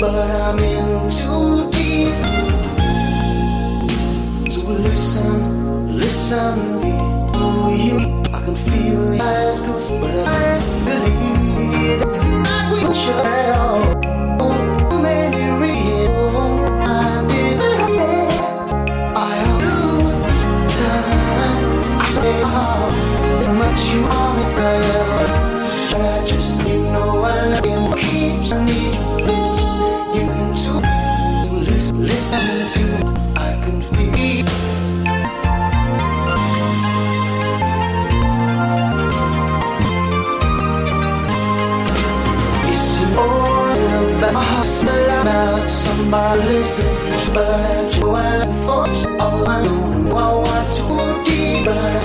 but I'm in too deep. So listen, listen to oh, you, I can feel your eyes close, but I believe that we should at all. Somebody listen, But you are force all I know I want to deep But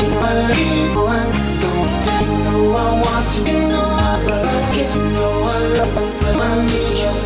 I'm my leap and don't you know I want to know But you know I love but I need you.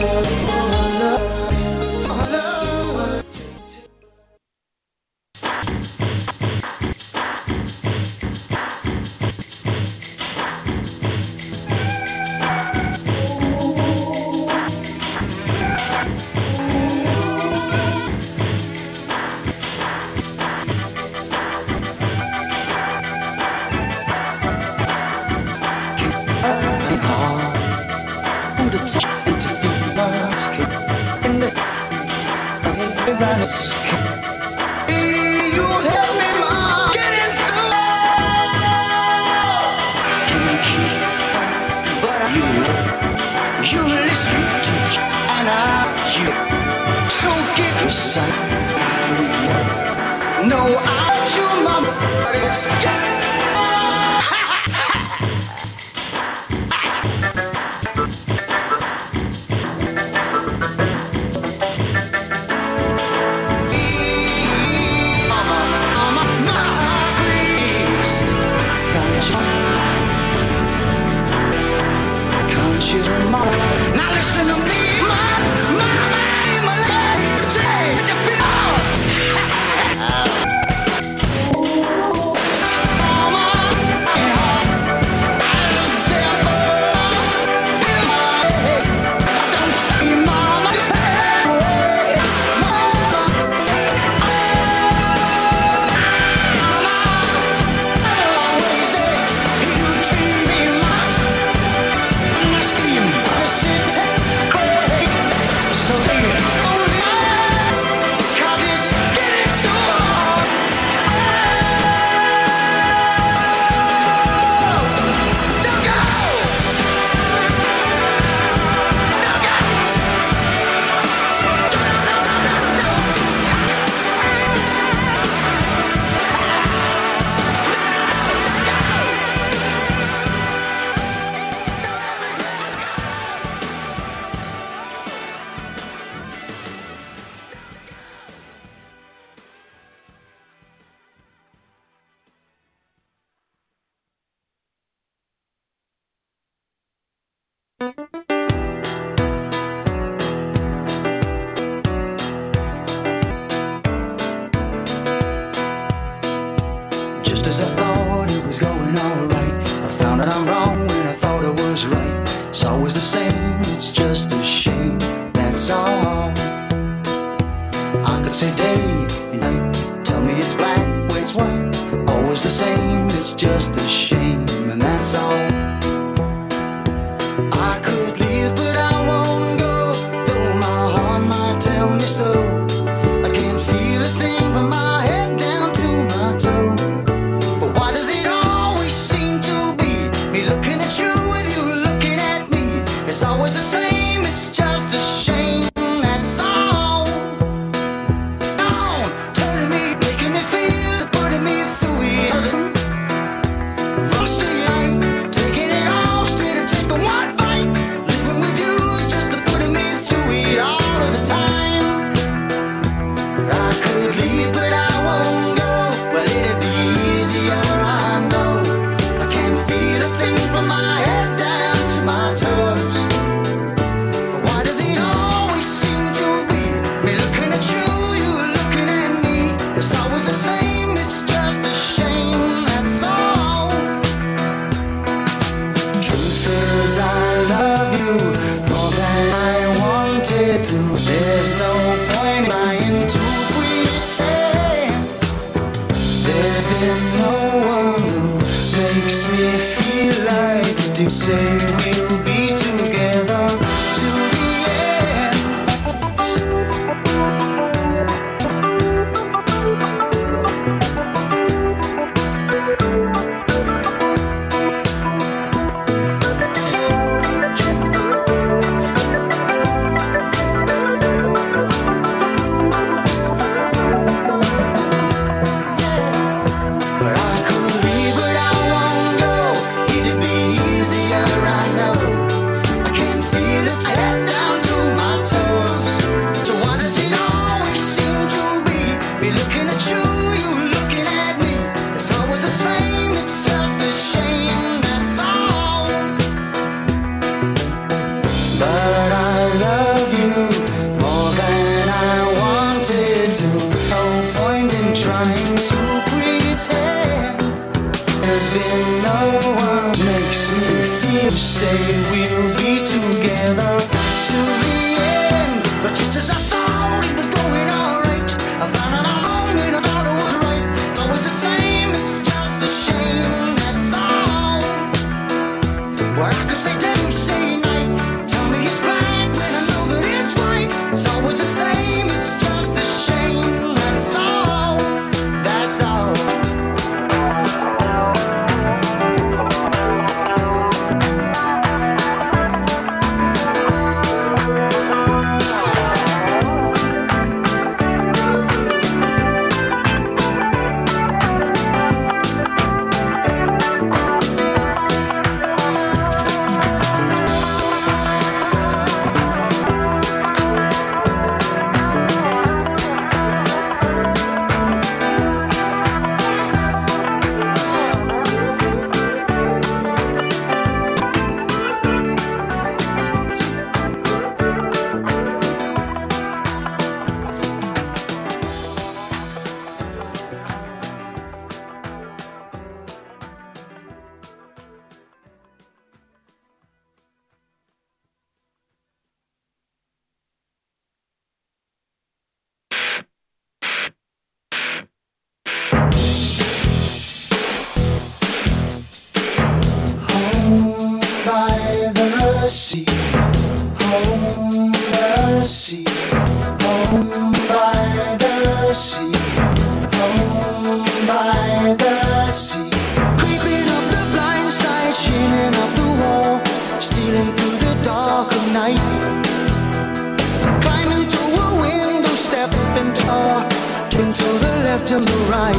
the right.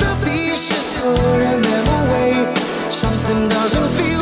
The beast is pulling them away. Something doesn't feel.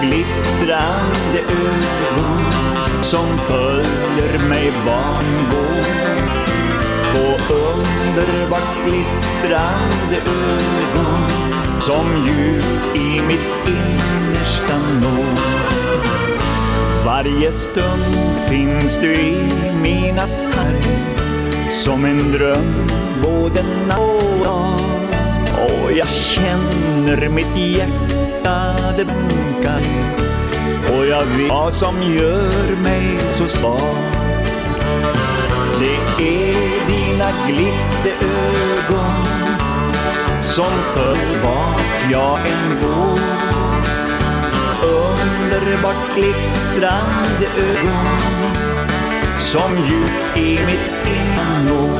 glittrande ögon som följer mig vangår. På underbart glittrande ögon som djupt i mitt innersta når. Varje stund finns du i mina tankar som en dröm både natt och dag. Och jag känner mitt hjärta bänkade bänkar och jag vet vad som gör mig så svag. Det är dina glitterögon som föll vart jag än går. Underbart glittrande ögon som djupt i mitt inre når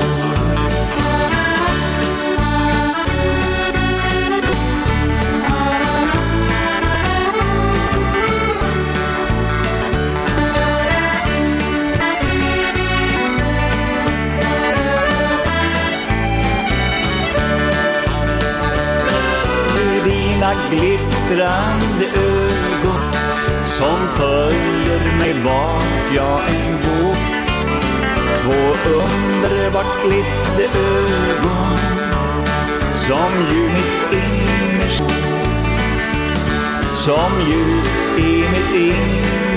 glittrande ögon som följer mig vart jag än går. Två underbart glittrande ögon, som ju mitt innersta, som ju i mitt innersta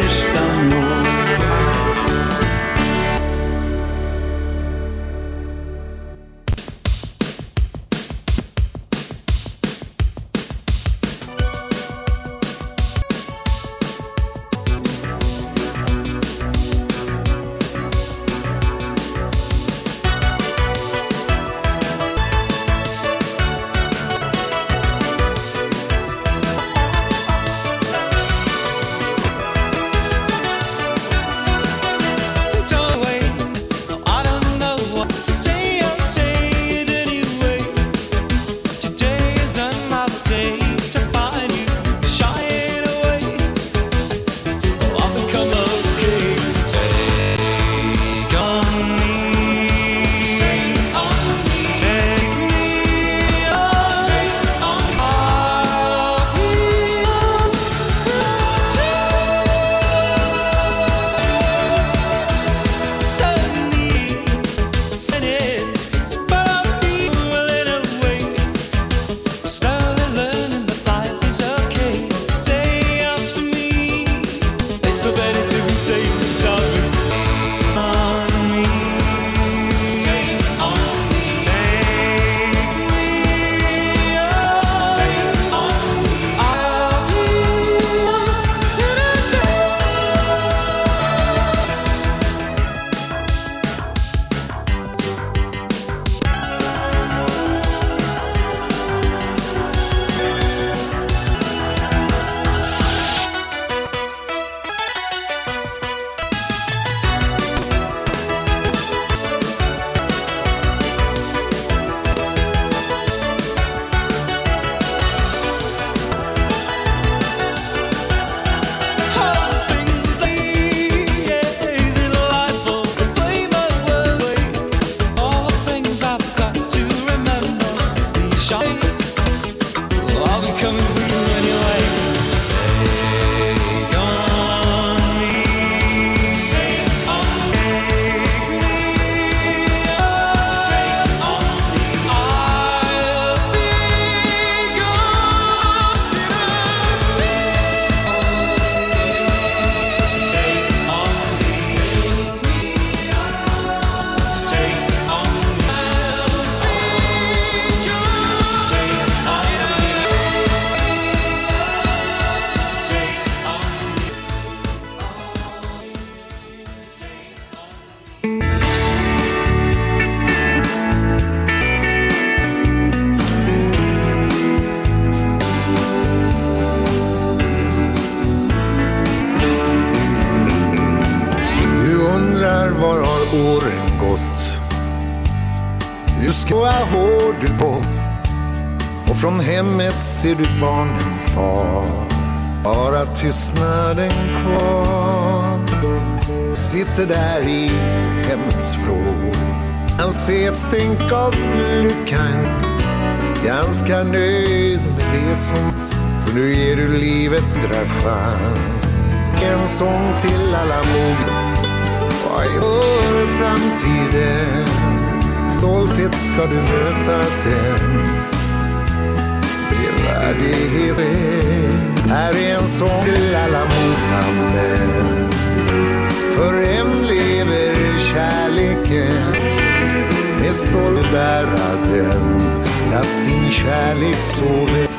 en sång till alla mord. Vad gör framtiden? Stolthet ska du möta den. Din Bevärdigheten är en sång till alla mogna män. För en lever kärleken, med stolt bära den. Att din kärlek sover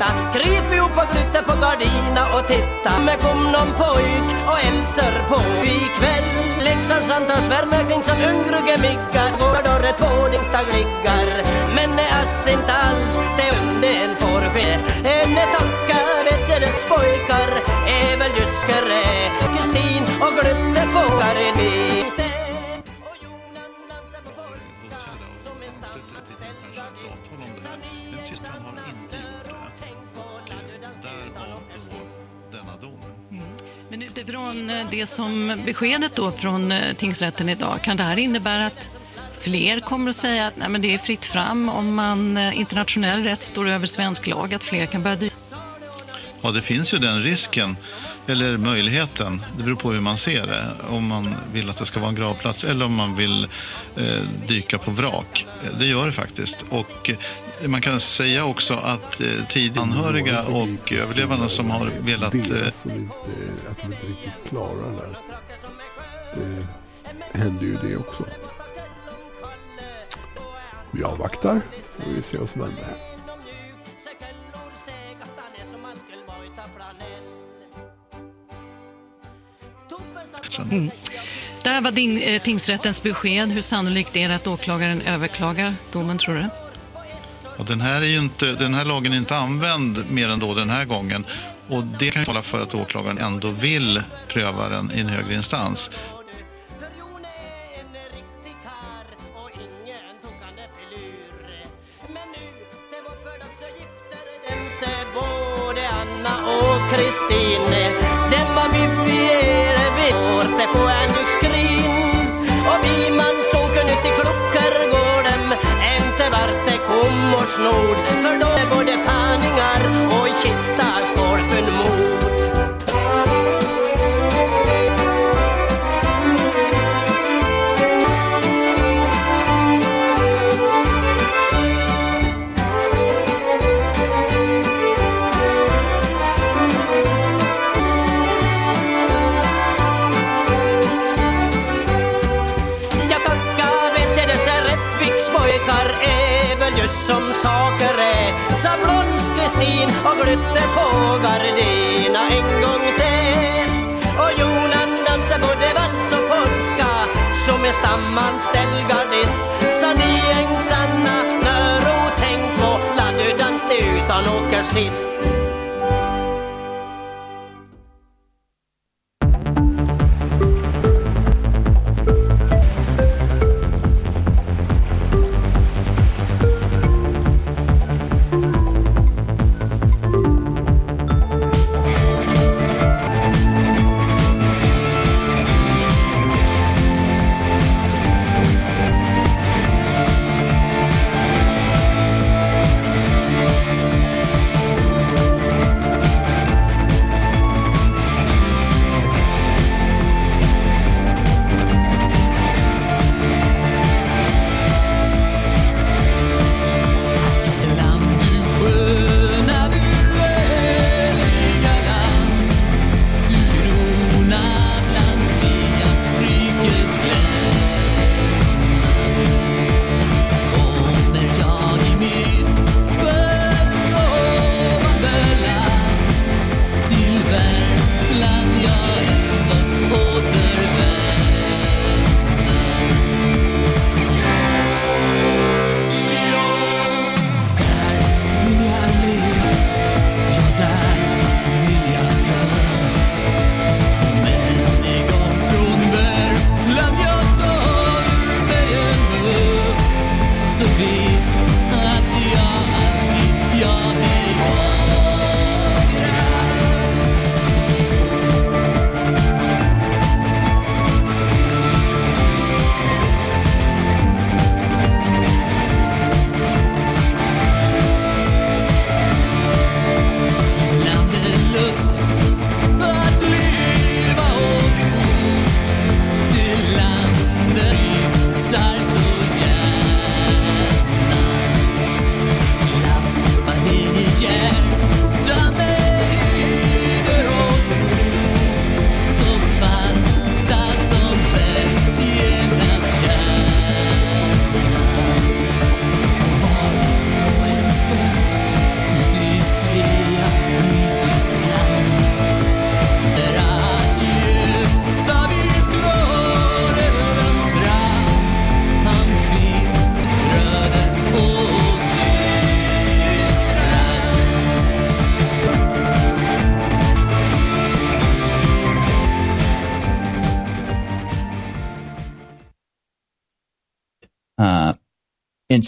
sitta Kryp kryper ihop och knyter på gardina och titta. Men kom någon pojk och hälsar på. Ikväll Leksands antar svärmar kring som ungrugge miggar. Våra dörre tvådingsdag liggar. Men det är inte alls det under en får ske En tacka dess pojkar. Är väl just Kristin och Glutte på det som beskedet då från eh, tingsrätten idag, kan det här innebära att fler kommer att säga att nej, men det är fritt fram om man eh, internationell rätt står över svensk lag, att fler kan börja dyka? Ja, det finns ju den risken, eller möjligheten. Det beror på hur man ser det. Om man vill att det ska vara en gravplats eller om man vill eh, dyka på vrak. Eh, det gör det faktiskt. Och eh, man kan säga också att eh, tidiga anhöriga och överlevande som har velat... Eh, riktigt klarar det. Det händer ju det också. Vi avvaktar och vi ser vad som händer. sen. Det här var din, eh, tingsrättens besked. Hur sannolikt är det att åklagaren överklagar domen, tror du? Ja, den, här är ju inte, den här lagen är inte använd mer än då den här gången. Och det kan ju tala för att åklagaren ändå vill pröva den i en högre instans. För Jon är vår var mycket vid på en skrin Och vi man inte vart det kom och snod För då på en gång till. Och Jonan dansar både vals och polska. Som en stammans gardist. Sa ni ängsarna när och tänk på la du det utan åker sist?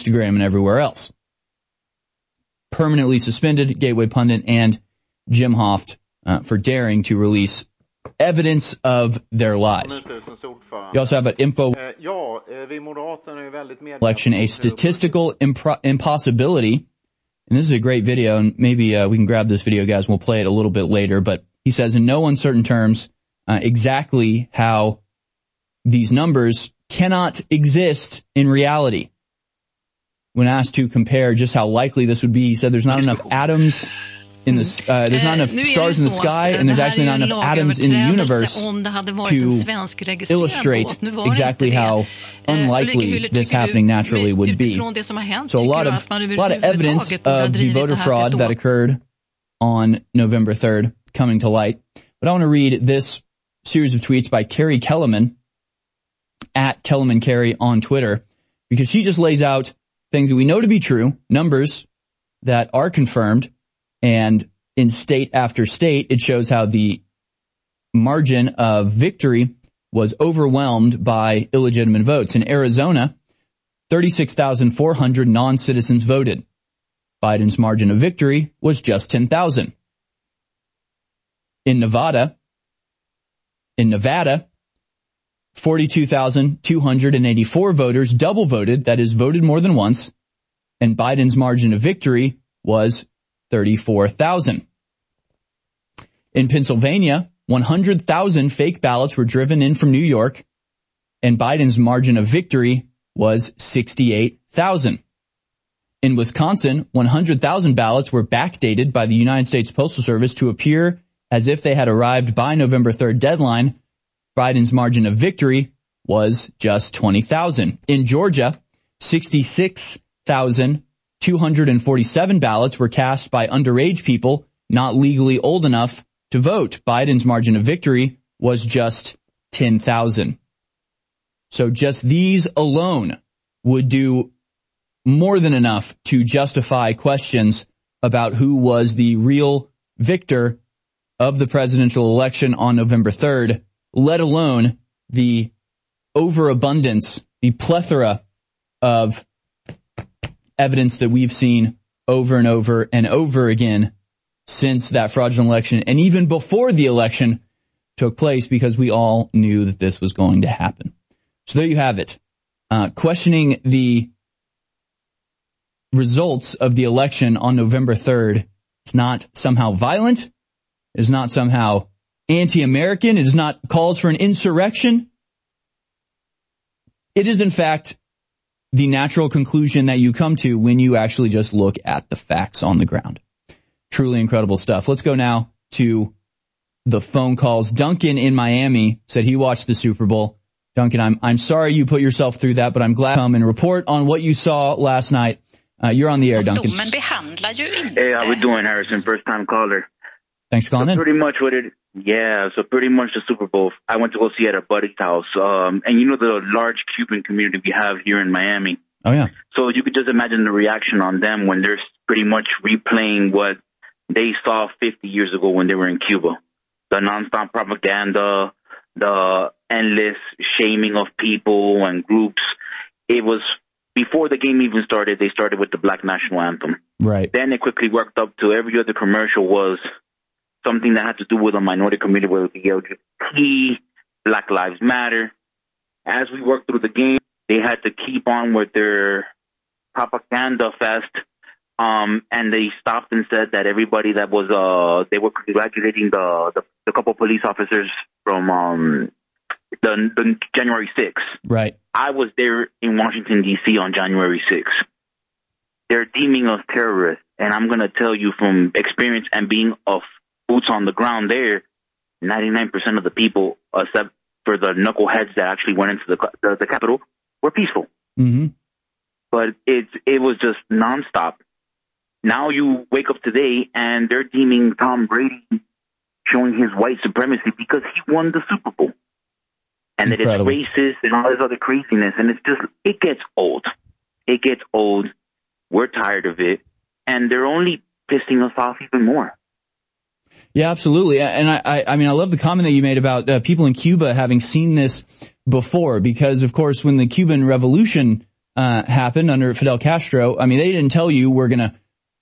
Instagram and everywhere else. Permanently suspended Gateway Pundit and Jim Hoft uh, for daring to release evidence of their lies. You also have an info Ja, eh, vi moderater är election a statistical impro- impossibility. And this is a great video, and maybe uh, we can grab this video, guys. and We'll play it a little bit later. But he says in no uncertain terms uh, exactly how these numbers cannot exist in reality. When asked to compare just how likely this would be, he said there's not enough atoms in the uh, there's not Eh, enough nu är det stars in the sky, eh, and there's actually not enough atoms in the universe om det hade varit en to illustrate båt. Nu var det exactly how Eh, unlikely this happening naturally would be. utifrån det som har hänt, So a lot of a lot of evidence of the voter fraud that occurred on November 3rd coming to light. But I want to read this series of tweets by Carrie Kellerman at Kellerman Carrie on Twitter because she just lays out things that we know to be true, numbers that are confirmed, and in state after state, it shows how the margin of victory was overwhelmed by illegitimate votes. In Arizona, 36,400 non-citizens voted. Biden's margin of victory was just 10,000. In Nevada, in Nevada, 42,284 voters double voted, that is voted more than once, and Biden's margin of victory was 34,000. In Pennsylvania, 100,000 fake ballots were driven in from New York, and Biden's margin of victory was 68,000. In Wisconsin, 100,000 ballots were backdated by the United States Postal Service to appear as if they had arrived by November 3rd deadline. Biden's margin of victory was just 20,000. In Georgia, 66,247 ballots were cast by underage people not legally old enough to vote. Biden's margin of victory was just 10,000. So just these alone would do more than enough to justify questions about who was the real victor of the presidential election on November 3rd, let alone the overabundance, the plethora of evidence that we've seen over and over and over again since that fraudulent election and even before the election took place because we all knew that this was going to happen. So there you have it. Uh, questioning the results of the election on November 3rd is not somehow violent. Is not somehow anti-American. It is not calls for an insurrection. It is in fact the natural conclusion that you come to when you actually just look at the facts on the ground. Truly incredible stuff. Let's go now to the phone calls. Duncan in Miami said he watched the Super Bowl. Duncan, I'm, I'm sorry you put yourself through that, but I'm glad to come and report on what you saw last night. Uh, you're on the air, Duncan. Domen behandlar ju inte... Hey, how we doing, Harrison? First time caller. Thanks for calling so in. Pretty much what it, yeah. So pretty much the Super Bowl. I went to go see at a buddy's house, um, and you know the large Cuban community we have here in Miami. Oh yeah. So you could just imagine the reaction on them when they're pretty much replaying what they saw 50 years ago when they were in Cuba. The nonstop propaganda, the endless shaming of people and groups. It was before the game even started. They started with the Black National Anthem. Right. Then it quickly worked up to every other commercial was something that had to do with a minority community, whether it be LGBT, Black Lives Matter. As we worked through the game, they had to keep on with their propaganda fest. Um, and they stopped and said that everybody that was, uh, they were congratulating the, the, the couple police officers from, um, the, the January 6th. Right. I was there in Washington D.C. on January 6th. They're deeming us terrorists, and I'm going to tell you from experience and being of boots on the ground there, 99% of the people, except for the knuckleheads that actually went into the the, the Capitol, were peaceful. Mm-hmm. But it it was just nonstop. Now you wake up today and they're deeming Tom Brady showing his white supremacy because he won the Super Bowl and Incredible. that it's racist and all this other craziness. And it's just, it gets old. It gets old. We're tired of it. And they're only pissing us off even more. Yeah, absolutely. And I, I, I mean, I love the comment that you made about uh, people in Cuba having seen this before, because of course, when the Cuban Revolution uh, happened under Fidel Castro, I mean, they didn't tell you we're to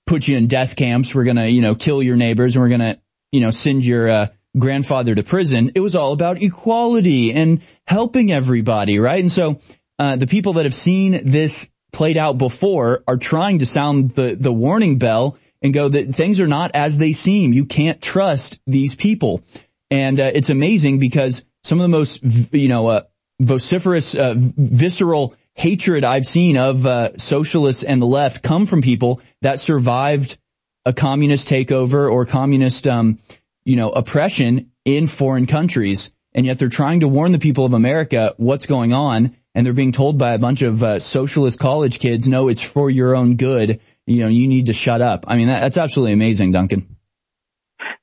put you in death camps. We're to, you know, kill your neighbors and we're to, you know, send your, uh, grandfather to prison. It was all about equality and helping everybody, right? And so, uh, the people that have seen this played out before are trying to sound the, the warning bell and go that things are not as they seem. You can't trust these people. And, uh, it's amazing because some of the most, you know, uh, vociferous, uh, visceral hatred I've seen of, uh, socialists and the left come from people that survived a communist takeover or communist, um, you know, oppression in foreign countries. And yet they're trying to warn the people of America what's going on. And they're being told by a bunch of uh, socialist college kids, no, it's for your own good. You know, you need to shut up. I mean, that, that's absolutely amazing, Duncan.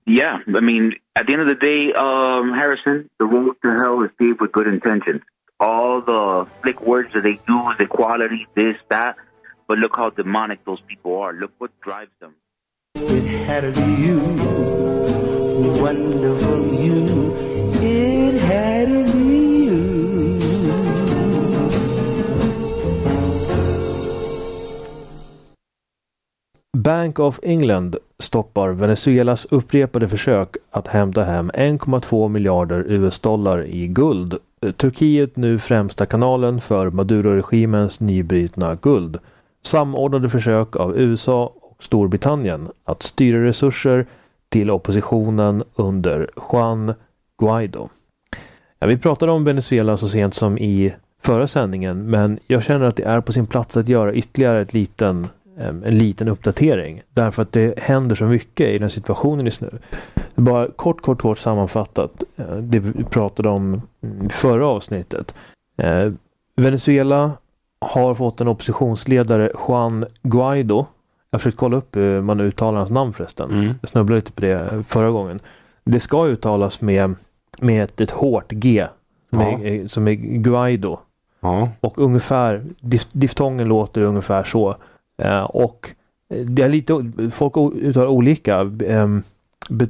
Yeah, I mean, at the end of the day, um, Harrison, the road to hell is paved with good intentions. All the slick words that they use, equality, this, that, but look how demonic those people are. Look what drives them. It had to be you, wonderful you. It had to be Bank of England stoppar Venezuelas upprepade försök att hämta hem 1,2 miljarder US-dollar i guld. Turkiet nu främsta kanalen för Maduro-regimens nybrytna guld. Samordnade försök av USA och Storbritannien att styra resurser till oppositionen under Juan Guaido. Ja, vi pratade om Venezuela så sent som i förra sändningen men jag känner att det är på sin plats att göra ytterligare ett liten, en liten uppdatering. Därför att det händer så mycket i den situationen just nu. Bara kort, kort, kort sammanfattat eh, det vi pratade om mm, i förra avsnittet. Eh, Venezuela har fått en oppositionsledare, Juan Guaido. Jag försökte kolla upp hur man uttalar hans namn förresten. Jag snubblade lite på det förra gången. Det ska uttalas med, med ett, ett hårt G. Som, Ja. är, eh, som är Guaido. Ja. Och ungefär, dif, diftongen låter ungefär så. Eh, och det är lite, folk uttalar olika. Ehm,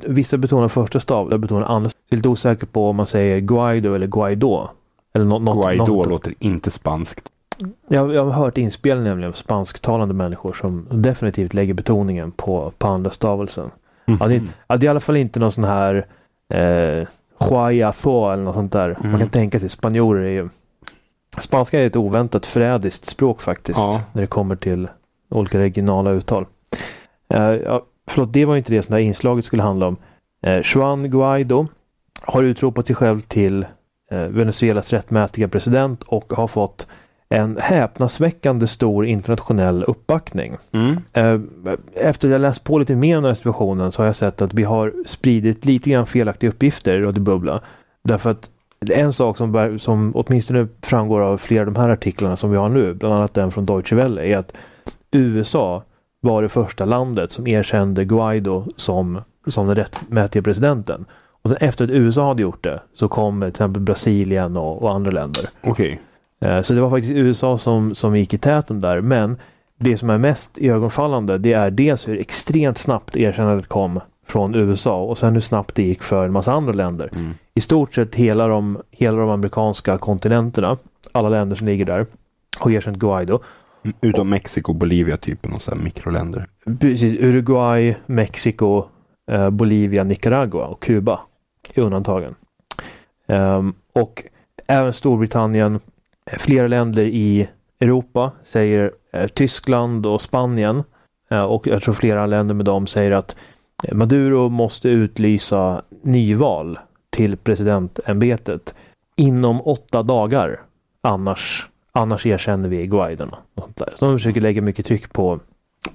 vissa betonar första stav, andra betonar andra. Jag är lite osäker på om man säger Guaido eller Guaido. Eller något, något, Guaido något. låter inte spanskt. Jag, jag har hört inspelningar nämligen av spansktalande människor som definitivt lägger betoningen på, på andra stavelsen. Ja, det, ja, det är i alla fall inte någon sån här eh, Huayatho eller något sånt där. Man kan tänka sig spanjorer är ju Spanska är ett oväntat förrädiskt språk faktiskt. Ja. När det kommer till olika regionala uttal. Eh, ja, förlåt, det var inte det som det här inslaget skulle handla om. Eh, Juan Guaido har utropat sig själv till eh, Venezuelas rättmätiga president och har fått en häpnadsväckande stor internationell uppbackning. Eh, Efter att jag läst på lite mer om den här situationen så har jag sett att vi har spridit lite grann felaktiga uppgifter i Radio Bubbla. Därför att en sak som, som åtminstone framgår av flera av de här artiklarna som vi har nu, bland annat den från Deutsche Welle, är att USA var det första landet som erkände Guaido som, som den rättmätiga presidenten. Och sen efter att USA hade gjort det så kom till exempel Brasilien och, och andra länder. Okej. Eh, Så det var faktiskt USA som, som gick i täten där. Men det som är mest ögonfallande det är dels hur extremt snabbt erkännandet kom från USA och sen hur snabbt det gick för en massa andra länder. I stort sett hela de, hela de amerikanska kontinenterna, alla länder som ligger där, har erkänt Guaido. Utom Mexiko, Bolivia typen och så här mikroländer. Precis, Uruguay, Mexiko, eh, Bolivia, Nicaragua och Kuba är undantagen. Um, och även Storbritannien, flera länder i Europa säger eh, Tyskland och Spanien eh, och jag tror flera länder med dem säger att Maduro måste utlysa nyval till presidentämbetet inom åtta dagar. Annars, annars erkänner vi. Så de försöker lägga mycket tryck på,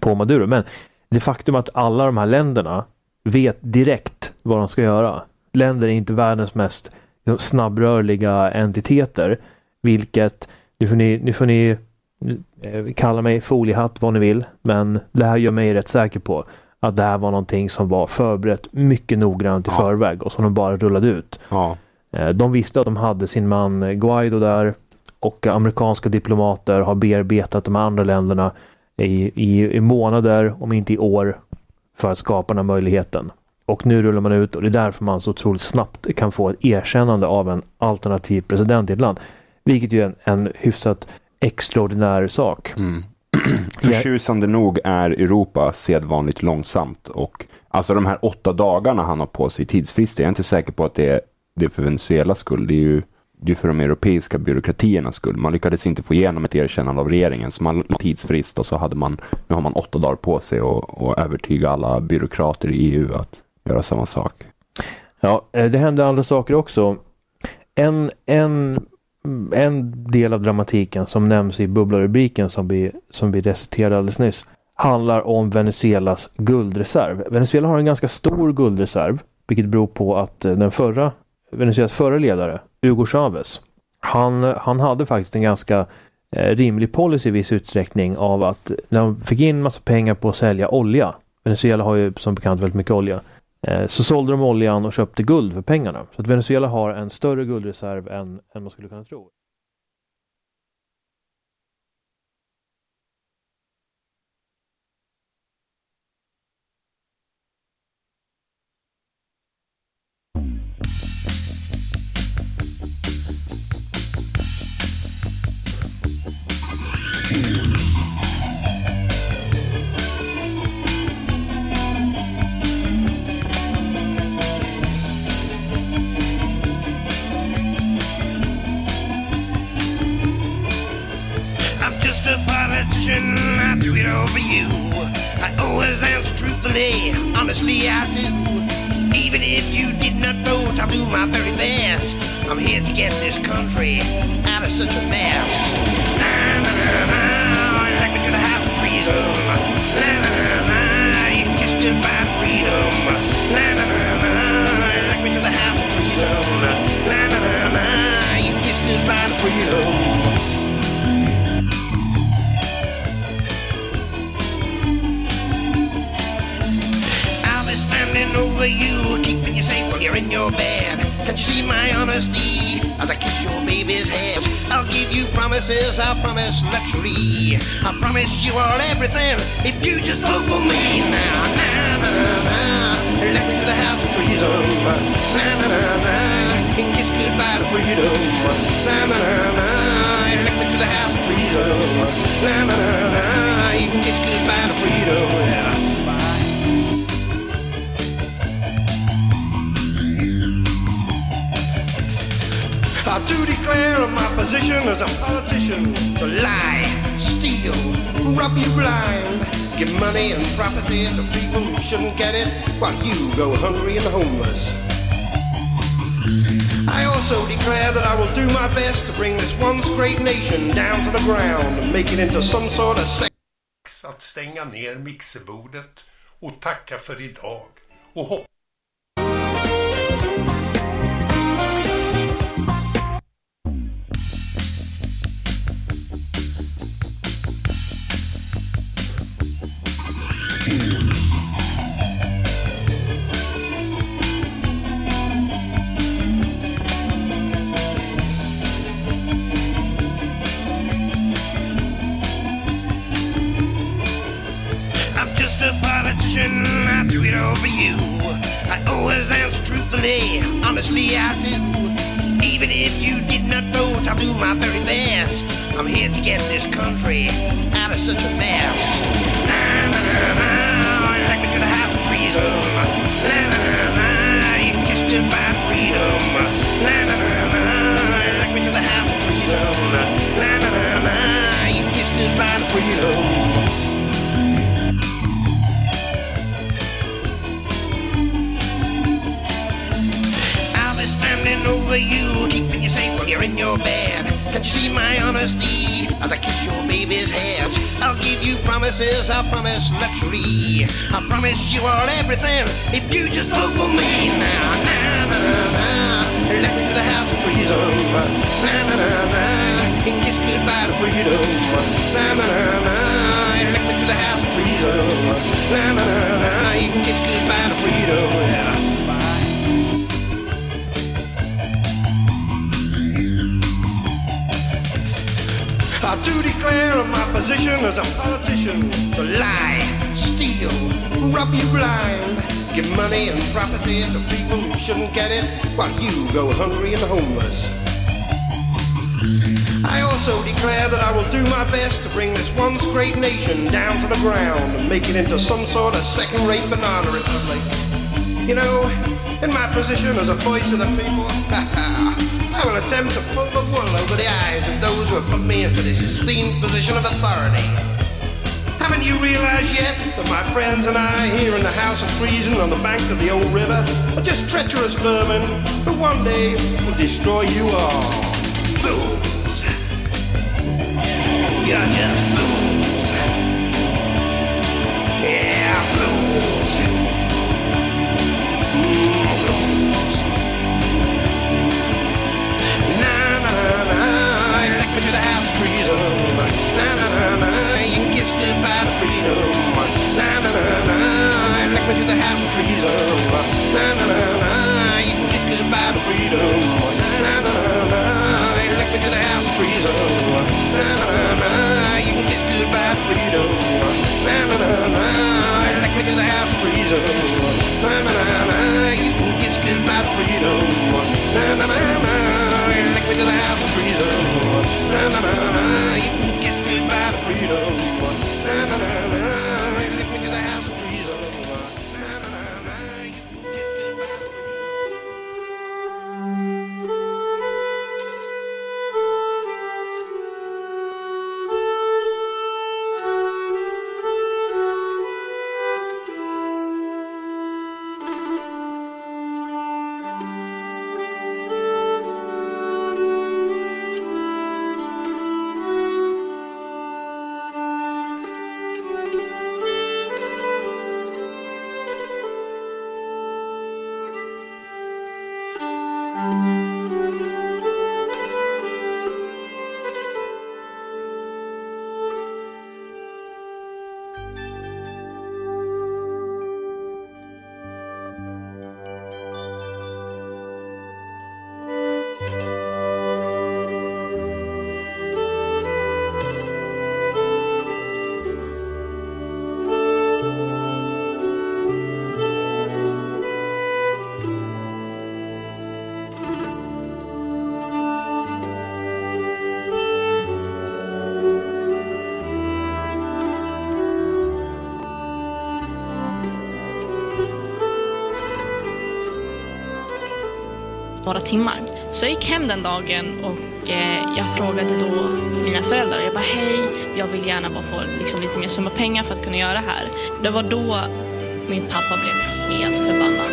på Maduro. Men det faktum att alla de här länderna vet direkt vad de ska göra. Länder är inte världens mest snabbrörliga entiteter. Vilket, nu får ni, nu får ni eh, kalla mig foliehatt vad ni vill. Men det här gör mig rätt säker på att det här var någonting som var förberett mycket noggrant i förväg och som de bara rullade ut. Eh, De visste att de hade sin man Guaido där och amerikanska diplomater har bearbetat de andra länderna i, i, i månader, om inte i år, för att skapa den här möjligheten. Och nu rullar man ut och det är därför man så otroligt snabbt kan få ett erkännande av en alternativ president i ett land. Vilket ju är en, en hyfsat extraordinär sak. Förtjusande nog är Europa sedvanligt långsamt och alltså de här åtta dagarna han har på sig i tidsfrist, jag är inte säker på att det är, det är för Venezuelas skull. Det är ju det är för de europeiska byråkratiernas skull. Man lyckades inte få igenom ett erkännande av regeringen, så man la tidsfrist och så hade man, nu har man åtta dagar på sig och, och övertyga alla byråkrater i EU att göra samma sak. Ja, eh, det hände andra saker också. En, en, en del av dramatiken som nämns i bubblarubriken som vi, som vi reciterade alldeles nyss handlar om Venezuelas guldreserv. Venezuela har en ganska stor guldreserv, vilket beror på att eh, den förra, Venezuelas förra ledare, Hugo Chavez, han, han hade faktiskt en ganska eh, rimlig policy i viss utsträckning av att eh, när de fick in massa pengar på att sälja olja, Venezuela har ju som bekant väldigt mycket olja, eh, så sålde de oljan och köpte guld för pengarna. Så att Venezuela har en större guldreserv än, än man skulle kunna tro. For you. I always answer truthfully, honestly I do. Even if you did not vote, I'll do my very best. I'm here to get this country out of such a mess. Na, na, na, na, elect me to the House of Treason. Na, na, na, na, you can kiss goodbye freedom. Na, na, na, over you, keeping you safe while you're in your bed. Can't you see my honesty as I kiss your baby's head? I'll give you promises, I'll promise luxury. I promise you all everything if you just vote for me now. Na na na na, me to the house of treason. Na na na na, and kiss goodbye to freedom. Na na na na, elect me to the house of treason. Na na na na, Do declare my position as a politician to lie, steal, rob you blind, give money and property to people who shouldn't get it while you go hungry and homeless. I also declare that I will do my best to bring this once great nation down to the ground and make it into some sort of sex. att stänga ner mixerbordet och tacka för idag och hoppas do it all for you. I always answer truthfully, honestly I do. Even if you did not vote, I'll do my very best. I'm here to get this country out of such a mess. Na na na na, elect me to the house of treason. Standing over you, keeping you safe while you're in your bed. Can't you see my honesty as I kiss your baby's head? I'll give you promises, I'll promise luxury. I promise you all everything if you just vote for me now. Na na na elect me to the house of treason. Na na na na, and kiss goodbye to freedom. Na na na na, me to the house of treason. Na na na na, you kiss goodbye to freedom. Yeah. Do declare my position as a politician to lie, steal, rob you blind, give money and property to people who shouldn't get it while you go hungry and homeless. I also declare that I will do my best to bring this once great nation down to the ground and make it into some sort of second-rate banana republic. You know, in my position as a voice of the people, I will attempt to pull the wool over the eyes of those who have put me into this esteemed position of authority. Haven't you realized yet that my friends and I here in the House of Treason on the banks of the old river are just treacherous vermin who one day will destroy you all? Fools! You're just fools! Elect me to House of Treason. Na na na na, you can kiss goodbye to freedom. Na na na na, elect me to the House of Treason. Na na na na, you can kiss goodbye to freedom. Na na na na, elect me to the House of Treason. Na na na na, you can kiss goodbye to freedom. Na na na na, elect me to the House of Treason. Na na na na, you can kiss goodbye to freedom. Na na na na, timmar. Så jag gick hem den dagen och eh, jag frågade då mina föräldrar. Jag bara hej, jag vill gärna bara få liksom, lite mer summa pengar för att kunna göra det här. Det var då min pappa blev helt förbannad.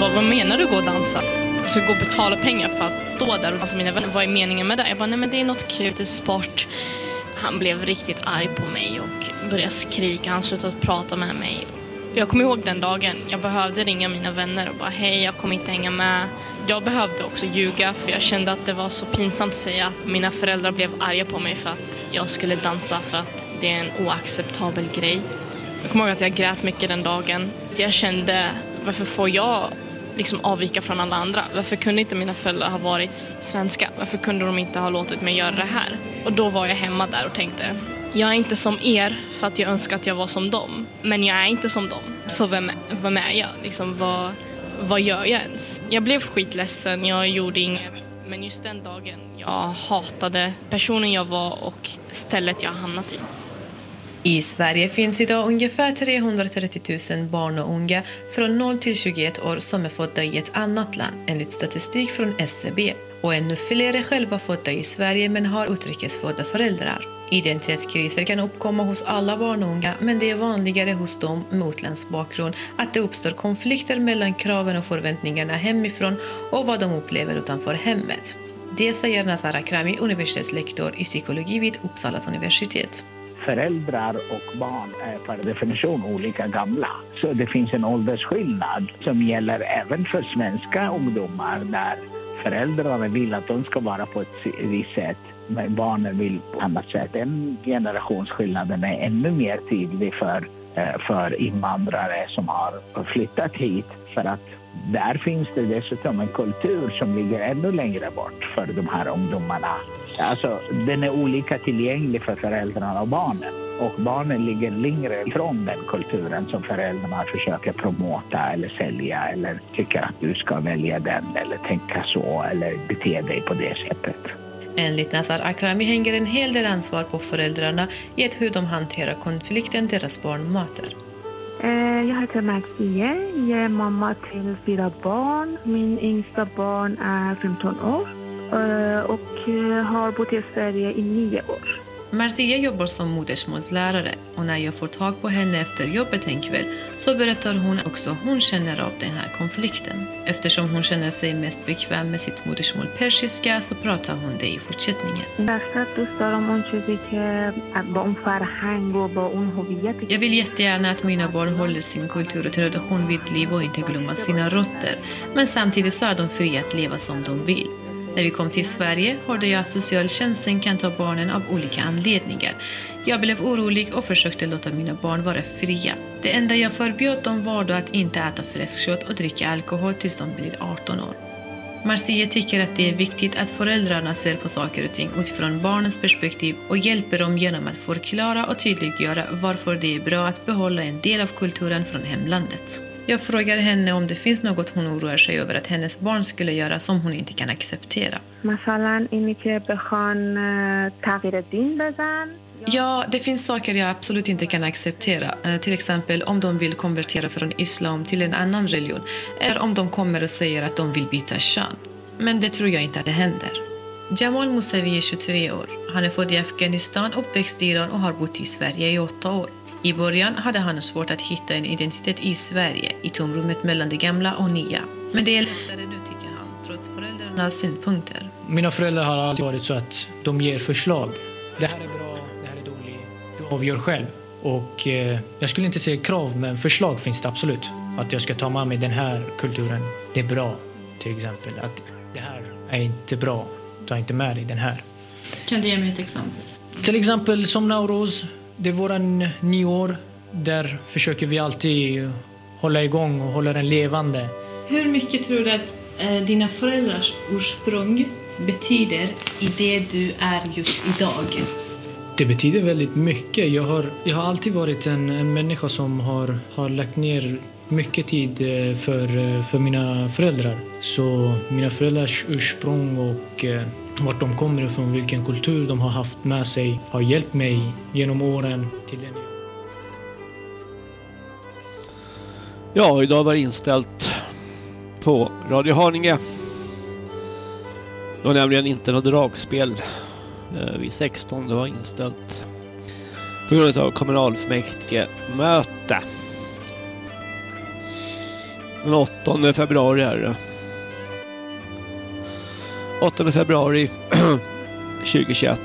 Vad, vad menar du gå och dansa? Så gå och betala pengar för att stå där och dansa med mina vänner. Vad är meningen med det? Jag bara nej men det är något kul, det är sport. Han blev riktigt arg på mig och började skrika. Han slutade prata med mig. Jag kommer ihåg den dagen. Jag behövde ringa mina vänner och bara hej, jag kommer inte hänga med. Jag behövde också ljuga för jag kände att det var så pinsamt att säga att mina föräldrar blev arga på mig för att jag skulle dansa för att det är en oacceptabel grej. Jag kommer ihåg att jag grät mycket den dagen. Jag kände, varför får jag liksom avvika från alla andra? Varför kunde inte mina föräldrar ha varit svenska? Varför kunde de inte ha låtit mig göra det här? Och då var jag hemma där och tänkte, jag är inte som er för att jag önskar att jag var som dem. Men jag är inte som dem. Så vem, vem är jag? Liksom, vad, vad gör jag ens? Jag blev skitledsen, jag gjorde inget. Men just den dagen, jag hatade personen jag var och stället jag hamnat i. I Sverige finns idag ungefär 330 000 barn och unga från 0 till 21 år som är födda i ett annat land enligt statistik från SCB. Och ännu fler är själva födda i Sverige men har utrikesfödda föräldrar. Identitetskriser kan uppkomma hos alla barn och unga men det är vanligare hos dem med utländsk bakgrund att det uppstår konflikter mellan kraven och förväntningarna hemifrån och vad de upplever utanför hemmet. Det säger Nazar Akrami, universitetslektor i psykologi vid Uppsala universitet. föräldrar och barn är per definition olika gamla. Så det finns en åldersskillnad som gäller även för svenska ungdomar där föräldrarna vill att de ska vara på ett visst sätt men barnen vill på annat sätt. Den generationsskillnaden är ännu mer tydlig för, eh, för invandrare som har flyttat hit för att där finns det dessutom en kultur som ligger ännu längre bort för de här ungdomarna. Alltså, den är olika tillgänglig för föräldrarna och barnen. Och barnen ligger längre ifrån den kulturen som föräldrarna försöker promota eller sälja eller tycker att du ska välja den eller tänka så eller bete dig på det sättet. Enligt Nazar Akrami hänger en hel del ansvar på föräldrarna i hur de hanterar konflikten deras barn möter. Eh, jag heter Maxie. Jag är mamma till fyra barn. Min yngsta barn är 15 år eh, och eh, har bott i Sverige i nio år. Merziye jobbar som modersmålslärare och när jag får tag på henne efter jobbet en kväll så berättar hon också att hon känner av den här konflikten. Eftersom hon känner sig mest bekväm med sitt modersmål persiska så pratar hon det i fortsättningen. Jag vill jättegärna att mina barn håller sin kultur och tradition vid liv och inte glömmer sina rötter. Men samtidigt så är de fria att leva som de vill. När vi kom till Sverige hörde jag att socialtjänsten kan ta barnen av olika anledningar. Jag blev orolig och försökte låta mina barn vara fria. Det enda jag förbjöd dem var då att inte äta fläskkött och dricka alkohol tills de blir 18 år. Marcia tycker att det är viktigt att föräldrarna ser på saker och ting utifrån barnens perspektiv och hjälper dem genom att förklara och tydliggöra varför det är bra att behålla en del av kulturen från hemlandet. Jag frågar henne om det finns något hon oroar sig över att hennes barn skulle göra som hon inte kan acceptera. Ja, det finns saker jag absolut inte kan acceptera. Eh, till exempel om de vill konvertera från islam till en annan religion eller om de kommer och säger att de vill byta kön. Men det tror jag inte att det händer. Jamal Mousavi är 23 år. Han är född i Afghanistan, uppväxt i Iran och har bott i Sverige i åtta år. I början hade han svårt att hitta en identitet i Sverige, i tomrummet mellan det gamla och nya. Men det är lättare nu tycker han, trots föräldrarnas synpunkter. Mina föräldrar har alltid varit så att de ger förslag. Det här är bra, det här är dåligt. Du avgör själv. Och eh, jag skulle inte säga krav, men förslag finns det absolut. Att jag ska ta med mig den här kulturen. Det är bra, till exempel. Att det här är inte bra. Ta inte med dig den här. Kan du ge mig ett exempel? Till exempel som Nauros, det är våran nyår. Där försöker vi alltid hålla igång och hålla den levande. Hur mycket tror du att eh, dina föräldrars ursprung betyder i det du är just idag? Det betyder väldigt mycket. Jag har, jag har alltid varit en, en människa som har, har lagt ner mycket tid eh, för, eh, för mina föräldrar. Så mina föräldrars ursprung och eh, vart de kommer ifrån, vilken kultur de har haft med sig har hjälpt mig genom åren till den Ja, idag var det inställt på Radio Haninge. Det var nämligen inte något dragspel eh, vid 16. Det var inställt på grund av kommunalfullmäktige möte. Den 8 februari är det. 8 februari 2021.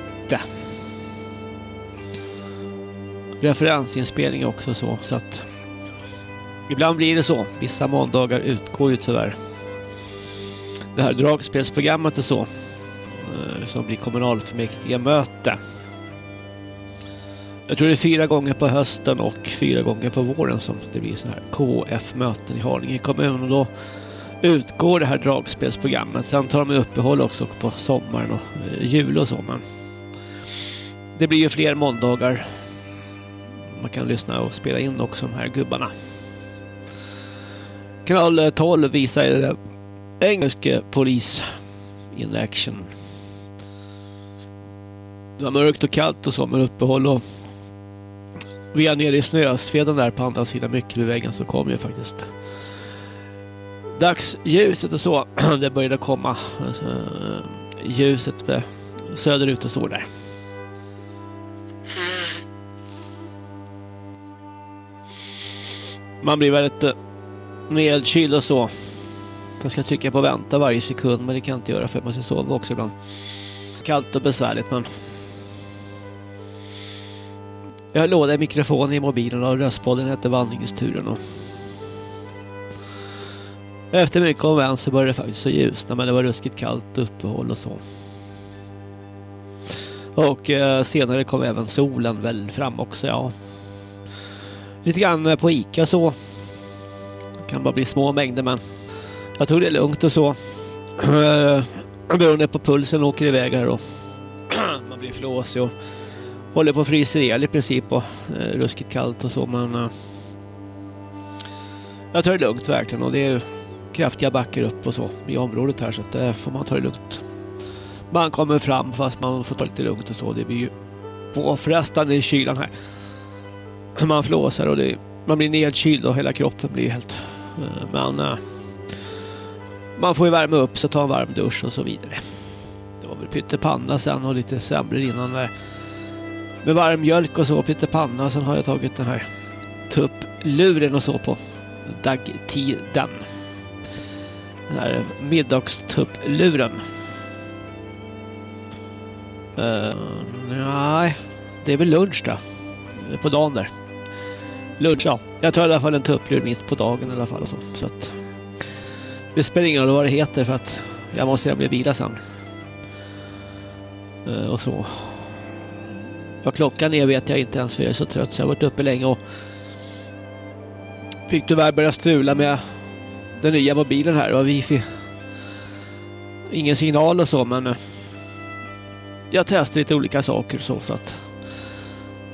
Referensinspelning också så, så att Ibland blir det så. Vissa måndagar utgår ju tyvärr. Det här dragspelsprogrammet är så. Eh, som blir kommunalfullmäktige möte. Jag tror det är fyra gånger på hösten och fyra gånger på våren som det blir så här KF-möten i Haninge kommun. Och då utgår det här dragspelsprogrammet. Sen tar de uppehåll också på sommaren och eh, jul och så. Men det blir ju fler måndagar. Man kan lyssna och spela in också de här gubbarna. Kanal 12 visar er engelsk polis in action. Det var mörkt och kallt och så med uppehåll och vi är nere i snösveden där på andra sidan Myckelbyvägen så kom ju faktiskt dagsljuset och så. Det började komma alltså, ljuset eh, söderut och så där. Man blir väldigt eh, nedkyld och så. Jag ska trycka på vänta varje sekund men det kan jag inte göra för man ska sova också ibland. Kallt och besvärligt men jag har låda i mikrofonen i mobilen och röstpodden heter Vandringsturen och efter mycket om vän så började det faktiskt så ljusna men det var ruskigt kallt uppehåll och så. Och eh, senare kom även solen väl fram också ja. Lite grann eh, på Ica så Det kan bara bli små mängder men jag tog det lugnt och så. Beroende på pulsen åker iväg här då. man blir flåsig och håller på att frysa ihjäl i princip och eh, ruskigt kallt och så men eh, jag tar det lugnt verkligen och det är kraftiga backar upp och så i området här så att det får man ta det lugnt. man kommer fram fast man får ta lite lugnt och så. Det blir ju påfrestande i kylan här. Man flåsar och det, man blir nedkyld och hela kroppen blir helt... Eh, men eh, man får ju värma upp sig, ta en varm dusch och så vidare. Det var väl pyttepanna sen och lite semlor innan med, med varm mjölk och så, pyttepanna. Sen har jag tagit den här tuppluren och så på dagtiden. Den här middagstuppluren. Uh, nej, det är väl lunch då. På dagen där. Lunch, ja. Jag tar i alla fall en tupplur mitt på dagen i alla fall. Och så. så att det spelar ingen roll vad det heter för att jag måste bli vila sen. Uh, och så. Vad klockan är vet jag inte ens för jag är så trött så jag har varit uppe länge och fick tyvärr börja strula med den nya mobilen här Det var wifi. Ingen signal och så men eh, jag testade lite olika saker så, så att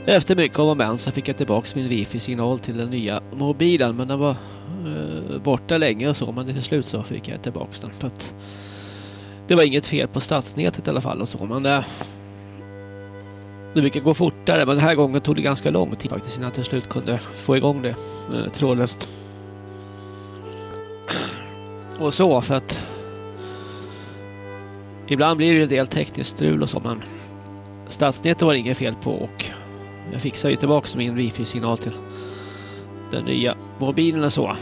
efter mycket om och men så fick jag tillbaks min wifi-signal till den nya mobilen men den var eh, borta länge och så men till slut så fick jag tillbaks den. För att det var inget fel på stadsnätet i alla fall och så men det, det brukar gå fortare men den här gången tog det ganska lång tid faktiskt innan jag till slut kunde få igång det eh, trådlöst. Och så för att ibland blir det en del tekniskt strul och så men stadsnätet var det inget fel på och jag fixar ju tillbaka min wifi-signal till den nya mobilen och så.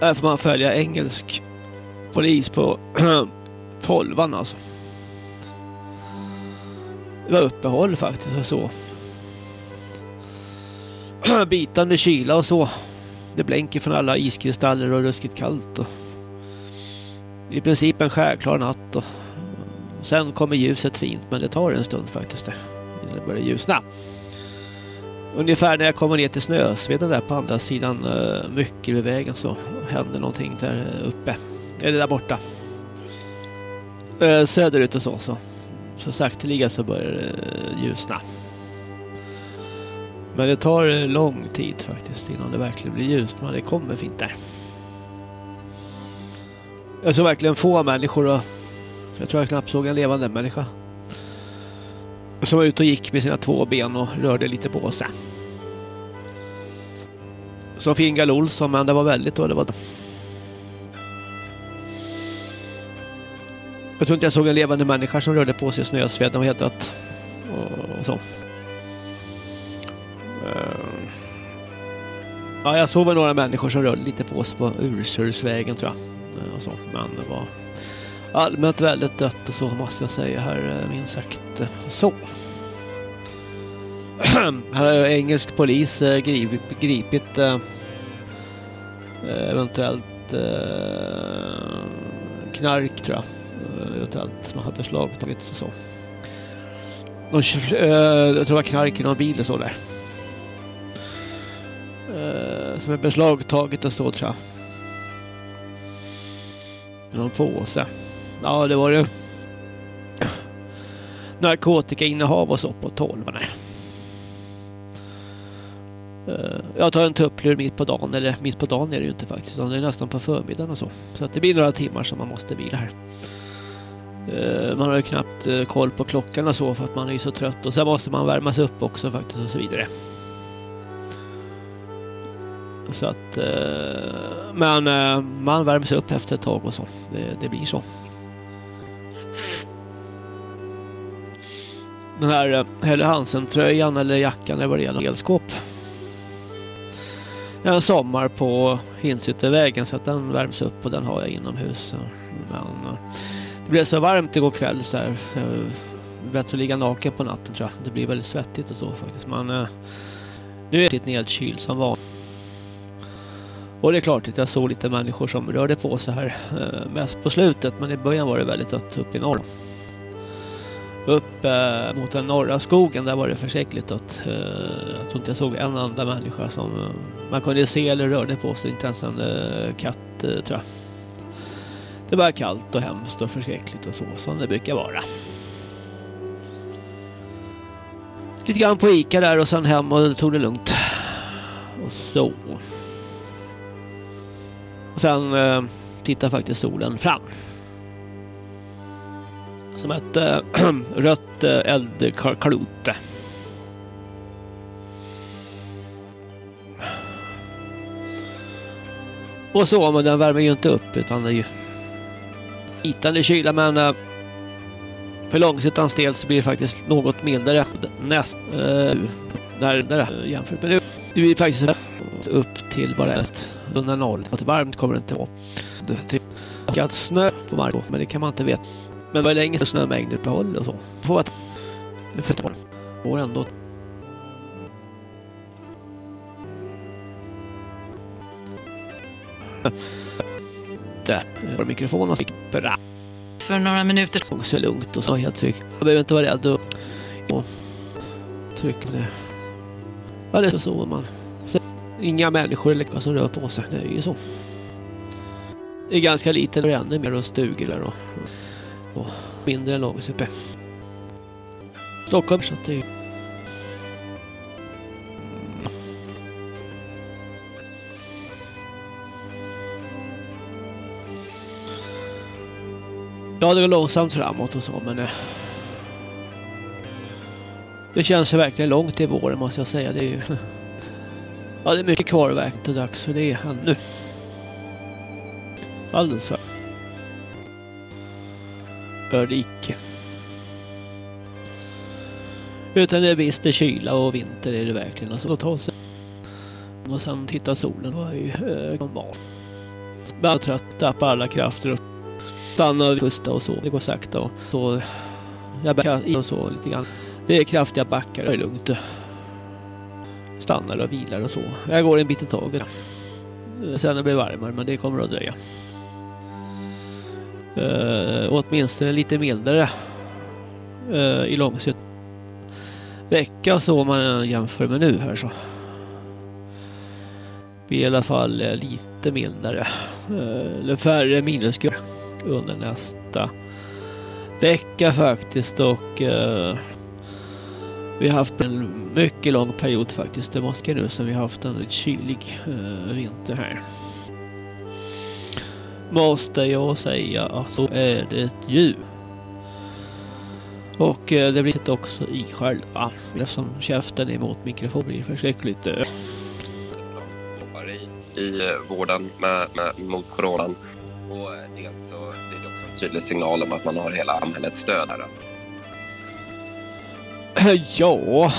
Här får man följa engelsk polis på tolvan alltså. Det var uppehåll faktiskt och så. Bitande kyla och så. Det blänker från alla iskristaller och ruskigt kallt. Och I princip en skärklar natt. Och sen kommer ljuset fint men det tar en stund faktiskt. Det, innan det börjar ljusna. Ungefär när jag kommer ner till Snösveden där på andra sidan eh, uh, Myckelvägen så händer någonting där eh, uppe. Eller där borta. Uh, söderut och så. Så, så sakteliga så börjar det uh, ljusna. Men det tar lång tid faktiskt innan det verkligen blir ljust. Men det kommer fint där. Jag såg verkligen få människor och jag tror jag knappt såg en levande människa. Som var ute och gick med sina två ben och rörde lite på sig. Som Fingal Olsson, men det var väldigt då det var. Jag tror inte jag såg en levande människa som rörde på sig i snösved. Den var helt dött. Och så. Ja, jag såg väl några människor som rörde lite på sig på Ursursvägen tror jag. Eh, och så. Men det var allmänt väldigt dött och så måste jag säga här eh, minst sagt. Eh, så. här har engelsk polis gripit, gripit eventuellt knark tror jag. Eventuellt man hade slagtagit och så. De, jag tror det var knark i någon bil och så där. Som är beslagtaget och så tror jag. Någon påse. Ja, det var ju narkotikainnehav och så på tolvan Jag tar en tupplur mitt på dagen, eller mitt på dagen är det ju inte faktiskt, utan det är nästan på förmiddagen och så. Så att det blir några timmar som man måste vila här. Eh, man har ju knappt eh, koll på klockan och så för att man är ju så trött och sen måste man värmas upp också faktiskt och så vidare. Så att, eh, men eh, man värms upp efter ett tag och så. Det, det blir så. Den här eh, Helle Hansen-tröjan eller jackan eller vad det gäller, elskåp. En sommar på Hinsyttervägen så att den värms upp och den har jag inomhus. Men eh, det blev så varmt igår kväll så här. Eh, bättre att ligga naken på natten tror jag. Det blir väldigt svettigt och så faktiskt. Men eh, nu är det nedkyld som vanligt. Och det är klart att jag såg lite människor som rörde på sig här. Eh, mest på slutet men i början var det väldigt dött upp i norr. Upp eh, mot den norra skogen där var det försäkligt dött. Eh, jag tror inte jag såg en enda människa som eh, man kunde se eller rörde på sig. Inte ens en eh, katt eh, tror jag. Det var kallt och hemskt och förskräckligt och så som det brukar vara. Lite grann på Ica där och sen hem och tog det lugnt. Och så. Sen eh, tittar faktiskt solen fram. Som ett äh, rött eh, äh, eldklot. Och så, men den värmer ju inte upp utan det är ju itande kyla men äh, för långsiktans del så blir det faktiskt något mildare näst äh, när, när jämfört med nu. Det blir faktiskt upp till bara ett under noll. Att varmt kommer det inte vara. Det typ att snö på marken, men det kan man inte veta. Men vad länge snömängder behåller och så. Får att det för går ändå Där, vår mikrofon och fick bra. För några minuter. Så lugnt och så helt trygg. Jag behöver inte vara rädd och, och tryck det. Ja, det är så man. Inga människor eller som rör på sig. Det är ju så. Det är ganska lite, och ännu mer och stugor och, och mindre än Långsuppe. Stockholm så att det är Ja, det går långsamt framåt och så, men det, det känns ju verkligen långt i våren måste jag säga. Det är ju ja, det är mycket kvar verkligen till dags för det ännu. Alldeles för. Örike. Utan det är visst det kyla och vinter är det verkligen. Och att ta sig. Och sen titta solen var ju eh, normal. Bara trött, på alla krafter och stanna och pusta och så. Det går sakta och så. Jag backar i och så lite grann. Det är kraftiga backar, det är lugnt. Stannar och vilar och så. Jag går en bit i taget. Sen det blir varmare, men det kommer att dröja. Uh, åtminstone lite mildare uh, i långsikt vecka så om man jämför med nu här så blir i alla fall uh, lite mildare eller färre minusgrader under nästa vecka faktiskt och vi har haft en mycket lång period faktiskt det måste jag nu så vi har haft en kylig kylig vinter här måste jag säga att så är det ju. Och eh, det blir det också i själva eftersom käften emot mikrofonen blir förskräckligt. eh, i, i eh, vården med, med, mot coronan. Och eh, dels så blir det också en tydlig signal om att man har hela samhällets stöd här. Ja.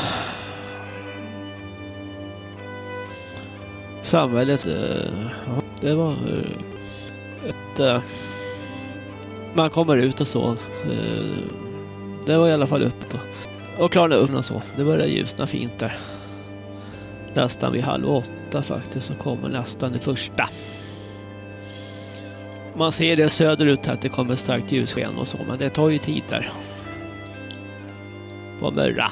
Samhället, ja, det var eh, ett... Eh, man kommer ut och så. Det var i alla fall öppet. Och, och klarade upp och så. Det började ljusna fint där. Nästan vid halv åtta faktiskt så kommer nästan det första. Man ser det söderut här att det kommer starkt ljussken och så men det tar ju tid där. På Mörra.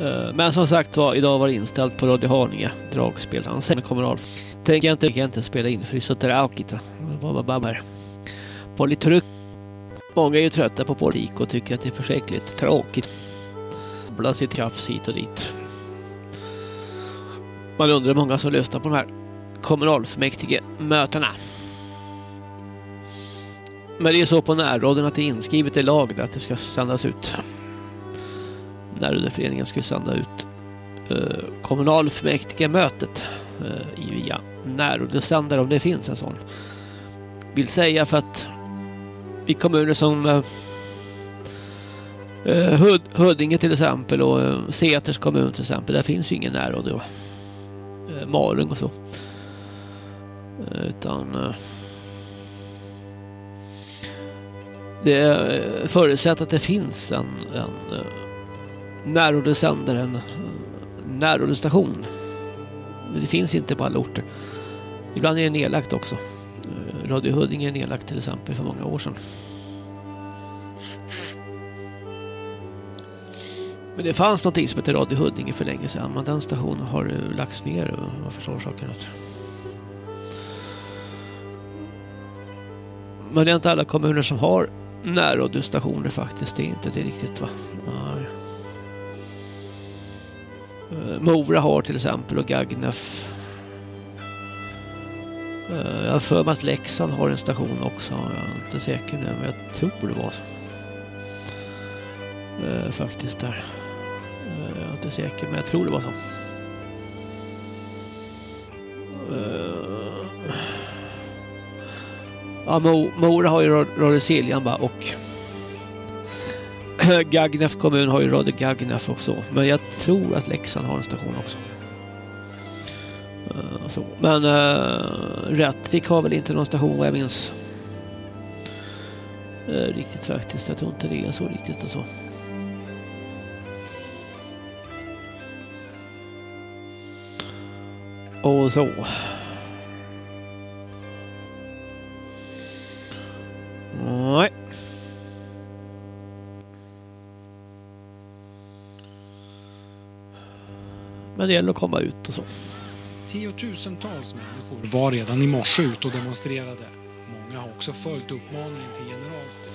Eh, men som sagt var, idag var det inställt på Radio Haninge dragspel. Han säger kommunal. Tänker jag inte, tänker jag inte spela in för det är så tråkigt. Var här. Politruk. Många är ju trötta på politik och tycker att det är förskräckligt tråkigt. Bla sitt krafts hit och dit. Man undrar hur många som lyssnar på de här kommunalfullmäktige mötena. Men det är så på närradion att det är inskrivet i lag att det ska sändas ut. Närradioföreningen ska sända ut eh, kommunalfullmäktige mötet eh, via närradiosändare om det finns en sån. Vill säga för att i kommuner som eh, eh Hud Huddinge till exempel och eh, Säters kommun till exempel, där finns ju ingen närradio. Eh, Malung och så. Eh, utan eh, det eh, förutsätter att det finns en, en eh, närradiosändare, en eh, närradiostation. Det finns inte på alla orter. Ibland är det nedlagt också. Eh, Radio Huddinge är nedlagt till exempel för många år sedan. Men det fanns någonting som hette Radio Huddinge för länge sedan. Men den stationen har lagts ner och förstår saken. Men det är inte alla kommuner som har närradiostationer faktiskt. Det är inte det riktigt va. Nej. Eh, Mora har till exempel och Gagnef eh, Jag har för mig att Leksand har en station också. Jag är inte säker nu, men jag tror det var så. Eh, faktiskt där. Jag är inte säker, men jag tror det var så. Ja, Mo- Mora har ju Rad- Radio Siljan bara och Gagnef kommun har ju Radio Gagnef och så. Men jag tror att Leksand har en station också. Eh, så. Men uh, Rättvik har väl inte någon station vad jag minns. Uh, riktigt faktiskt. Jag tror inte det är så riktigt och så. Och så. Det gäller att komma ut och så. Tiotusentals människor var redan i morse ute och demonstrerade. Många har också följt uppmaningen till generalstrejk.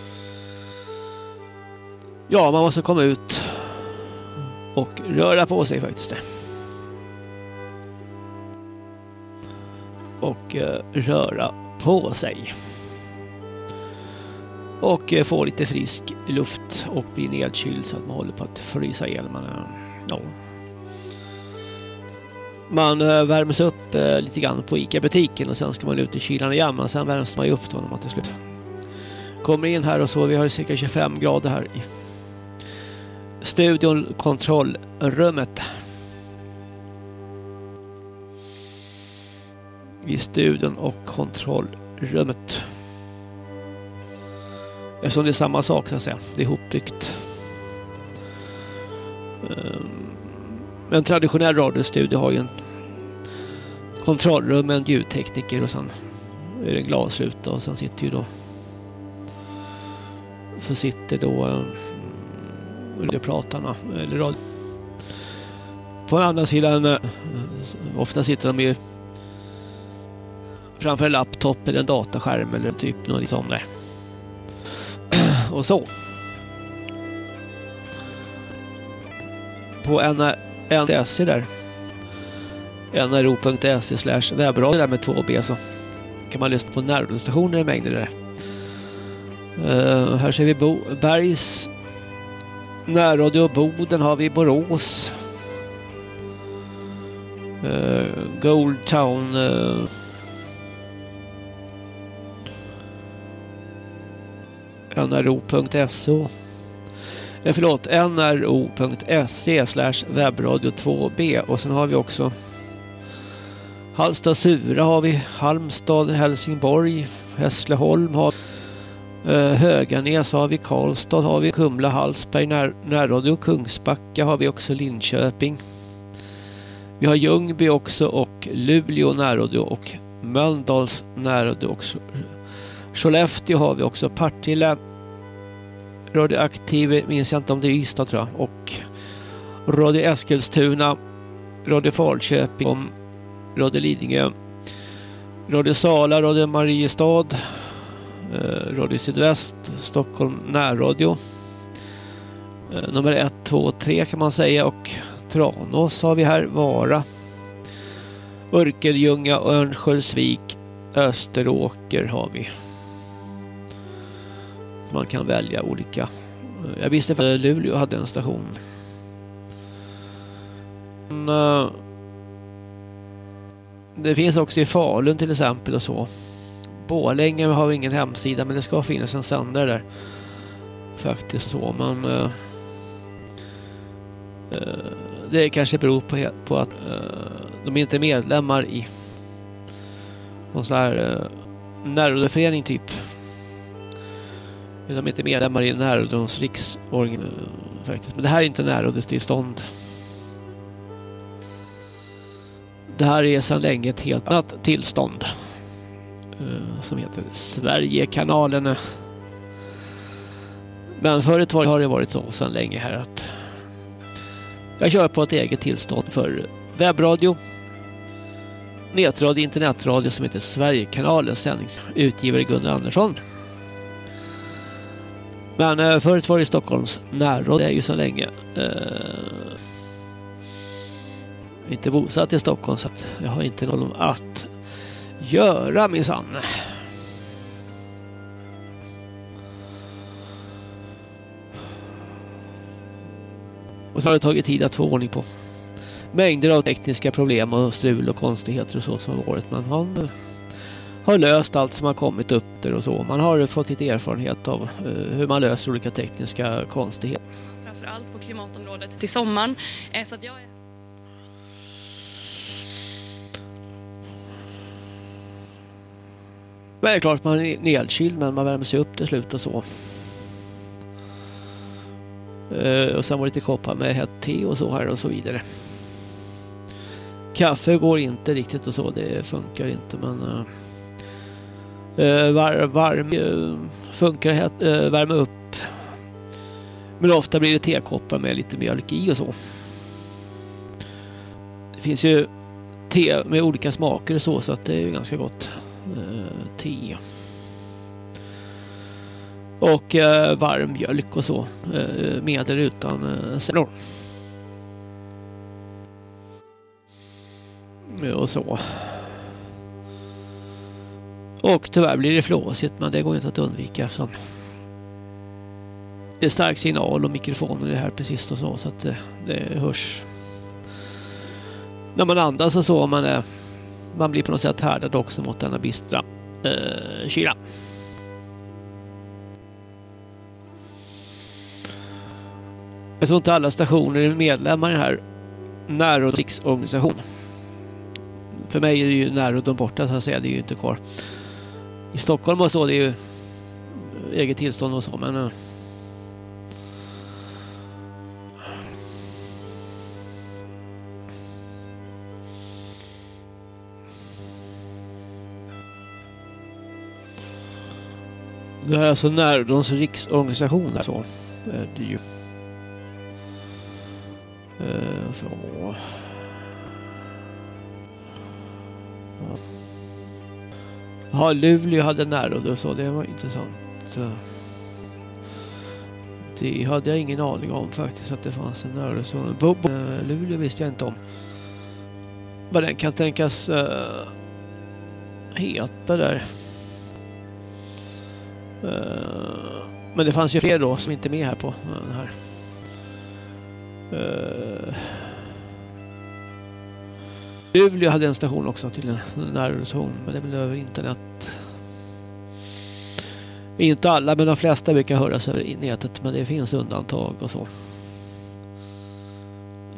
Ja, man måste komma ut och röra på sig faktiskt. Det. Och eh, röra på sig. Och eh, få lite frisk luft och bli nedkyld så att man håller på att frysa ihjäl. Man, ja man eh, värms upp eh, lite grann på ICA-butiken och sen ska man ut i kylan igen. Men sen värms man ju upp då när man till slut kommer in här och så. Vi har cirka 25 grader här i studion, kontrollrummet. I studion och kontrollrummet. Eftersom det är samma sak så att säga. Det är ihopbyggt. Ehm, en traditionell radiostudio har ju en kontrollrum med en ljudtekniker och sen är det en glasruta och sen sitter ju då så sitter då eh, radiopratarna eller radio. På andra sidan eh, ofta sitter de ju framför en laptop eller en dataskärm eller typ något sånt där. Och så. På en eh, NSE där nro.se slash webbradio där med 2B så kan man lyssna på närradiostationer i mängder där. Uh, här ser vi Bo Bergs närradio Boden har vi Borås. Uh, Gold Town eh, uh, nro.se eh, förlåt, nro.se slash webbradio 2b och sen har vi också Hallsta Sura har vi, Halmstad, Helsingborg, Hässleholm har eh, Höganäs har vi, Karlstad har vi, Kumla, Hallsberg, när, närradio, Kungsbacka har vi också, Linköping. Vi har Ljungby också och Luleå närradio och Mölndals närradio också. Skellefteå har vi också, Partille, Radioaktiv, minns jag inte om det är Ystad tror jag, och Radio Eskilstuna, Radio Falköping, Radio Lidingö, Radio Sala, Radio Mariestad, eh, Radio Sydväst, Stockholm närradio. Eh, nummer 1, 2, 3 kan man säga och Tranås har vi här, Vara, Örkelljunga, Örnsköldsvik, Österåker har vi. Man kan välja olika. Eh, jag visste att Luleå hade en station. Men, det finns också i Falun till exempel och så. Borlänge har ingen hemsida men det ska finnas en sändare där. Faktiskt så men Uh, det kanske beror på, på att uh, de inte är medlemmar i någon sån här uh, närrådeförening typ. De är inte medlemmar i närradions riksorganisation faktiskt. Men det här är inte närradiotillstånd. Det här är sedan länge ett helt annat tillstånd. Eh, som heter Sverigekanalen. Men förut har det varit så sedan länge här att jag kör på ett eget tillstånd för webbradio, nätradio, internetradio som heter Sverigekanalen, sändningsutgivare Gunnar Andersson. Men eh, förut var det Stockholms närradio, det är ju så länge. Eh, inte bosatt i Stockholm så att jag har inte någon att göra minsann. Och så har det tagit tid att få ordning på mängder av tekniska problem och strul och konstigheter och så som har varit. Men han har löst allt som har kommit upp där och så. Man har fått lite erfarenhet av eh, hur man löser olika tekniska konstigheter. Framförallt på klimatområdet till sommaren. Eh, så att jag är... Men det är klart man är nedkyld men man värmer sig upp till slut och så. Uh, och sen var det lite koppar med hett te och så här och så vidare. Kaffe går inte riktigt och så, det funkar inte men uh, var, varm uh, funkar het, värma upp. Men ofta blir det tekoppar med lite mjölk i och så. Det finns ju te med olika smaker och så så att det är ju ganska gott. Eh, te. Och eh, varm mjölk och så. Eh, med eller utan eh, cellor. Eh, och så. Och tyvärr blir det flåsigt men det går inte att undvika eftersom det är stark signal och mikrofonen är här precis och så så att det, det hörs. När man andas och så man är man blir på något sätt härdad också mot denna bistra eh, kyla. Jag tror inte alla stationer är medlemmar i den här närrådriksorganisationen. För mig är det ju närråden borta så att säga, det är ju inte kvar. I Stockholm och så, det är ju eget tillstånd och så, men... Eh, Det här är alltså närrådens riksorganisation. här, Så. Eh, Det är ju... Eh, Så. Ja. Luleå hade närråd och så. Det var intressant. Det hade jag ingen aning om faktiskt att det fanns en närråd. Så Bo- Bo- eh, Luleå visste jag inte om. Vad den kan tänkas uh, heta där. Eh, men det fanns ju fler då som inte är med här på eh, den här. Uh, Luleå hade en station också till en närradiostation men det blev över internet. Inte alla men de flesta brukar höras över nätet men det finns undantag och så.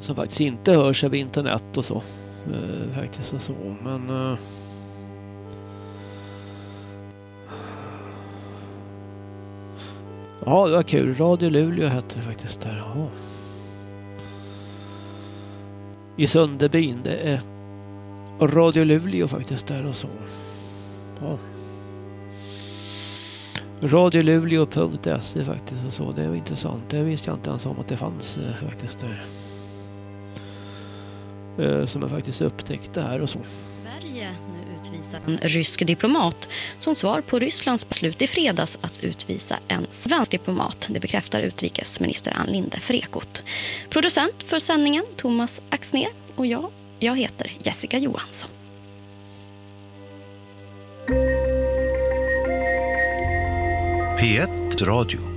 Som faktiskt inte hörs över internet och så. Uh, faktiskt och så men uh, Ja, det var kul. Radio Luleå hette det faktiskt där. Ja. I Sunderbyn. Det är Radio Luleå faktiskt där och så. Ja. Radioluleå.se faktiskt och så. Det var intressant. Det visste jag inte ens om att det fanns eh, faktiskt där. Eh, som jag faktiskt upptäckte här och så. Sverige utvisa utvisar en rysk diplomat som svar på Rysslands beslut i fredags att utvisa en svensk diplomat. Det bekräftar utrikesminister Ann Linde för Ekot. Producent för sändningen Thomas Axner och jag, jag heter Jessica Johansson. P1 Radio.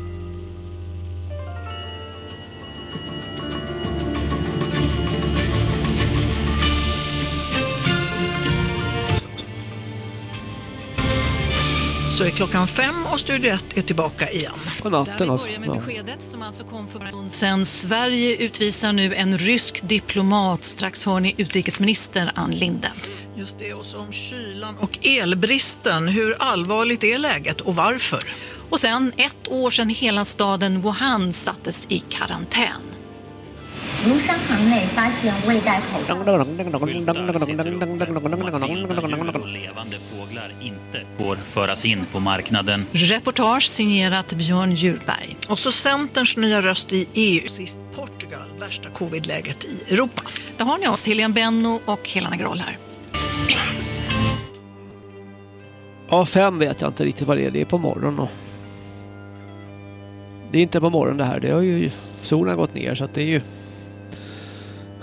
Så är klockan fem och Studio 1 är tillbaka igen. På Där vi börjar med beskedet som alltså kom för en stund sedan. Sverige utvisar nu en rysk diplomat. Strax hör ni utrikesminister Ann Linde. Just det, och så om kylan och elbristen. Hur allvarligt är läget och varför? Och sen ett år sedan hela staden Wuhan sattes i karantän. 如商行内发现未戴口罩。 levande fåglar inte får föras in på marknaden. Reportage signerat Björn Djurberg. Och så Centerns nya röst i EU. Sist Portugal, värsta covidläget i Europa. Där har ni oss, Helene Benno och Helena Groll här. Ja, fem vet jag inte riktigt vad det är. Det är på morgonen. Och... Det är inte på morgonen det här. Det har ju solen har gått ner så att det är ju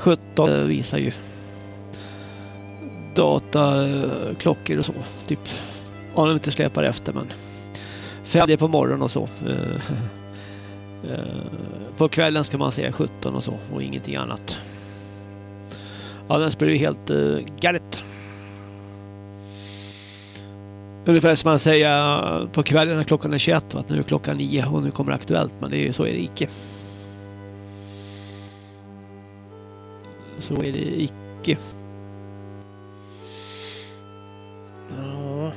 17 visar ju dataklockor och så. Typ, om de inte släpar efter men fem det på morgonen och så. Eh, eh, på kvällen ska man säga 17 och så och ingenting annat. Annars blir det helt uh, galet. Ungefär som man säger på kvällen när klockan är 21 att nu är klockan 9 och nu kommer det Aktuellt men det är, så är det icke. Så är det icke. Ja.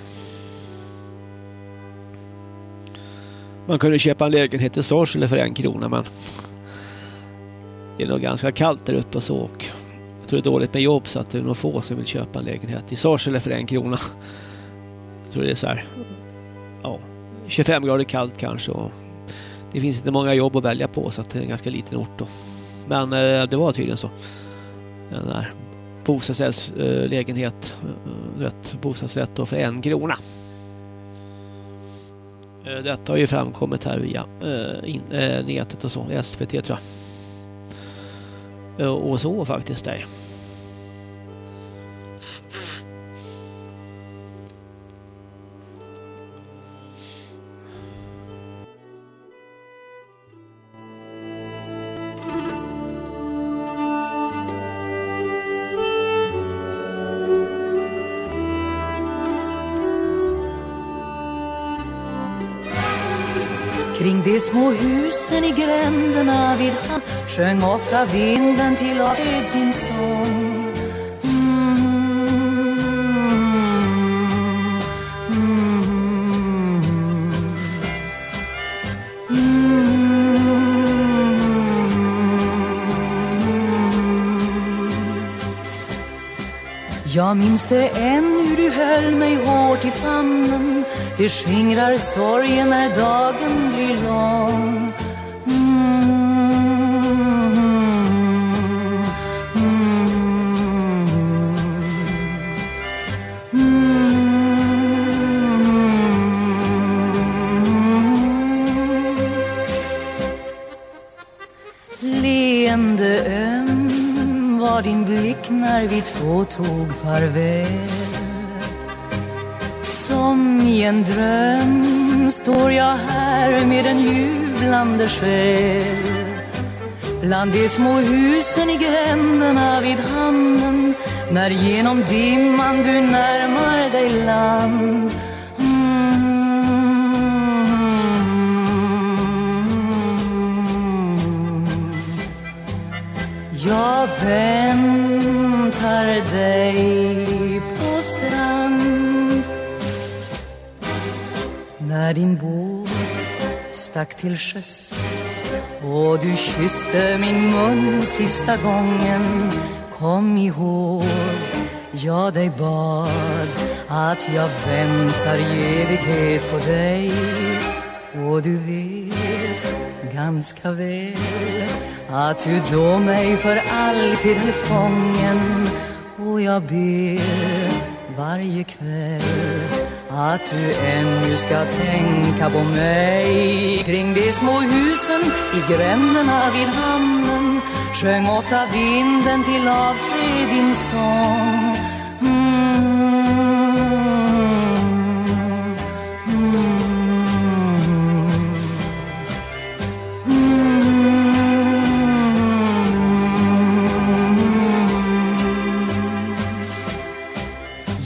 Man kunde köpa en lägenhet i Sorsele för en krona men det är nog ganska kallt där uppe och så och jag tror det är dåligt med jobb så att det är nog få som vill köpa en lägenhet i Sorsele för en krona. Jag tror det är så här ja, 25 grader kallt kanske och det finns inte många jobb att välja på så att det är en ganska liten ort då. Men eh, det var tydligen så. Den där bostadsrättslägenhet, eh, du vet, bostadsrätt då för en krona. Eh, detta har ju framkommit här via eh, in, nätet och så, SVT tror jag. Och så faktiskt där. De små husen i gränderna vid hamn sjöng ofta vinden till och med sin sång. Jag minns det än hur du höll mig hårt i famnen det skingrar sorgen när dagen blir lång? Leende öm var din blick när vi två tog farväl. Jublande Bland de små husen i gränderna vid hamnen När genom dimman du närmar dig land. Mm. Jag väntar dig på strand. När din båt stack till sjöss och du kysste min mun sista gången. Kom ihåg, jag dig bad att jag väntar i evighet på dig. Och du vet ganska väl att du då mig för alltid höll fången. Och jag ber varje kväll att du ännu ska tänka på mig Kring de små husen i gränderna vid hamnen sjöng ofta vinden till avsked din sång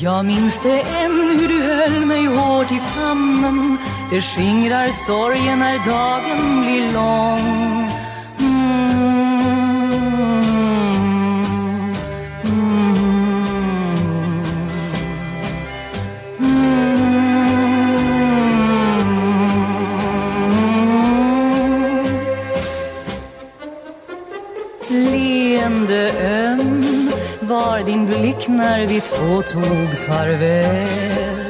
Jag minns det än i famnen. Det skingrar sorgen när dagen blir lång. Leende öm var din blick när vi två tog farväl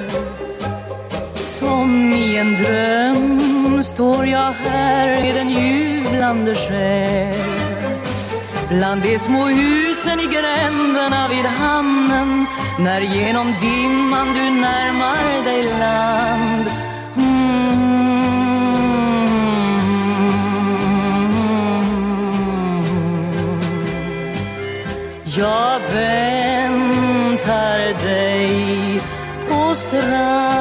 här med den jublande själ. Bland de små husen i gränderna vid hamnen När genom dimman du närmar dig land. Mm. Jag väntar dig på strand.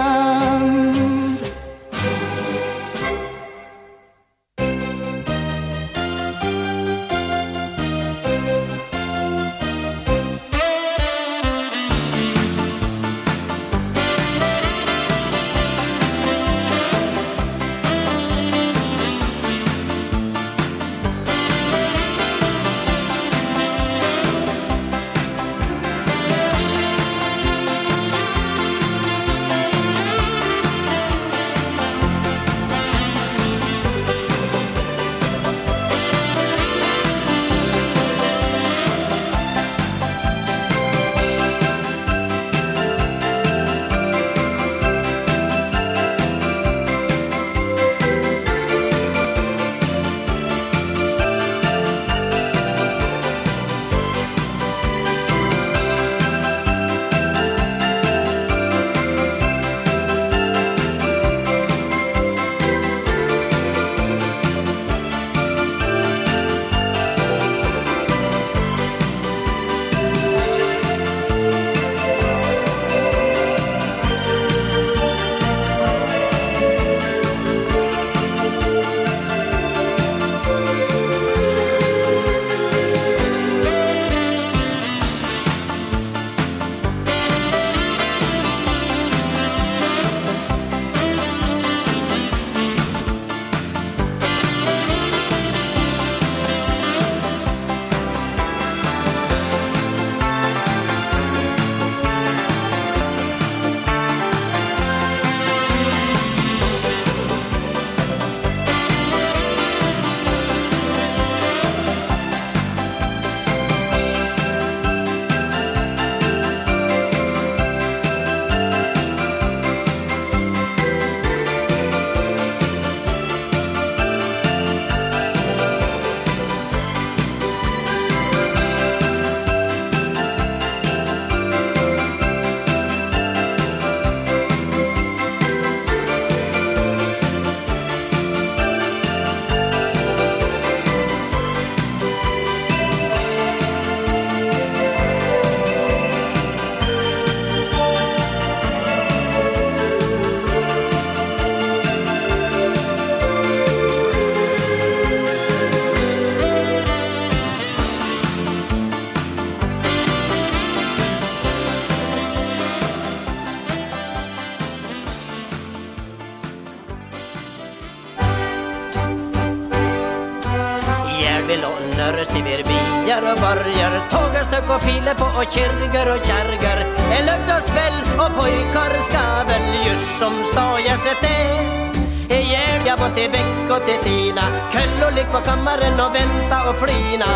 Tågar, stök och filer på och kirgar och kärgar En lördagskväll och pojkar ska väl just som stajarset är. Ihjäl jag både Bäck och till Tina Köllor ligg på kammaren och vänta och flina.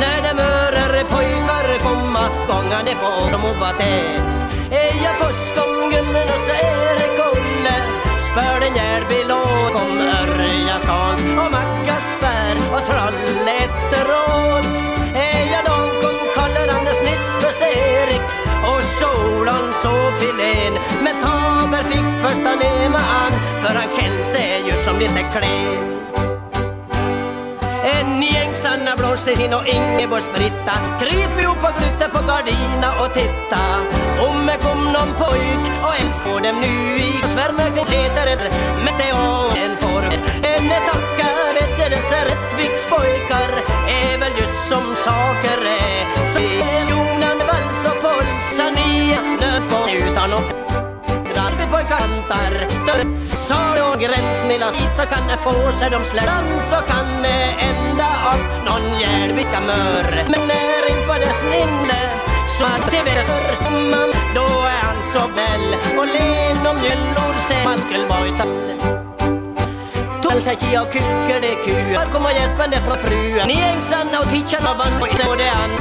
När de mörer pojkar komma gångande på dem och vad det är jag fuskgången och så är det Kolle Spölen Järbilå kom Örjasans och Mackasberg och Trollhätteråt skolan såg filén Men Taber fick första nema an för han kände sig ju som lite klen. En gäng Sanna Blomsterhin och Ingeborgs-Britta kryper ihop och knyter på gardina och titta. Om det kom någon pojk och älskar dem nu i svärmar kring letare meteoren får en tacka vet jag dessa Rättviks pojkar. Är väl just som saker är. Så Jonan kantar. Större Sal och gräns mellan hit så kan det få sig de slädan så kan det ända upp någon järbiska mör. Men när in på dess ninne så att det väser man då är han så väl. Och len och mjöllor ser man skulle vara utan Tolsakia och kycker det kuar kommer gäspande från fruen. Ni ängsanna och ticharna vann på det an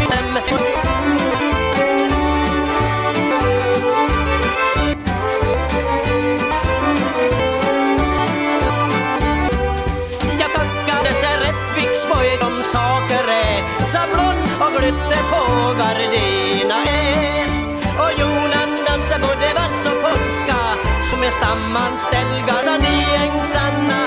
och glitter på gardina är Och Jonan dansar både vals och polska Som är stammanställd Garzani i ängsarna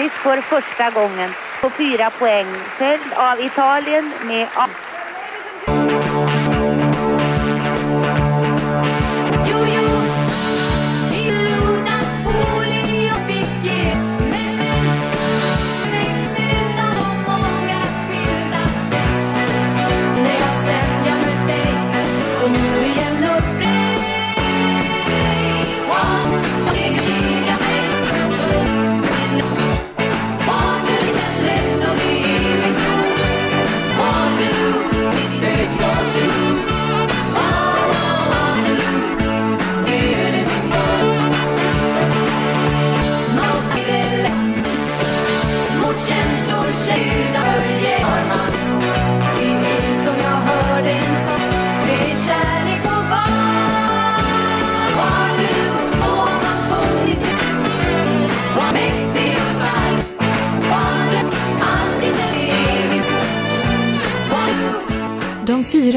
roligt. För första gången på fyra poäng. Följd av Italien med...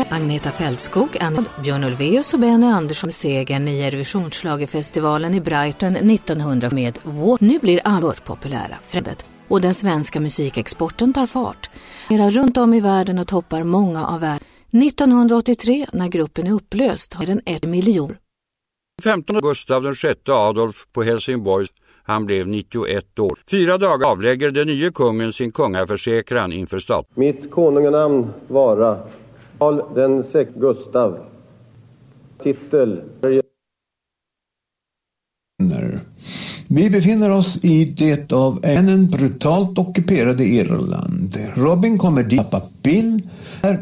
Fyra Agneta Fältskog, Anna Björn Ulvaeus och Benny Andersson segern i Eurovisionsschlagerfestivalen i Brighton 1900 med War. Nu blir Amber populära fredet och den svenska musikexporten tar fart. Era runt om i världen och toppar många av världen. 1983 när gruppen är upplöst har den ett miljon. 15 Gustav den sjätte Adolf på Helsingborg. Han blev 91 år. Fyra dagar avlägger den nye kungen sin kungaförsäkran inför stat. Mitt konunganamn vara Karl den sex Gustav. Titel Vi befinner oss i det av ännen brutalt ockuperade Irland. Robin kommer dit pappa Bill.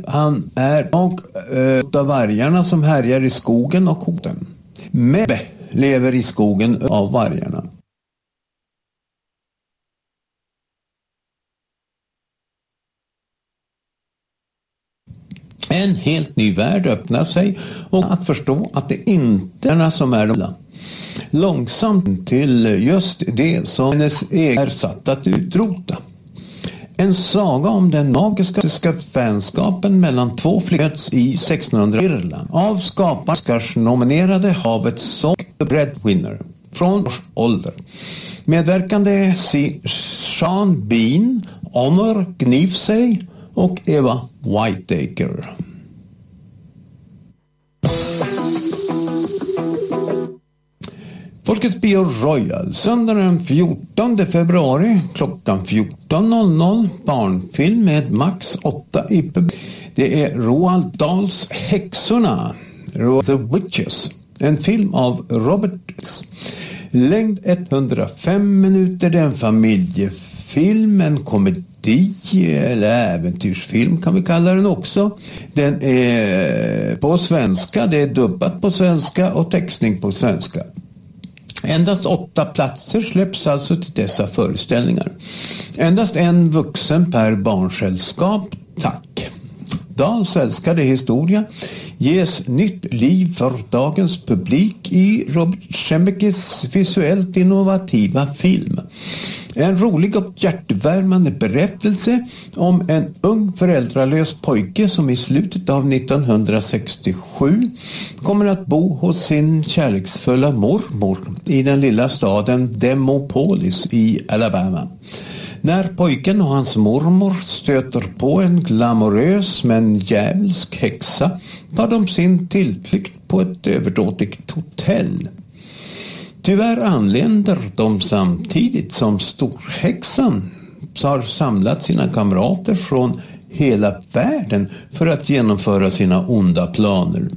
Han är och äh, av vargarna som härjar i skogen och hoten. Mebbe lever i skogen av vargarna. En helt ny värld öppnar sig och att förstå att det inte är som är de långsamt till just det som hennes egen är satt att utrota. En saga om den magiska vänskapen mellan två flickor i 1600 Irland av skaparen nominerade havet sång The Breadwinner från års ålder. Medverkande Sean Bean, Honor Gnivsey och Eva Whiteacre. Folkets Bio Royal, söndagen den 14 februari klockan 14.00. Barnfilm med max 8 i publiken. Det är Roald Dahls Häxorna, The Witches. En film av Robert Längd 105 minuter. Det är en familjefilm, en komedi eller äventyrsfilm kan vi kalla den också. Den är på svenska, det är dubbat på svenska och textning på svenska. Endast åtta platser släpps alltså till dessa föreställningar. Endast en vuxen per barnsällskap, tack. Dahls älskade historia ges nytt liv för dagens publik i Robert Zemeckis visuellt innovativa film. En rolig och hjärtvärmande berättelse om en ung föräldralös pojke som i slutet av 1967 kommer att bo hos sin kärleksfulla mormor i den lilla staden Demopolis i Alabama. När pojken och hans mormor stöter på en glamorös men djävulsk häxa tar de sin tillflykt på ett överdådigt hotell. Tyvärr anländer de samtidigt som storhäxan har samlat sina kamrater från hela världen för att genomföra sina onda planer.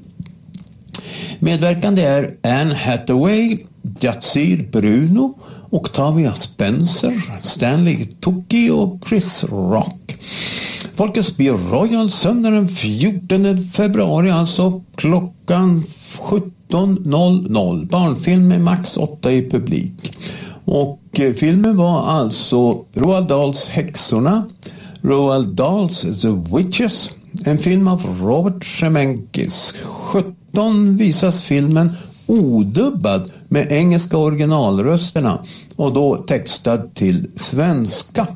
Medverkande är Anne Hathaway, Yatsir Bruno, Octavia Spencer, Stanley Tucci och Chris Rock. Folkets Bio Royal söndag den 14 februari, alltså klockan 17.00. Barnfilm med max 8 i publik. Och eh, filmen var alltså Roald Dahls Häxorna, Roald Dahls The Witches, en film av Robert Schemenkis. 17 visas filmen odubbad med engelska originalrösterna och då textad till svenska.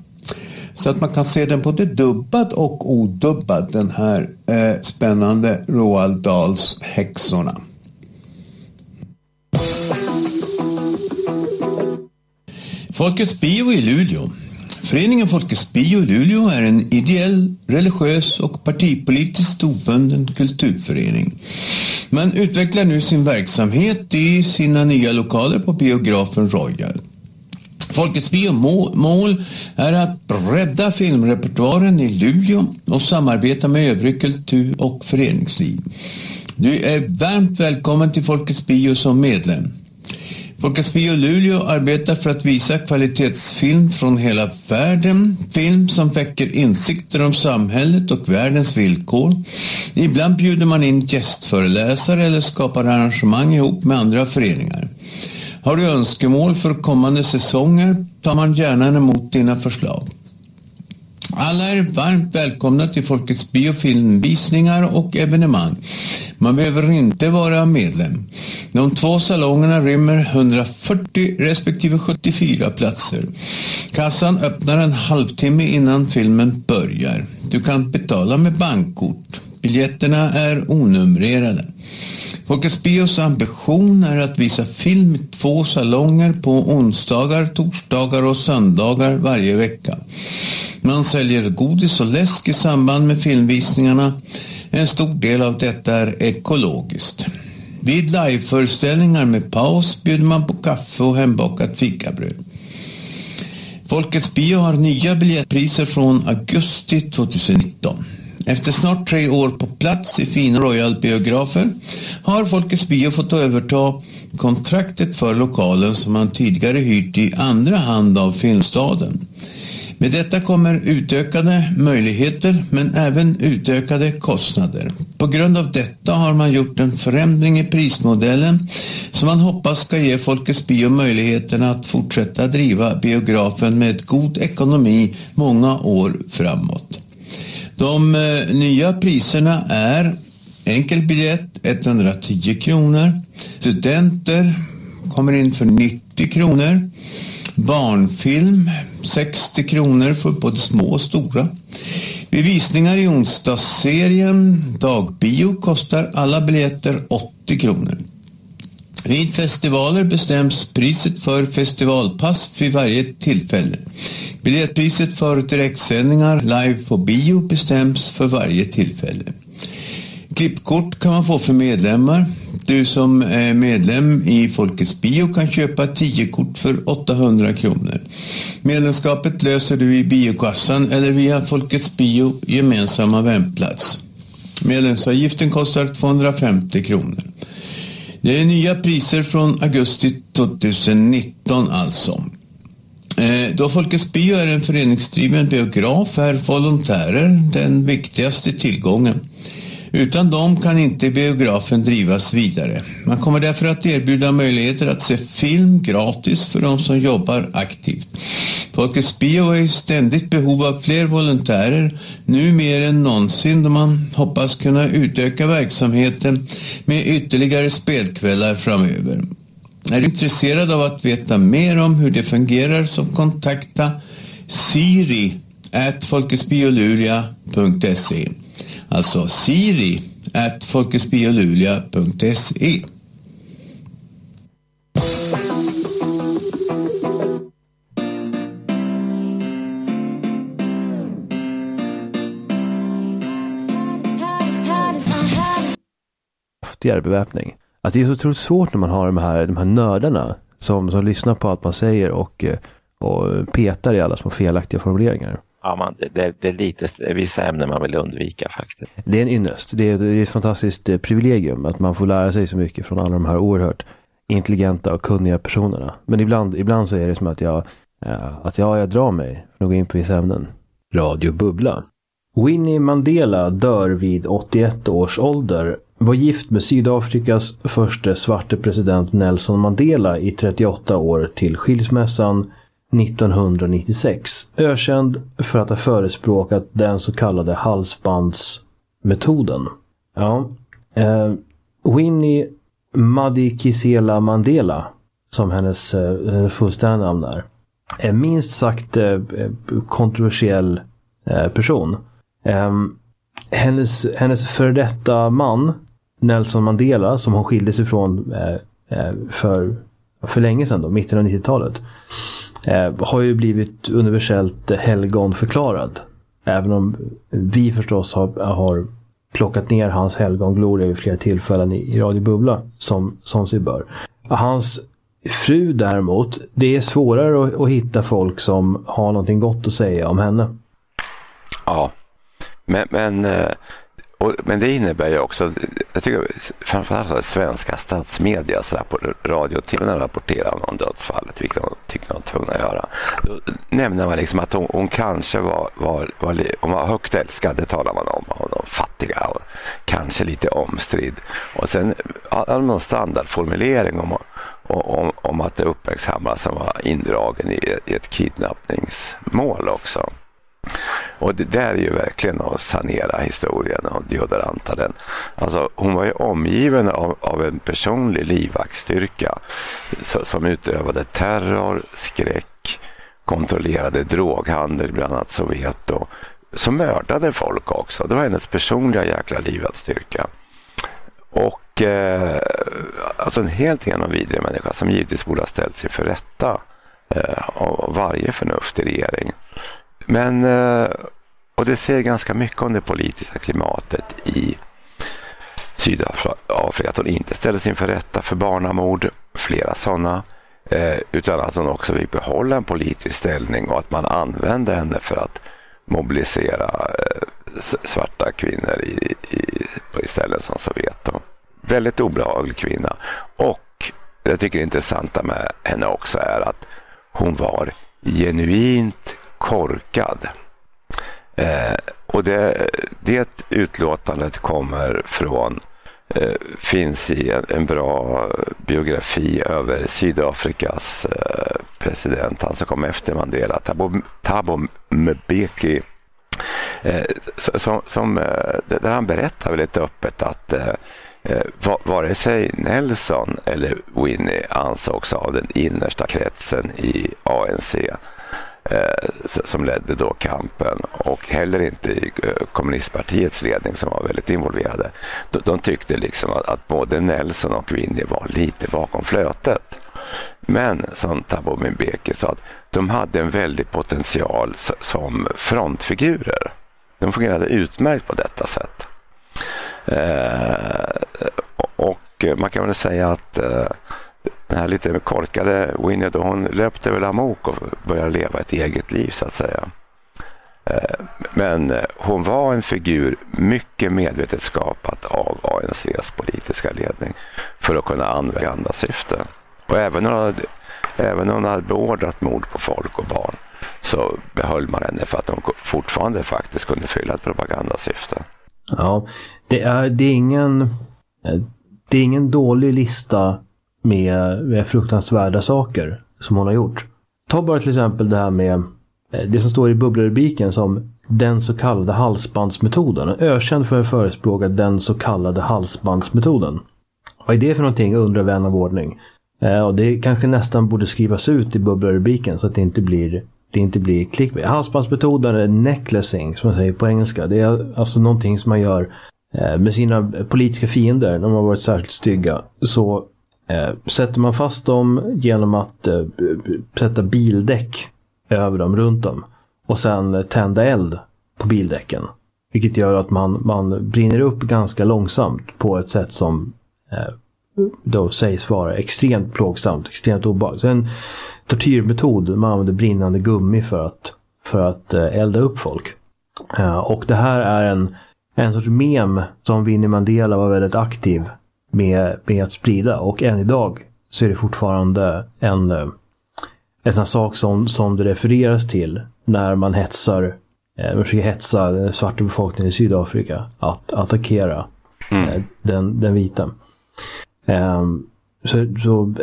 Så att man kan se den både dubbad och odubbad, den här eh, spännande Roald Dahls Häxorna. Folkets Bio i Luleå. Föreningen Folkets Bio i Luleå är en ideell, religiös och partipolitiskt obunden kulturförening. Man utvecklar nu sin verksamhet i sina nya lokaler på biografen Royal. Folkets Bio mål är att bredda filmrepertoaren i Luleå och samarbeta med övrig kultur och föreningsliv. Du är varmt välkommen till Folkets Bio som medlem. Folkets Bio Luleå arbetar för att visa kvalitetsfilm från hela världen. Film som väcker insikter om samhället och världens villkor. Ibland bjuder man in gästföreläsare eller skapar arrangemang ihop med andra föreningar. Har du önskemål för kommande säsonger tar man gärna emot dina förslag. Alla är varmt välkomna till Folkets biofilmvisningar och evenemang. Man behöver inte vara medlem. De två salongerna rymmer 140 respektive 74 platser. Kassan öppnar en halvtimme innan filmen börjar. Du kan betala med bankkort. Biljetterna är onumrerade. Folkets Bios ambition är att visa film i två salonger på onsdagar, torsdagar och söndagar varje vecka. Man säljer godis och läsk i samband med filmvisningarna. En stor del av detta är ekologiskt. Vid liveföreställningar med paus bjuder man på kaffe och hembakat fikabröd. Folkets Bio har nya biljettpriser från augusti 2019. Efter snart tre år på plats i fina Royal-biografer har Folkets Bio fått överta kontraktet för lokalen som man tidigare hyrt i andra hand av Filmstaden. Med detta kommer utökade möjligheter men även utökade kostnader. På grund av detta har man gjort en förändring i prismodellen som man hoppas ska ge Folkets Bio möjligheten att fortsätta driva biografen med god ekonomi många år framåt. De eh, nya priserna är enkel biljett 110 kronor. Studenter kommer in för 90 kronor. Barnfilm 60 kronor för både små och stora. Vid visningar i onsdagsserien Dagbio kostar alla biljetter 80 kronor. Vid festivaler bestäms priset för festivalpass vid varje tillfälle. Biljettpriset för direktsändningar live på bio bestäms för varje tillfälle. Klippkort kan man få för medlemmar. Du som är medlem i Folkets Bio kan köpa 10 kort för 800 kronor. Medlemskapet löser du i biokassan eller via Folkets Bio gemensamma vändplats. Medlemsavgiften kostar 250 kronor. Det är nya priser från augusti 2019 alltså. Eh, då Folkets Bio är en föreningsdriven biograf är volontärer den viktigaste tillgången. Utan dem kan inte biografen drivas vidare. Man kommer därför att erbjuda möjligheter att se film gratis för de som jobbar aktivt. Folkets Bio är i ständigt behov av fler volontärer, nu mer än någonsin då man hoppas kunna utöka verksamheten med ytterligare spelkvällar framöver. Är du intresserad av att veta mer om hur det fungerar så kontakta Siri at folketsbioluleå.se Alltså Siri at folkesbioluleå.se kraftigare beväpning. Att det är så otroligt svårt när man har de här, de här nördarna som, som lyssnar på allt man säger och, eh, och petar i alla små felaktiga formuleringar. Ja, man, det, det är lite vissa ämnen man vill undvika faktiskt. Det är en ynnest. Det är, det är ett fantastiskt eh, privilegium att man får lära sig så mycket från alla de här oerhört intelligenta och kunniga personerna. Men ibland, ibland så är det som att jag, eh, att jag, jag drar mig från att gå in på vissa ämnen. Radio Bubbla. Winnie Mandela dör vid 81 års ålder var gift med Sydafrikas första svarte president Nelson Mandela i 38 år till skilsmässan 1996. Ökänd för att ha förespråkat den så kallade halsbandsmetoden. Ja, eh, Winnie Madikizela Mandela, som hennes eh, fullständiga namn är, är minst sagt eh, eh kontroversiell eh, person. Eh, hennes, hennes före detta man Nelson Mandela som hon skilde sig från eh, eh, för, för länge sedan, då, mitten av 90-talet. Eh, har ju blivit universellt helgonförklarad. Även om vi förstås har, har plockat ner hans helgongloria vid flera tillfällen i, i Radio Bubbla, som, som sig bör. Hans fru däremot, det är svårare att, att hitta folk som har någonting gott att säga om henne. Ja, men, men eh, och, men det innebär ju också, jag tycker framförallt att svenska statsmedias rapport, radio och tv rapporterar om dödsfallet, vilket de tyckte de var tvungna att göra. Då nämner man liksom att hon, hon kanske var, var, var, hon var högt älskad, det talar man om, och de fattiga och kanske lite omstridd. Och sen hade de någon standardformulering om, om, om att det uppmärksammas som var indragen i, i ett kidnappningsmål också. Och det där är ju verkligen att sanera historien och deodoranta den. Alltså, hon var ju omgiven av, av en personlig livvaktsstyrka som utövade terror, skräck, kontrollerade droghandel, bland annat Sovjet och som mördade folk också. Det var hennes personliga jäkla livvaktsstyrka. Och eh, alltså en helt igenom vidrig människa som givetvis borde ha ställts inför rätta eh, av varje förnuftig regering. Men, eh, och det säger ganska mycket om det politiska klimatet i Sydafrika. Att hon inte ställdes inför rätta för barnamord, flera sådana. Eh, utan att hon också vill behålla en politisk ställning och att man använde henne för att mobilisera eh, svarta kvinnor i, i, på ställen som Soweto. Väldigt obehaglig kvinna. Och jag tycker det intressanta med henne också är att hon var genuint korkad. Eh, och det, det utlåtandet kommer från eh, finns i en, en, bra biografi över Sydafrikas eh, president, han som kom efter Mandela, Thabo, Thabo Mbeki. Eh, som, som, eh, där han berättar väldigt öppet att eh, eh vare sig Nelson eller Winnie ansågs av den innersta kretsen i ANC Eh, som ledde då kampen och heller inte i eh, kommunistpartiets ledning som var väldigt involverade. De, de tyckte liksom att, att, både Nelson och Winnie var lite bakom flötet. Men som Thabo Mbeki sa, att de hade en väldig potential som frontfigurer. De fungerade utmärkt på detta sätt. Eh, och man kan väl säga att eh, den här lite korkade Winnie då, hon löpte väl amok och började leva ett eget liv så att säga. Eh, men eh, hon var en figur mycket medvetet skapat av ANCs politiska ledning för att kunna använda andra syften. Och även om hon hade, även om hon hade beordrat mord på folk och barn så behöll man henne för att hon fortfarande faktiskt kunde fylla ett propagandasyfte. Ja, det är, det är ingen eh, det är ingen dålig lista med, med fruktansvärda saker som hon har gjort. Ta bara till exempel det här med eh, det som står i bubblerubriken som den så kallade halsbandsmetoden. Ökänd för att förespråka den så kallade halsbandsmetoden. Vad är det för någonting undrar vän av ordning. Eh, och det kanske nästan borde skrivas ut i bubblarubriken så att det inte blir det inte blir clickbait. Halsbandsmetoden är necklacing, som man säger på engelska. Det är alltså någonting som man gör eh, med sina politiska fiender när de har varit särskilt stygga. Så Eh, sätter man fast dem genom att eh, sätta bildäck över dem, runt dem. Och sen eh, tända eld på bildäcken. Vilket gör att man, man brinner upp ganska långsamt på ett sätt som då sägs vara extremt plågsamt, extremt obehagligt. Så en tortyrmetod, man använder brinnande gummi för att, för att elda upp folk. Och det här är en, en sorts mem som Winnie Mandela var väldigt aktiv med, med att sprida. Och än idag så är det fortfarande en, eh, en sån sak som, som det refereras till när man hetsar eh, man försöker hetsa den svarta befolkningen i Sydafrika att attackera mm. den, den vita. Um, så, så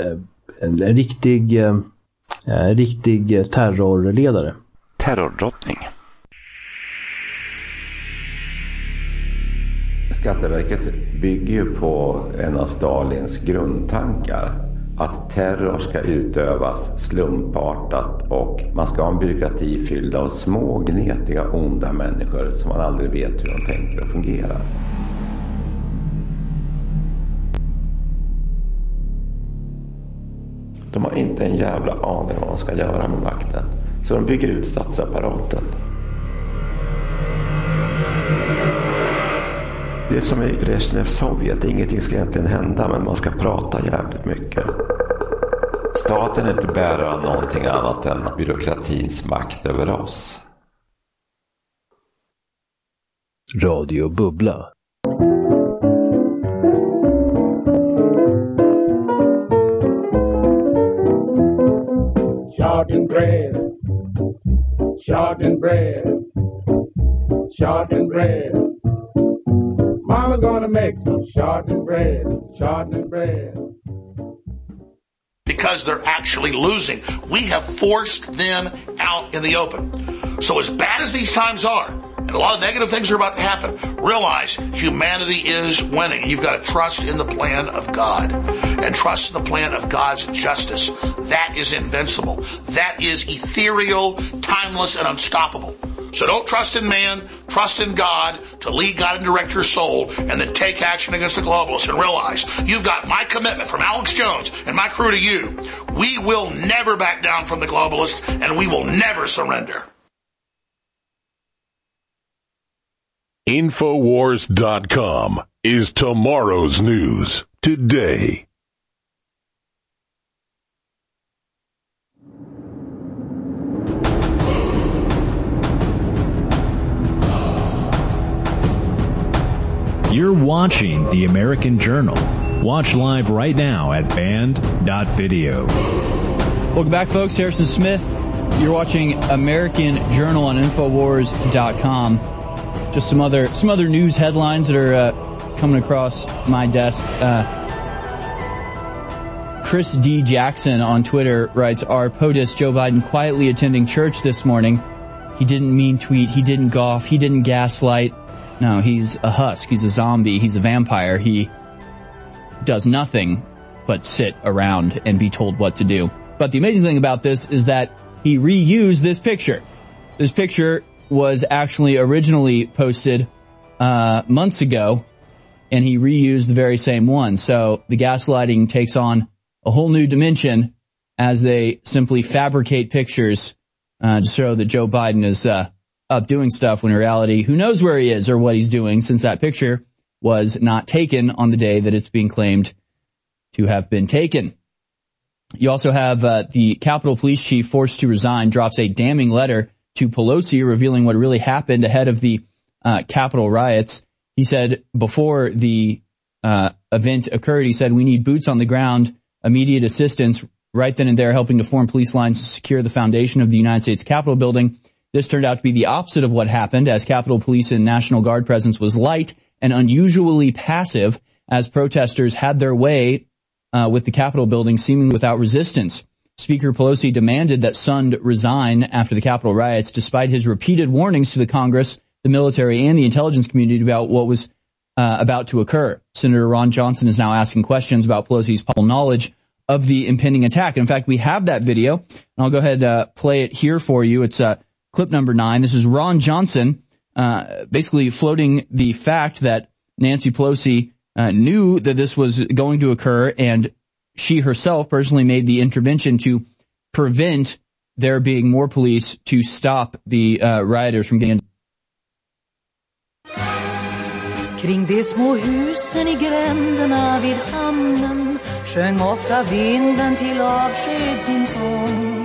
en, en riktig, en riktig terrorledare. Terrordrottning. Skatteverket bygger ju på en av Stalins grundtankar. Att terror ska utövas slumpartat och man ska ha en byråkrati fylld av små gnetiga onda människor som man aldrig vet hur de tänker och fungerar. De har inte en jävla aning om vad de ska göra med makten. Så de bygger ut statsapparaten. Det är som i Brezjnev Sovjet. Ingenting ska egentligen hända men man ska prata jävligt mycket. Staten är inte bärare av någonting annat än byråkratins makt över oss. Radio Bubbla. short bread, short Mama's gonna make some short bread, short bread. Because they're actually losing. We have forced them out in the open. So as bad as these times are, and a lot of negative things are about to happen. Realize humanity is winning. You've got to trust in the plan of God and trust in the plan of God's justice. That is invincible. That is ethereal, timeless, and unstoppable. So don't trust in man, trust in God to lead God and direct your soul and then take action against the globalists and realize you've got my commitment from Alex Jones and my crew to you. We will never back down from the globalists and we will never surrender. Infowars.com is tomorrow's news today. You're watching The American Journal. Watch live right now at band.video. Welcome back, folks. Harrison Smith. You're watching American Journal on Infowars.com just some other some other news headlines that are uh, coming across my desk. Uh, Chris D. Jackson on Twitter writes, "Our POTUS Joe Biden quietly attending church this morning. He didn't mean tweet. He didn't golf. He didn't gaslight. No, he's a husk. He's a zombie. He's a vampire. He does nothing but sit around and be told what to do. But the amazing thing about this is that he reused this picture. This picture was actually originally posted uh, months ago, and he reused the very same one. So the gaslighting takes on a whole new dimension as they simply fabricate pictures uh, to show that Joe Biden is uh, up doing stuff when in reality, who knows where he is or what he's doing since that picture was not taken on the day that it's being claimed to have been taken. You also have uh, the Capitol Police Chief forced to resign drops a damning letter to Pelosi, revealing what really happened ahead of the uh, Capitol riots. He said before the uh, event occurred, he said, we need boots on the ground, immediate assistance right then and there, helping to form police lines to secure the foundation of the United States Capitol building. This turned out to be the opposite of what happened as Capitol Police and National Guard presence was light and unusually passive as protesters had their way uh, with the Capitol building seemingly without resistance. Speaker Pelosi demanded that Sund resign after the Capitol riots, despite his repeated warnings to the Congress, the military, and the intelligence community about what was uh, about to occur. Senator Ron Johnson is now asking questions about Pelosi's possible knowledge of the impending attack. In fact, we have that video, and I'll go ahead and uh, play it here for you. It's uh, clip number nine. This is Ron Johnson uh, basically floating the fact that Nancy Pelosi uh, knew that this was going to occur, and she herself personally made the intervention to prevent there being more police to stop the uh, rioters from getting. Kring de små husen i gränderna vid hamnen sjöng ofta vinden till avsked sin sång.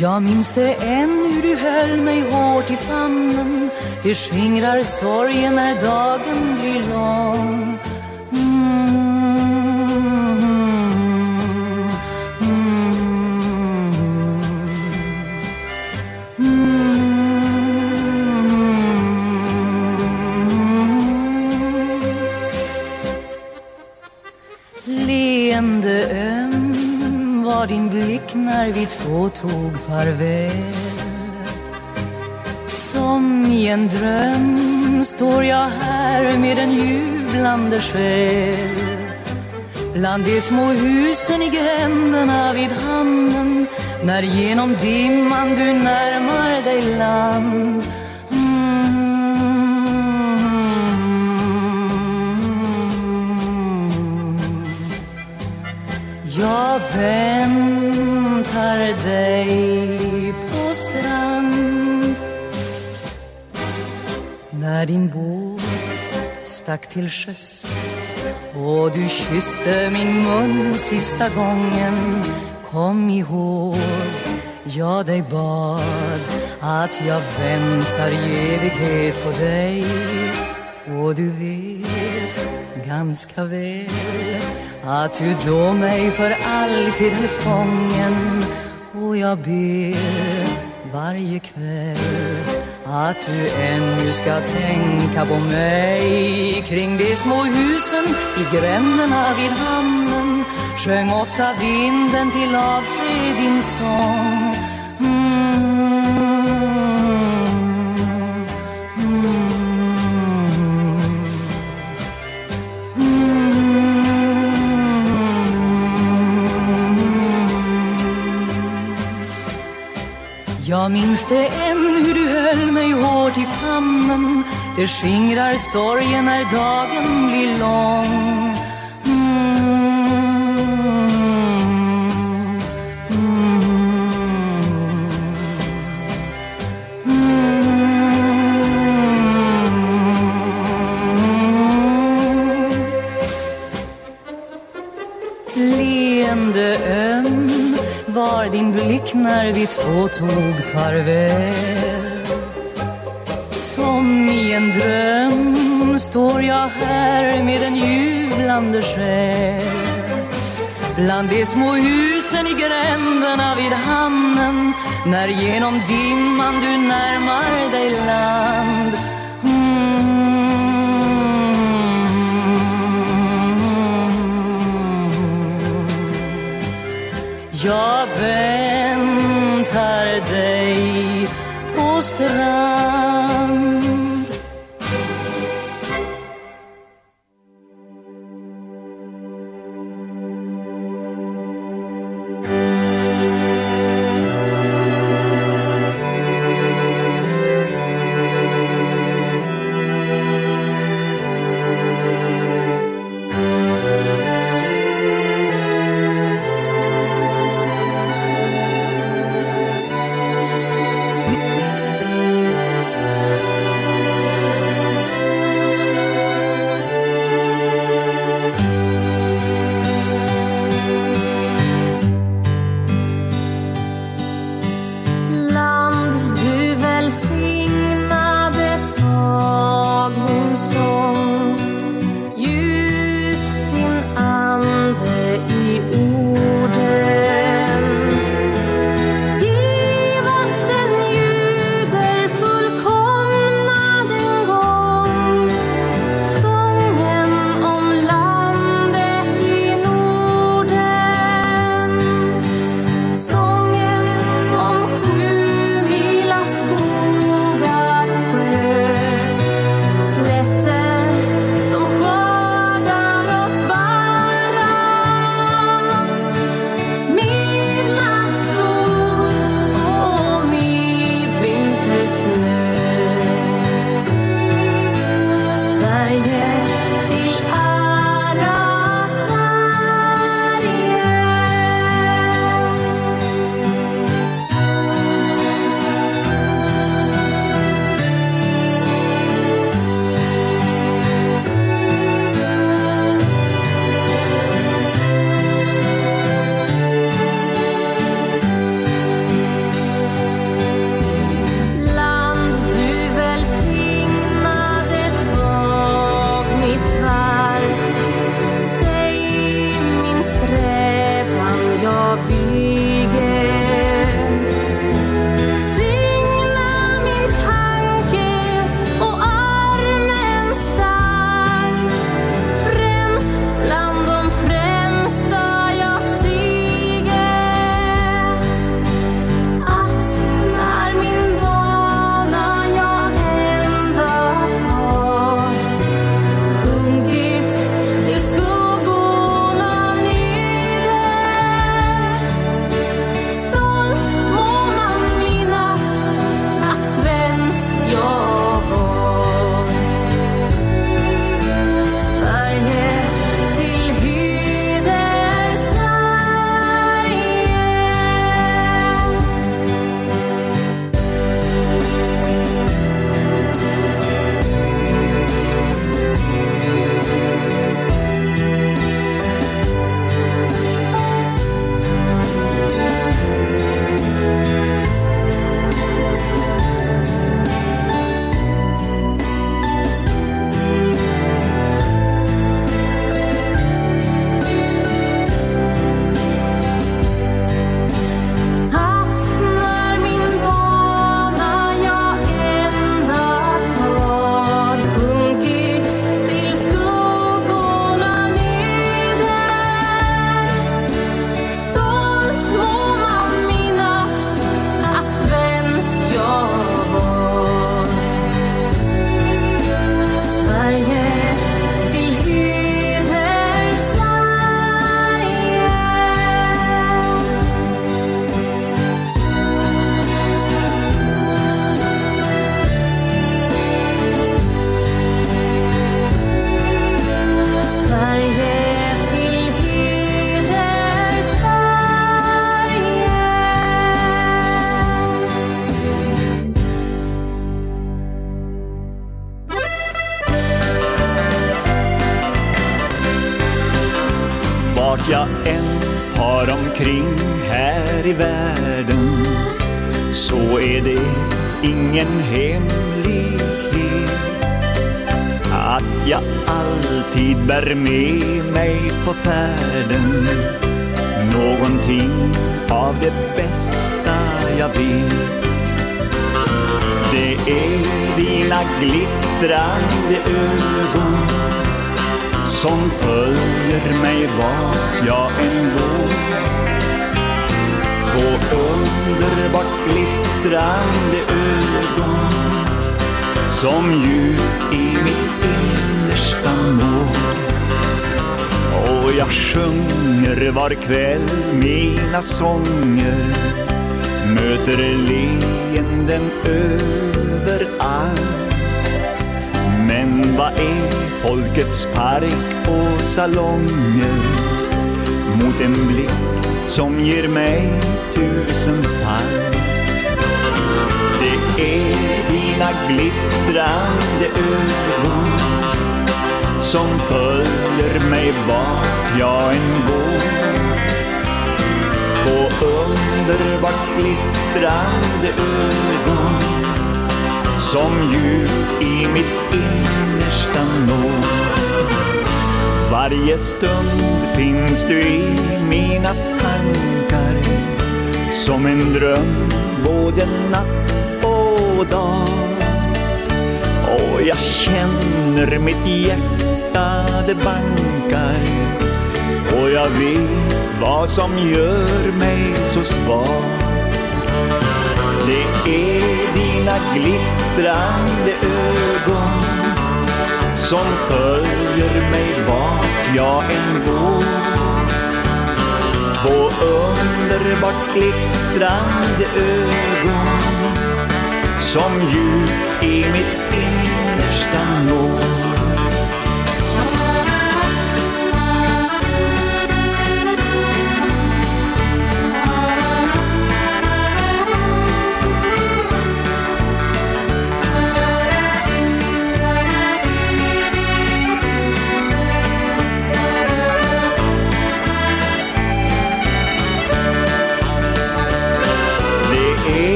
Jag minns det än hur du höll mig hårt i famnen Det skingrar sorgen när dagen blir lång? Var din blick när vi två tog farväl. Som i en dröm står jag här med en jublande själ. Bland de små husen i gränderna vid hamnen När genom dimman du närmar dig land. Jag väntar dig på strand. När din båt stack till sjöss och du kysste min mun sista gången Kom ihåg, jag dig bad att jag väntar i evighet på dig. Och du vet ganska väl att du då mig för alltid höll fången. Och jag ber varje kväll att du ännu ska tänka på mig. Kring de små husen i gränderna vid hamnen sjöng ofta vinden till avsked din sång. Jag minns det än hur du höll mig hårt i famnen. Det skingrar sorgen när dagen blir lång. Din när vi två tog farväl. Som i en dröm står jag här med en jublande själ. Bland de små husen i gränderna vid hamnen När genom dimman du närmar dig land. Mm. Jag väntar dig på strand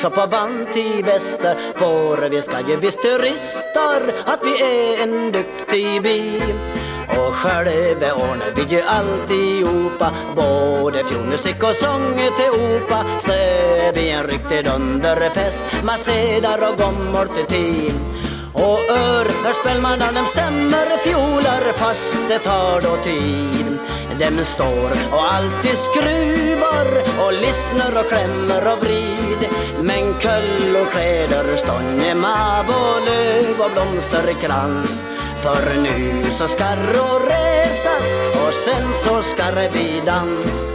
så på band i väster För vi ska ju visst turister, att vi är en duktig bi och själva ordnar vi ju alltihopa Både fjolmusik och sång till opa. Så är vi en riktig dunderfest med och gommor till team. Och örhörspelmarna de stämmer fjolar fast det tar då tid. Dem står och alltid skruvar och lyssnar och klämmer och vrid. Men köll och kläder, stånge, mav och löv och blomsterkrans För nu så ska resas och sen så ska det bli dans.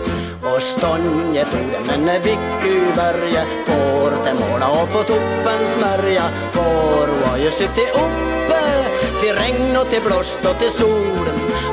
Och stånget orden en Vickyberge får det måla och få toppen smärja. får var ju sitt i regn och till blåst och till sol.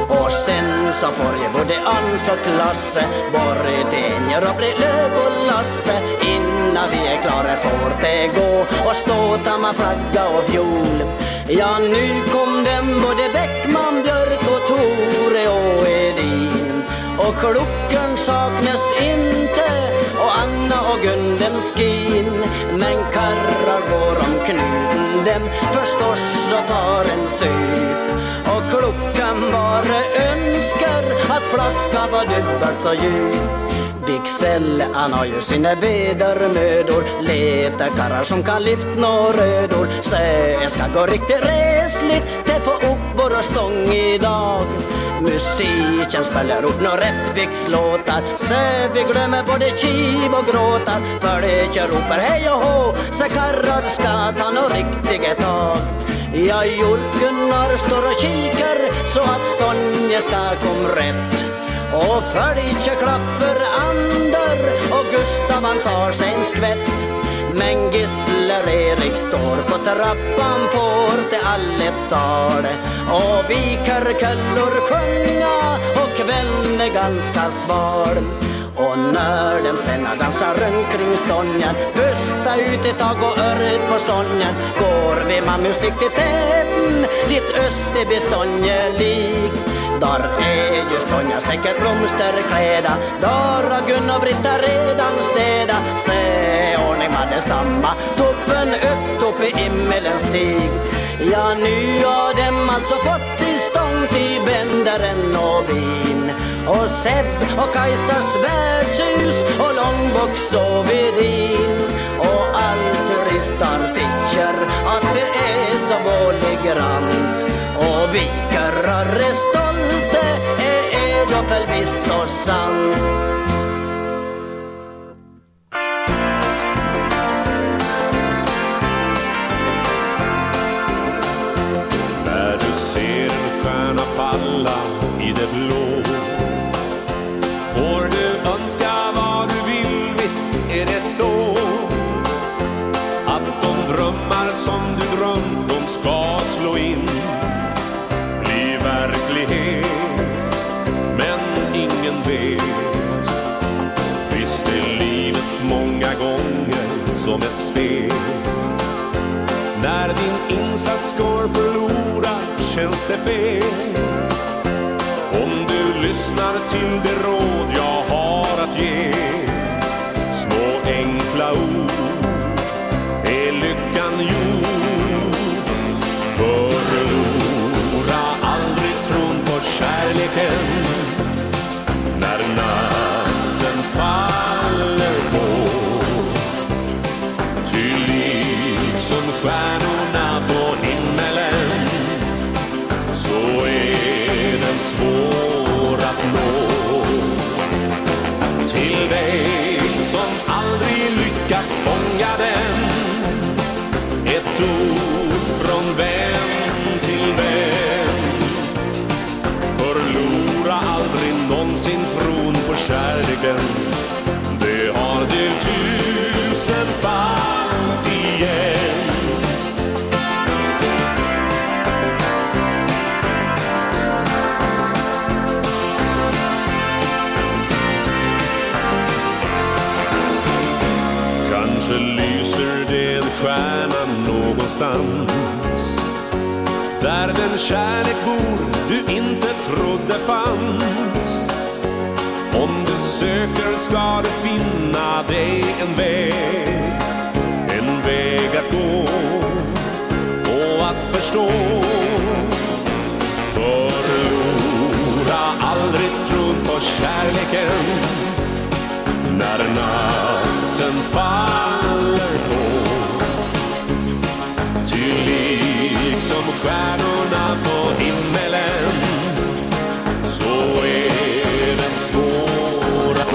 Och sen så får ju både Ans och Klasse borgenjer och bli löv och Lasse. Innan vi är klara får det gå och ståta med flagga och fjol. Ja, nu kom den både Bäckman, Björk och Tore och Edin. Och klockan saknas inte. Anna och Gun dem skin. Men karrar går om knuten. Dem förstås och tar en sup. Och klockan bara önskar att flaskan var dubbelt så djup. Wicksell, han har ju sina vedermödor. Letar karrar som kan lyft nå rödor. Så jag ska gå riktigt resligt. Det får upp våra stång idag. Musiken spelar upp några Rättvikslåtar. Så vi glömmer både kiv och gråtar. Folket ropar hej och hå. Så karrar ska ta nå riktiga tag. Ja, Jorkunar står och kikar så att Skånje ska kom rätt. Och Följe klapper ander och Gustav han tar sig en skvätt men gisslar Erik står på trappan får det allet tal. Och vi körköllor sjunga och kvällen är ganska sval. Och när de sen dansar runt kring stången Pusta ut ett tag och öret på sången Går vi med musik till täten Ditt Österby stånge lik. Där är ju stånga säkert blomsterkläda Där har Gun och Britta redan städa Se ordning med detsamma Toppen upp upp i himmelens stig. Ja, nu har dem alltså fått till stång, till bändaren och bin och Sepp och Kajsars värdshus och Långbox och Vedin. Och all turistar tycker att det är så våldigrant och vi körrar är är jag väl visst och sant När du ser en stjärna falla i det blå Får du önska vad du vill, visst är det så. Att de drömmar som du drömt, de ska slå in. Som ett spel. När din insats går förlorad känns det fel. Om du lyssnar till det råd jag har att ge. Små enkla ord är lyckan gjord. Förlora aldrig tron på kärleken. Till dig som aldrig lyckas fånga den. Ett ord någonstans Där den kärlek bor du inte trodde fanns. Om du söker ska du finna dig en väg En väg att gå och att förstå. Förlora aldrig tron på kärleken när natten faller. Stjärnorna på himmelen så är den svår att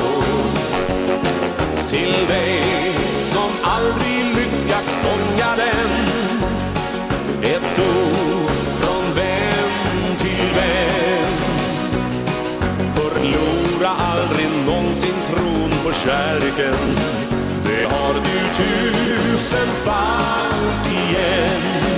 Till dig som aldrig lyckas fånga den. Ett ord från vän till vän. Förlora aldrig någonsin tron på kärleken. Det har du tusenfalt igen.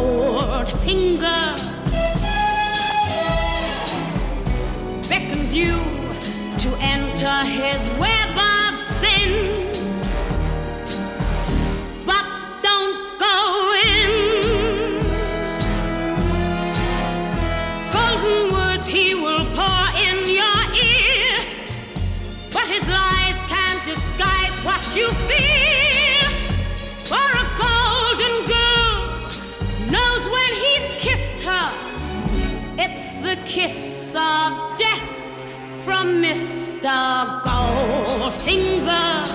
gold finger beckons you. Mr. Goldfinger.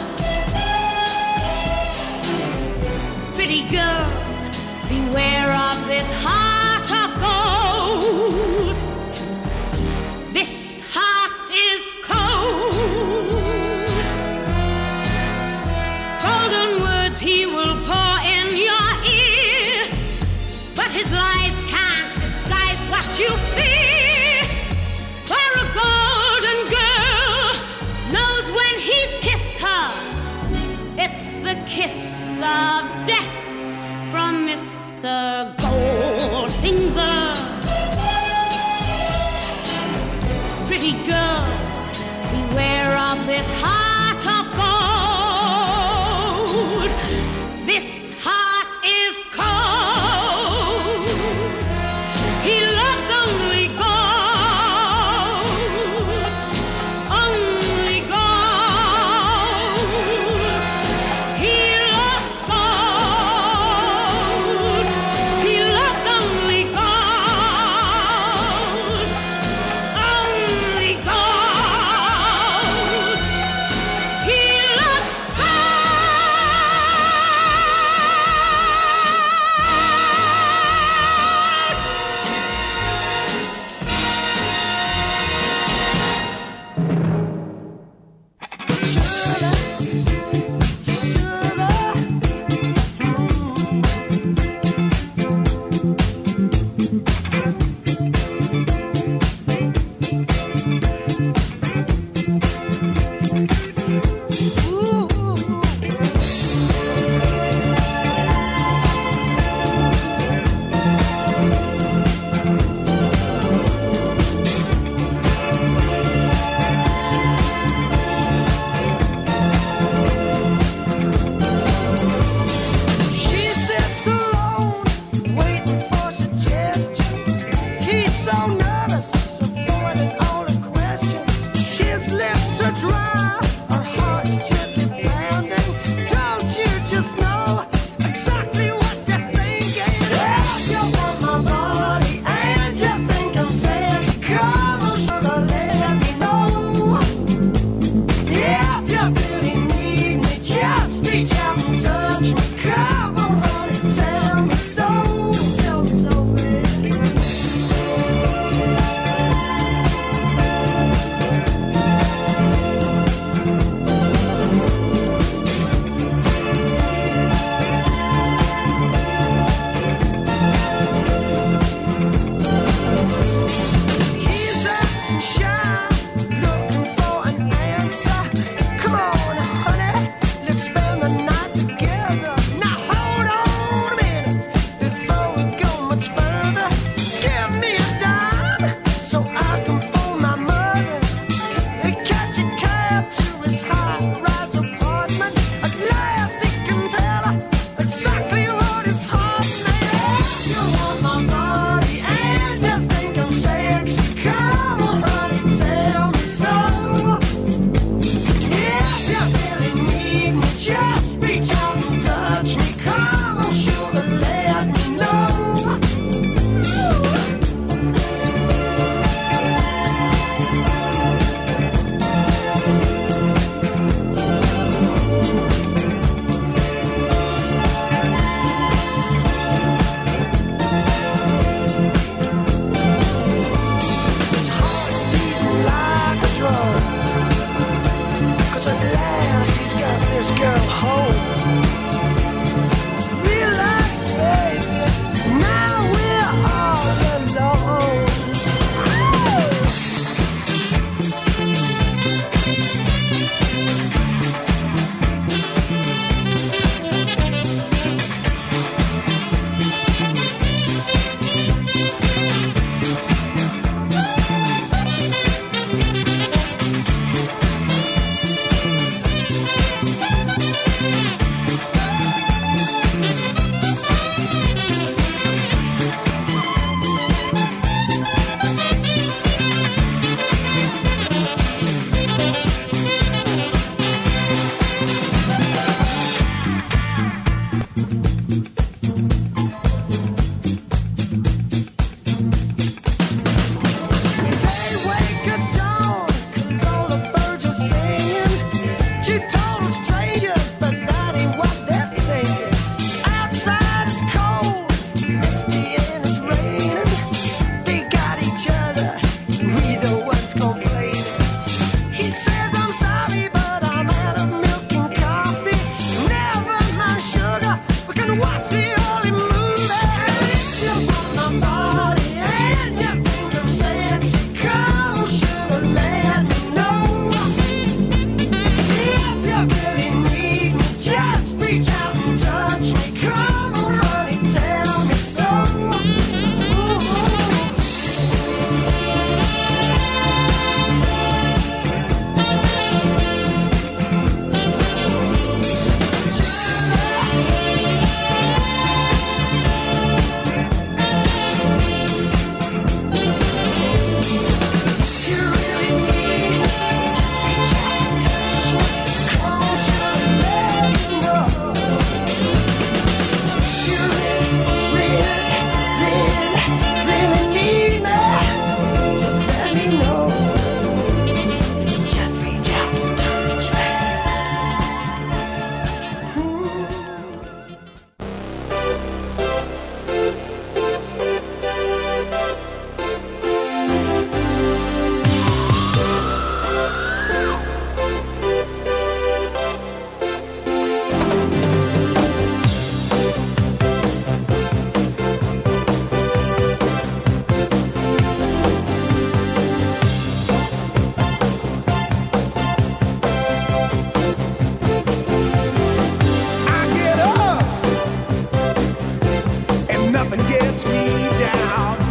lets me down.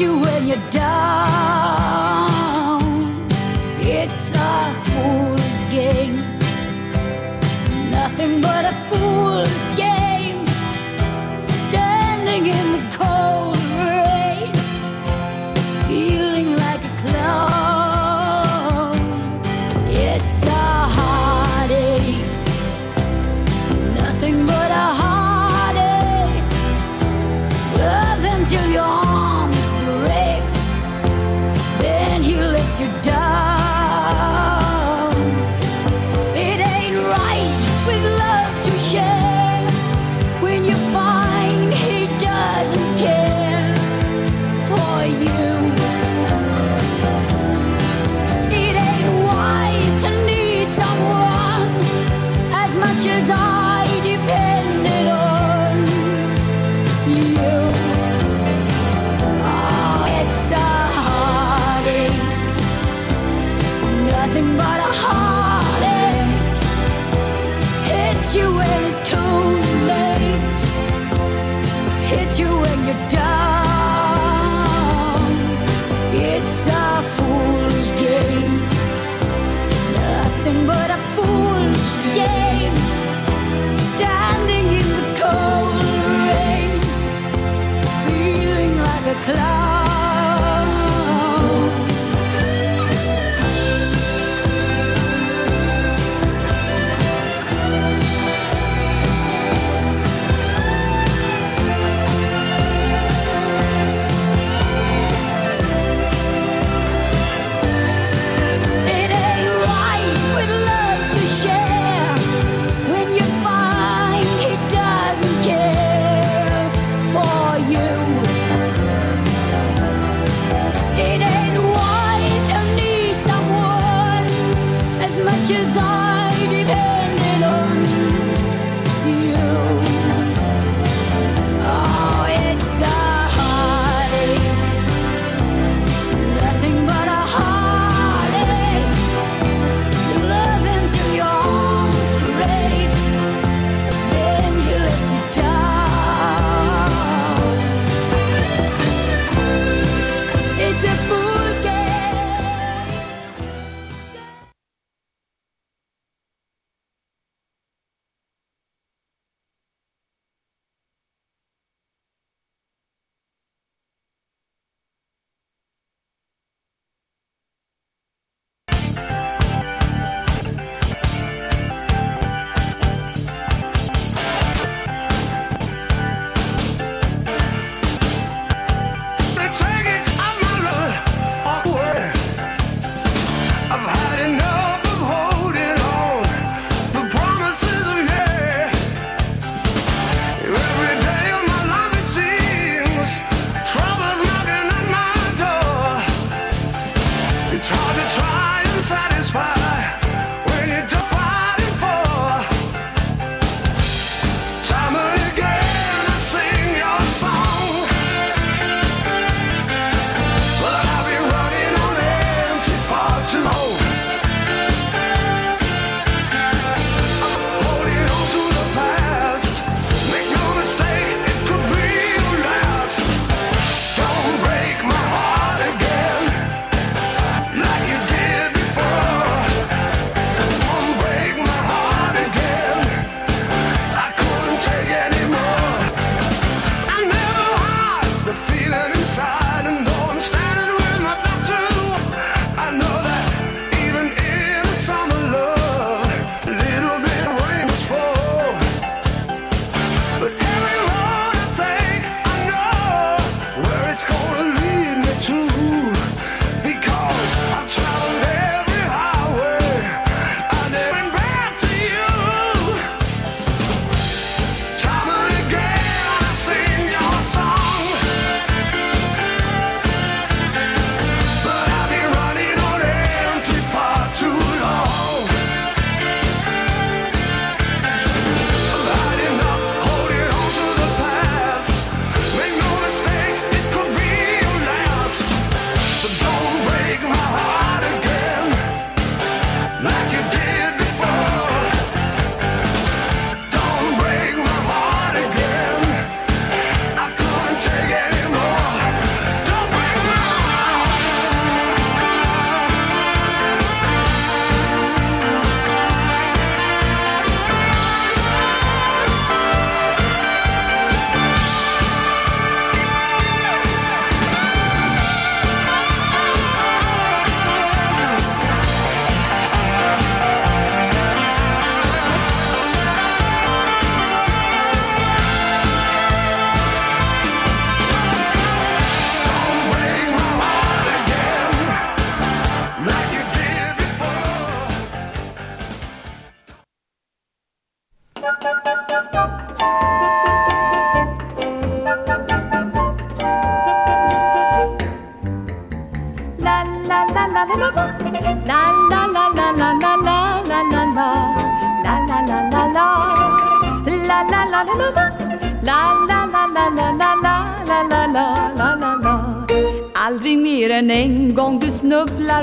You when you're down.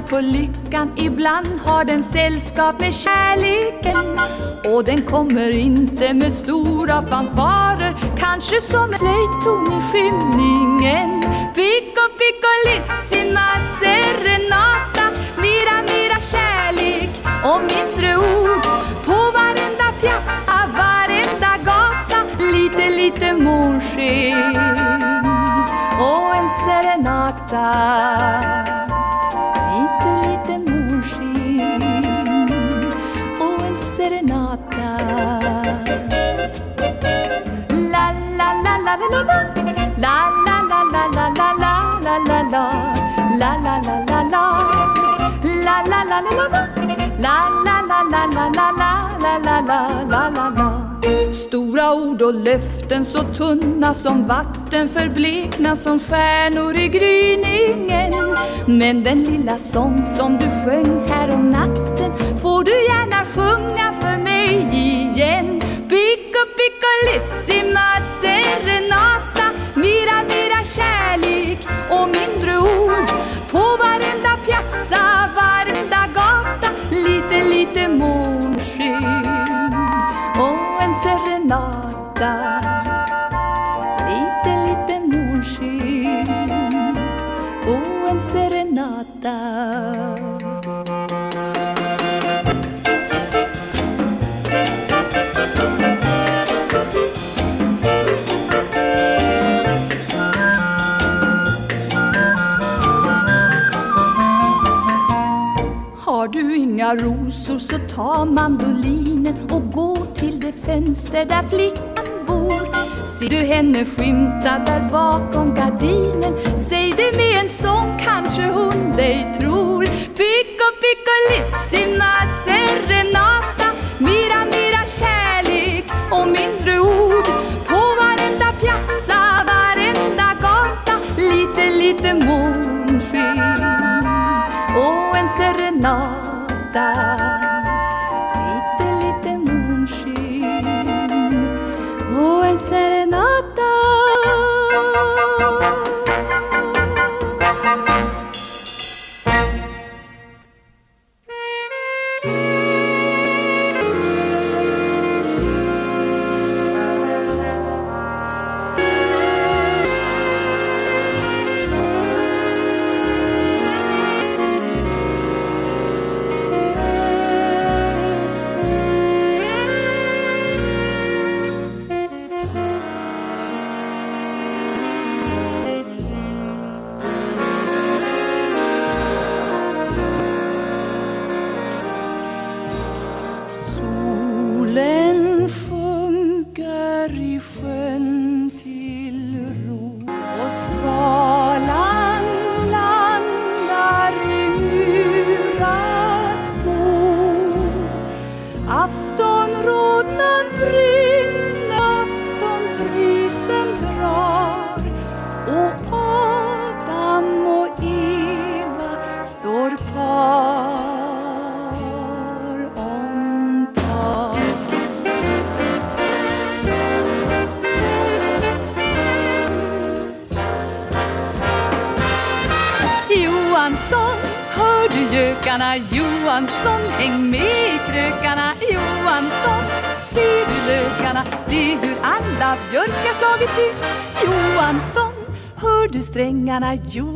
På lyckan. Ibland har den sällskap med kärleken. Och den kommer inte med stora fanfarer. Kanske som en flöjton i skymningen. Pico piccolissima serenata. Mera, mera kärlek och mindre ord På varenda piazza, varenda gata. Lite, lite månsken och en serenata. Stora ord och löften så tunna som vatten förblekna som stjärnor i gryningen Men den lilla sång som du sjöng här om natten får du gärna ta mandolinen och gå till det fönster där flickan bor. Ser du henne skymta där bakom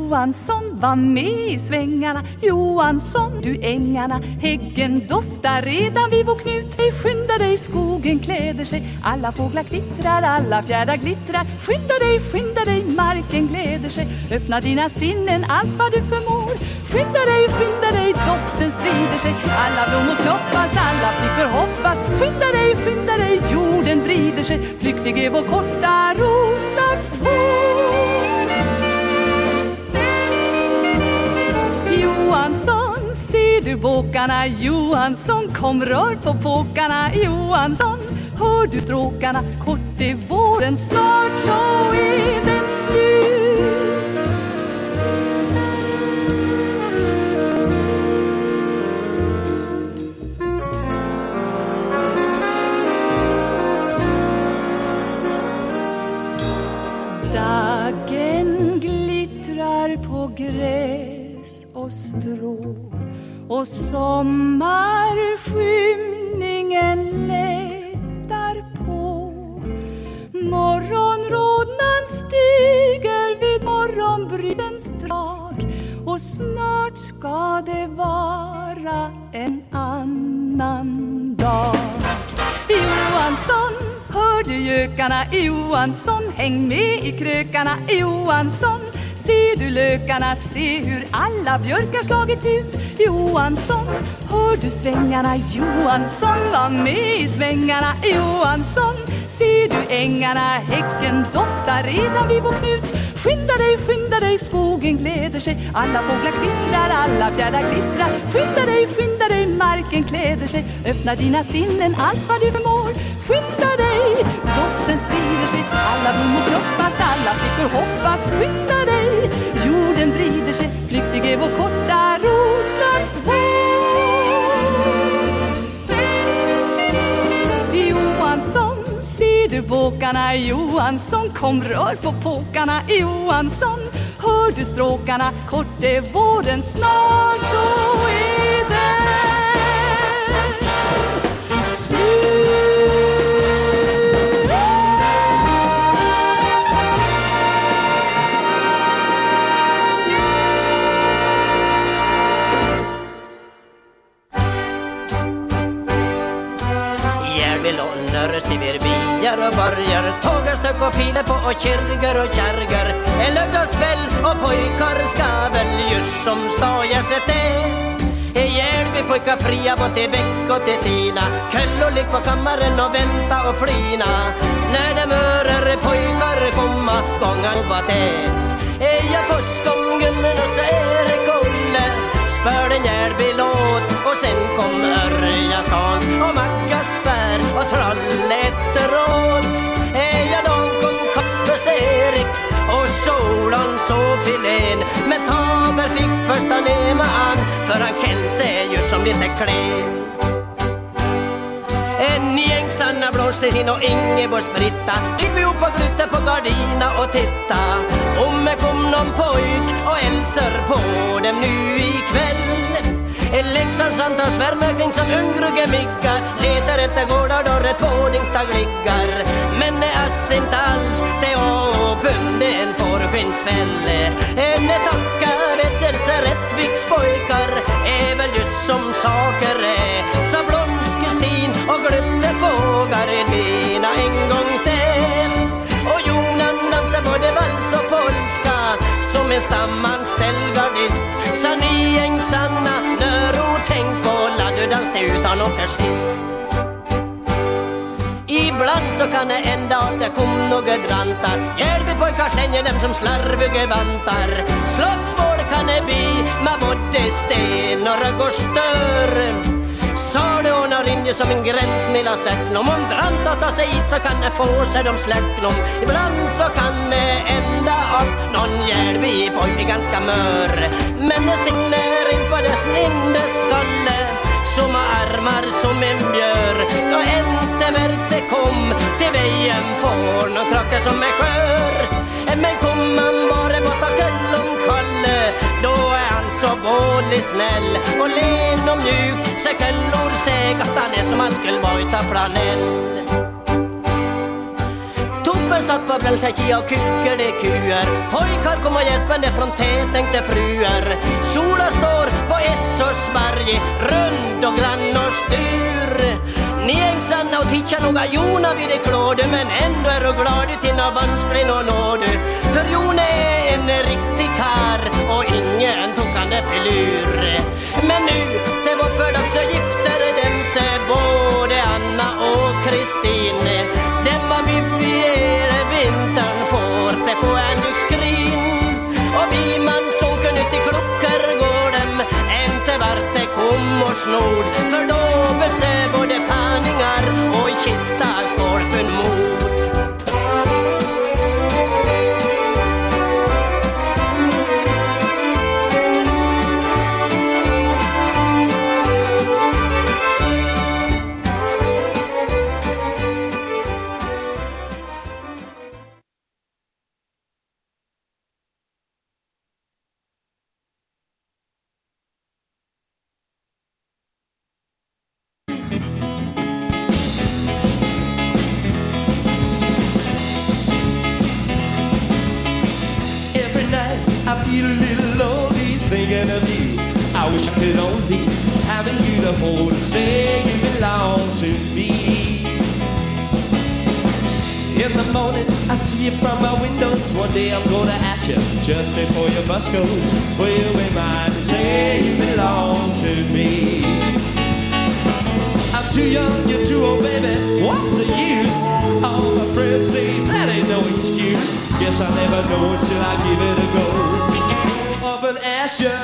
Johansson, var med i svängarna. Johansson, du ängarna. Häggen doftar redan vid vår knut. Vi skynda dig, skogen kläder sig. Alla fåglar kvittrar, alla fjärdar glittrar. Skynda dig, skynda dig, marken gläder sig. Öppna dina sinnen, allt vad du förmår. Skynda dig, skynda dig, doften sprider sig. Alla blommor knoppas, alla flickor hoppas. Skynda dig, skynda dig, jorden vrider sig. Flyktig är vår korta rosdag Ur båkarna? Johansson, kom rör på påkarna. Johansson, hör du stråkarna? Kort är våren, snart så är den och sommarskymningen lättar på. Morgonrodnan stiger vid morgonbrisens drag. Och snart ska det vara en annan dag. Johansson, hör du gökarna? Johansson, häng med i krökarna. Johansson Ser du lökarna, se hur alla björkar slagit ut. Johansson, hör du strängarna Johansson, var med i svängarna Johansson. Ser du ängarna, häcken doftar redan vid vår knut Skynda dig, skynda dig, skogen gläder sig. Alla fåglar kvittrar, alla fjärdar glittrar. Skynda dig, skynda dig, marken kläder sig. Öppna dina sinnen, allt vad du förmår. Skynda dig, doften sprider sig. Alla blommor kroppas, alla flickor hoppas. Skynda dig, jorden vrider sig. Flyktig är vår korta roslagsvår båkarna Johansson, kom rör på påkarna Johansson. Hör du stråkarna, kort är våren snart så och borgar Tågar, stök och filer på och kirgar och kärgar. En lördagskväll och pojkar ska väl just som stajarset är i Hjälby pojkar fria både till Bäck och till Tina. Köllor ligg på kammaren och vänta och flina. När de mörer pojkar komma gångan vad det. Är jag fuskgången och så är det för en Järby-låt och sen kom Örjasons och Mackaspär och Trollhätteråt Ja, då kom Kaspers Erik och Solon Sofilén. filén Men Taber fick första nema an för han kände sig ju som lite klen en gäng Sanna Blomsterhin och Ingeborgs-Britta Gick vi upp och knytte på gardina och titta. Om det kom någon pojk och hälsar på dem nu ikväll Leksandsrantar svärmar kring som ungrugge miggar. Letar efter gårdar då det tvådingsdag liggar. Men det är inte alls det åpen en fårskinnsfälle En tacka vettelse Rättviks pojkar. Är väl just som saker är. Sa och glömde på gardina en gång till Och Jonan dansar både vals och polska som en stamanställd gardist Sa ni ängsanna nöro tänk på la du utan åker sist Ibland så kan det hända att det kom några drantar Järbypojkar slänger dem som slarviga vantar. Slagsmål kan det bli med både sten och rögg och stör. Sa rinner som en gräns mellan säcknom Om dranta tar sig hit så kan det få sig de släcknom Ibland så kan det hända att någon Järbypojke är ganska mör. Men det sinner in på dess innerskalle som har armar som en björ. Och inte värte kom till vägen får nån krocka som är skör. Men kom han bara borta kväll om Kalle så vådlig snäll och len och mjuk. Så källor säg att han är som han skulle vara utav flanell. Toppen satt på Bälsäki och kyckade kuer. Pojkar kom och gäspande från tätänkte fruer. Sola står på Essorsberg Rund och grann och styr. Ni ängsarna och tittar noga Jona vid det klåde Men ändå är du glad till nå vansklig nå nåde För Jona är en riktig kar en tokande filur. Men nu till vårt fördags så gifter dem sig både Anna och Kristin. Dem var bibiere vintern får det få en lyxskrin Och vi man som kunde till klockor går dem Inte vart det kom och snod. För då bese både panningar och kistar skålpund see you from my windows. One day I'm gonna ask you just before your bus goes. Will you be mine to say you belong to me? I'm too young, you're too old, baby. What's the use? All my friends say that ain't no excuse. Guess I'll never know until I give it a go. Up and ask you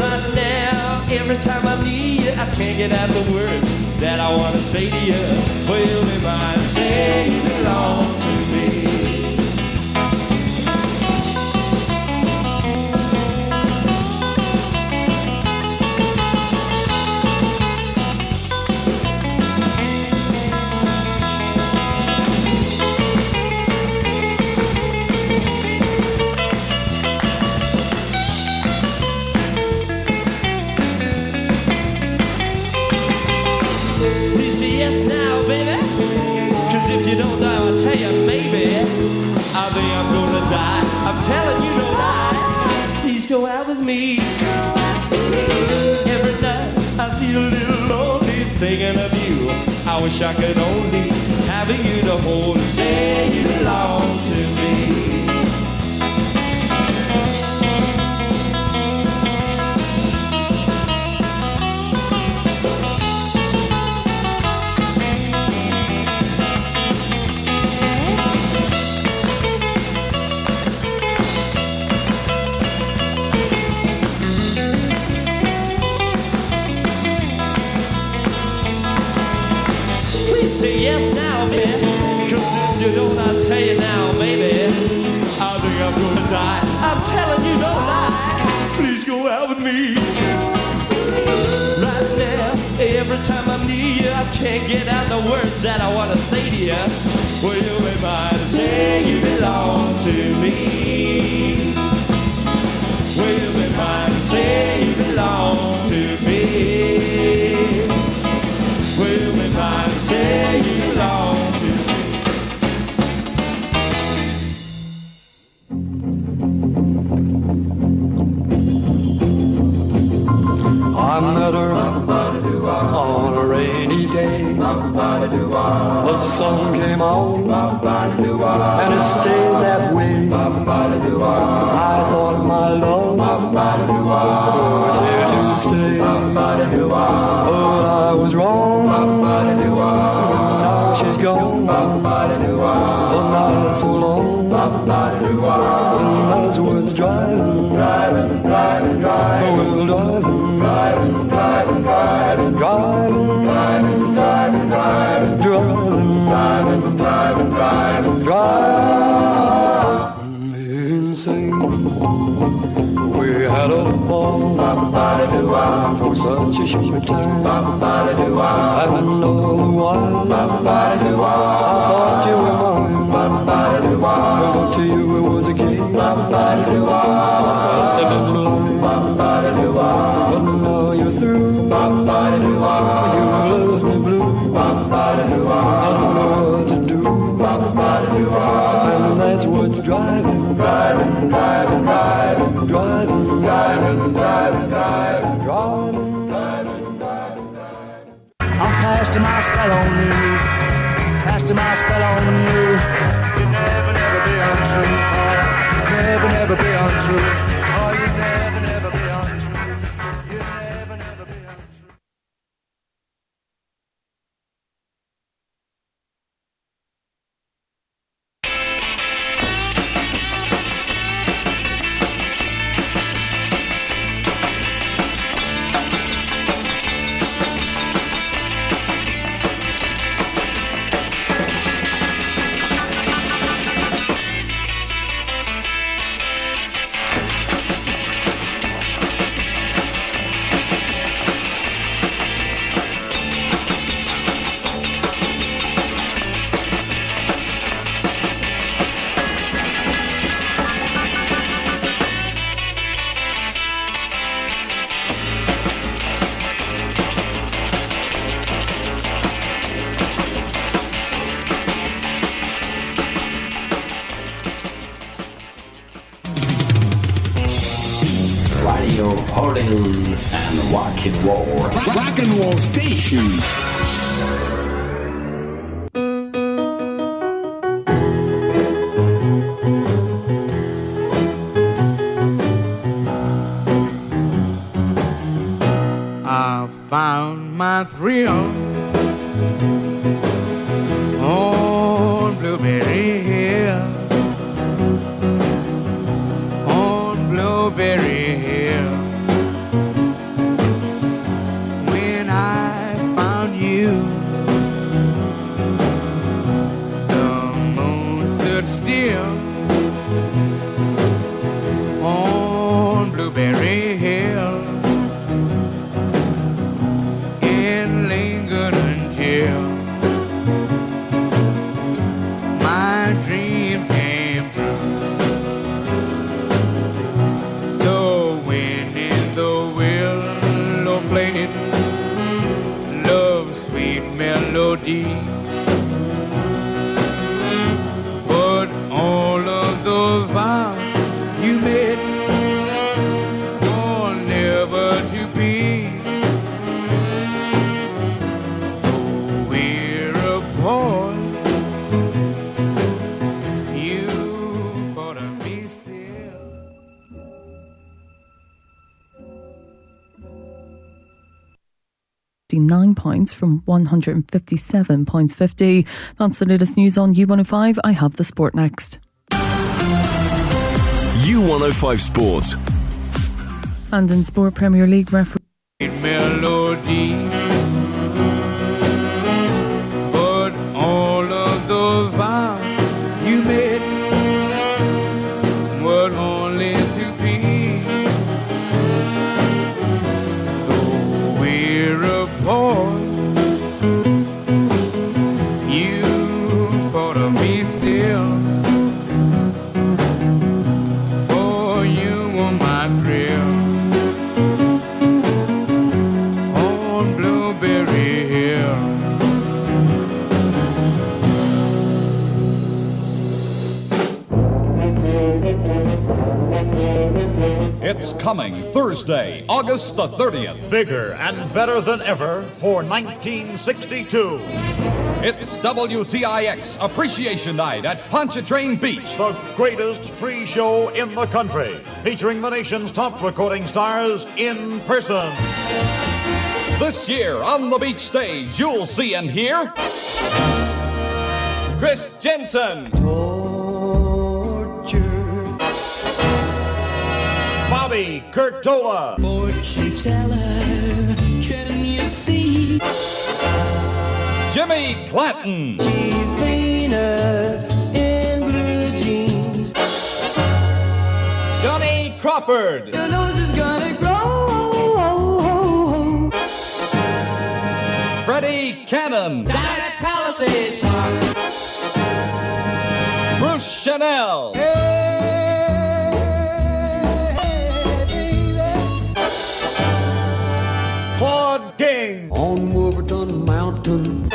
right now. Every time I need you, I can't get out the words that I wanna say to you. Will be mine? Say you belong to me. Go out with me. Every night I feel a little lonely thinking of you. I wish I could only have you to hold and say you belong to time I'm near you, I can't get out the words that I wanna say to you. Will you be mine say you belong to me? Will you be mine say you belong to me? The sun came on and it stayed that way. I thought my love was here to stay, but oh, I was wrong. Now she's gone. The night's so long, and that's worth driving, driving, driving, driving, driving, for such a short time, and all know while I thought you were mine. Casting my spell on you, casting my spell on you. You never, never be untrue. Oh, never, never be untrue. £157.50. That's the latest news on U105. I have the sport next. U105 sports. And in Sport Premier League referee. Melody coming Thursday, August the 30th. Bigger and better than ever for 1962. It's WTIX Appreciation Night at Pontchartrain Beach. The greatest free show in the country, featuring the nation's top recording stars in person. This year on the beach stage, you'll see and hear Chris Jensen, Bobby Kurtola. Fortune teller, can you see? Jimmy Clanton, She's Venus in blue jeans. Johnny Crawford, Your nose is gonna grow. Freddie Cannon, Down at Palisades Park. Bruce Chanel, Claude King. On Wolverton Mountain.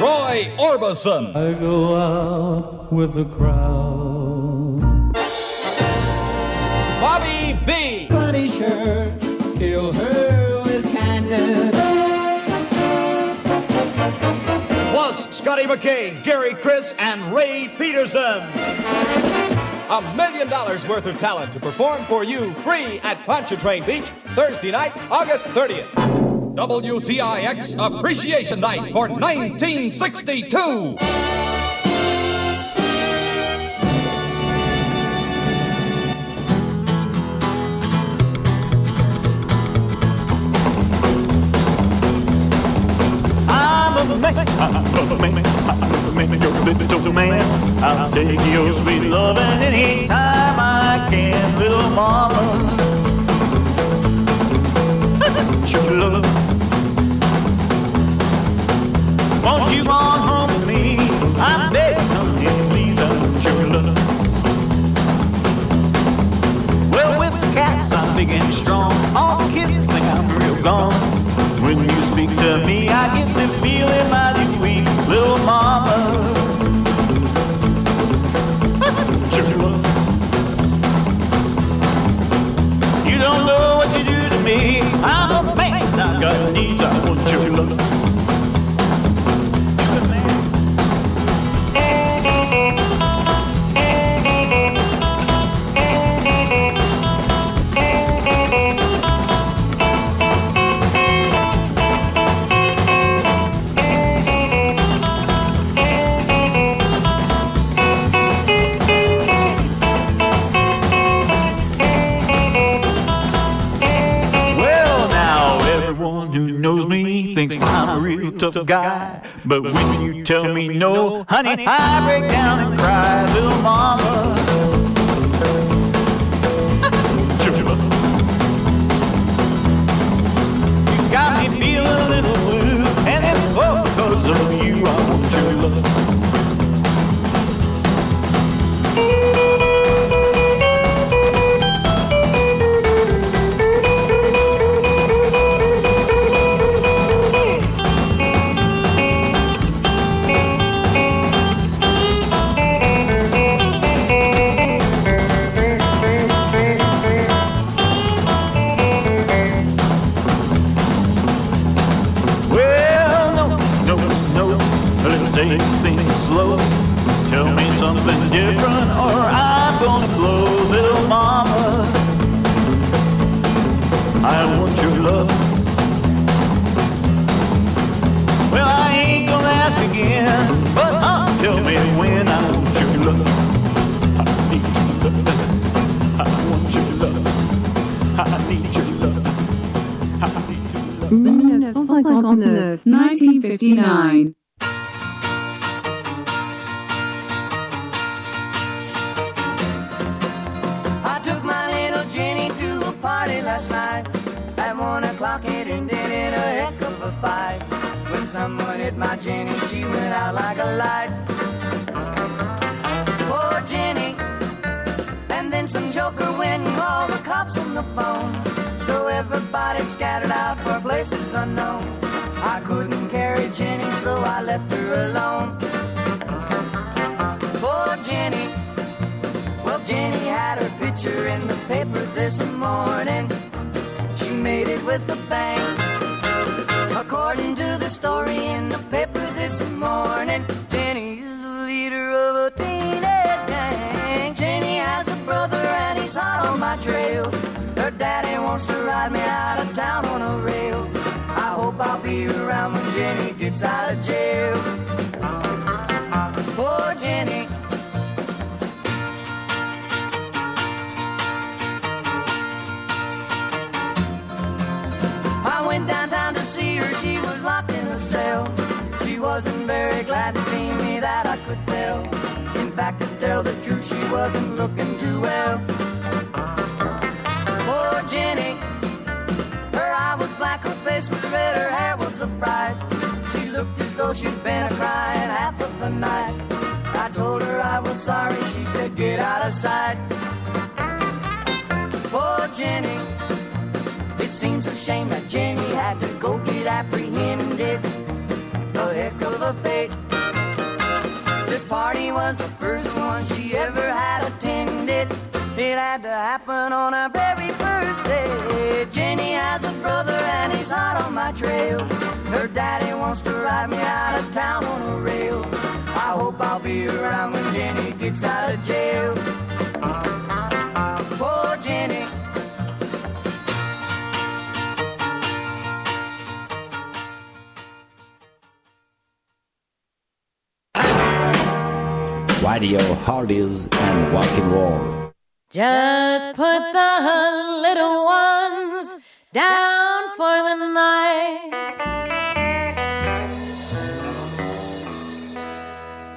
Roy Orbison, I go out with the crowd. Bobby B, Punish her, kill her with kindness. Plus Scotty McKay, Gary Chris, and Ray Peterson. A million dollars worth of talent to perform for you free at Pontchartrain Beach Thursday night, August 30th. WTIX Appreciation Night for 1962. I'm a man, I'm a man, I'm a man, you're a little man. I'll take your sweet love anytime I can, little mama. Love. Won't you come home with me? I beg, come here, please, uh, love. Well, with the cats, I'm tough guy. But when you tell me no, honey, I break down and cry, little mama. 1959, 1959. I took my little Jenny to a party last night. At one o'clock it ended in a heck of a fight. When someone hit my Jenny, she went out like a light. Poor Jenny. And then some joker went and called the cops on the phone. So everybody scattered out for places unknown. I couldn't carry Jenny, so I left her alone. Poor Jenny. Well, Jenny had her picture in the paper this morning. She made it with a bang. According to the story in the paper this morning, Jenny is the leader of a teenage gang. Jenny has a brother and he's hot on my trail. Her daddy wants to ride me out of town on a rail. I hope I'll be around when Jenny gets out of jail. Poor Jenny. I went downtown to see her, she was locked in a cell. She wasn't very glad to see me, that I could tell. In fact, to tell the truth, she wasn't looking too well. Jenny, her eye was black, her face was red, her hair was a fright. She looked as though she'd been a crying half of the night. I told her I was sorry, she said, get out of sight. Poor Jenny. It seems a shame that Jenny had to go get apprehended. A heck of a fate. This party was the first one she ever had attended. It had to happen on our very first day. Jenny has a brother and he's hot on my trail. Her daddy wants to ride me out of town on a rail. I hope I'll be around when Jenny gets out of jail. Poor Jenny. Radio Hardies and and Roll. Just put the little ones down for the night.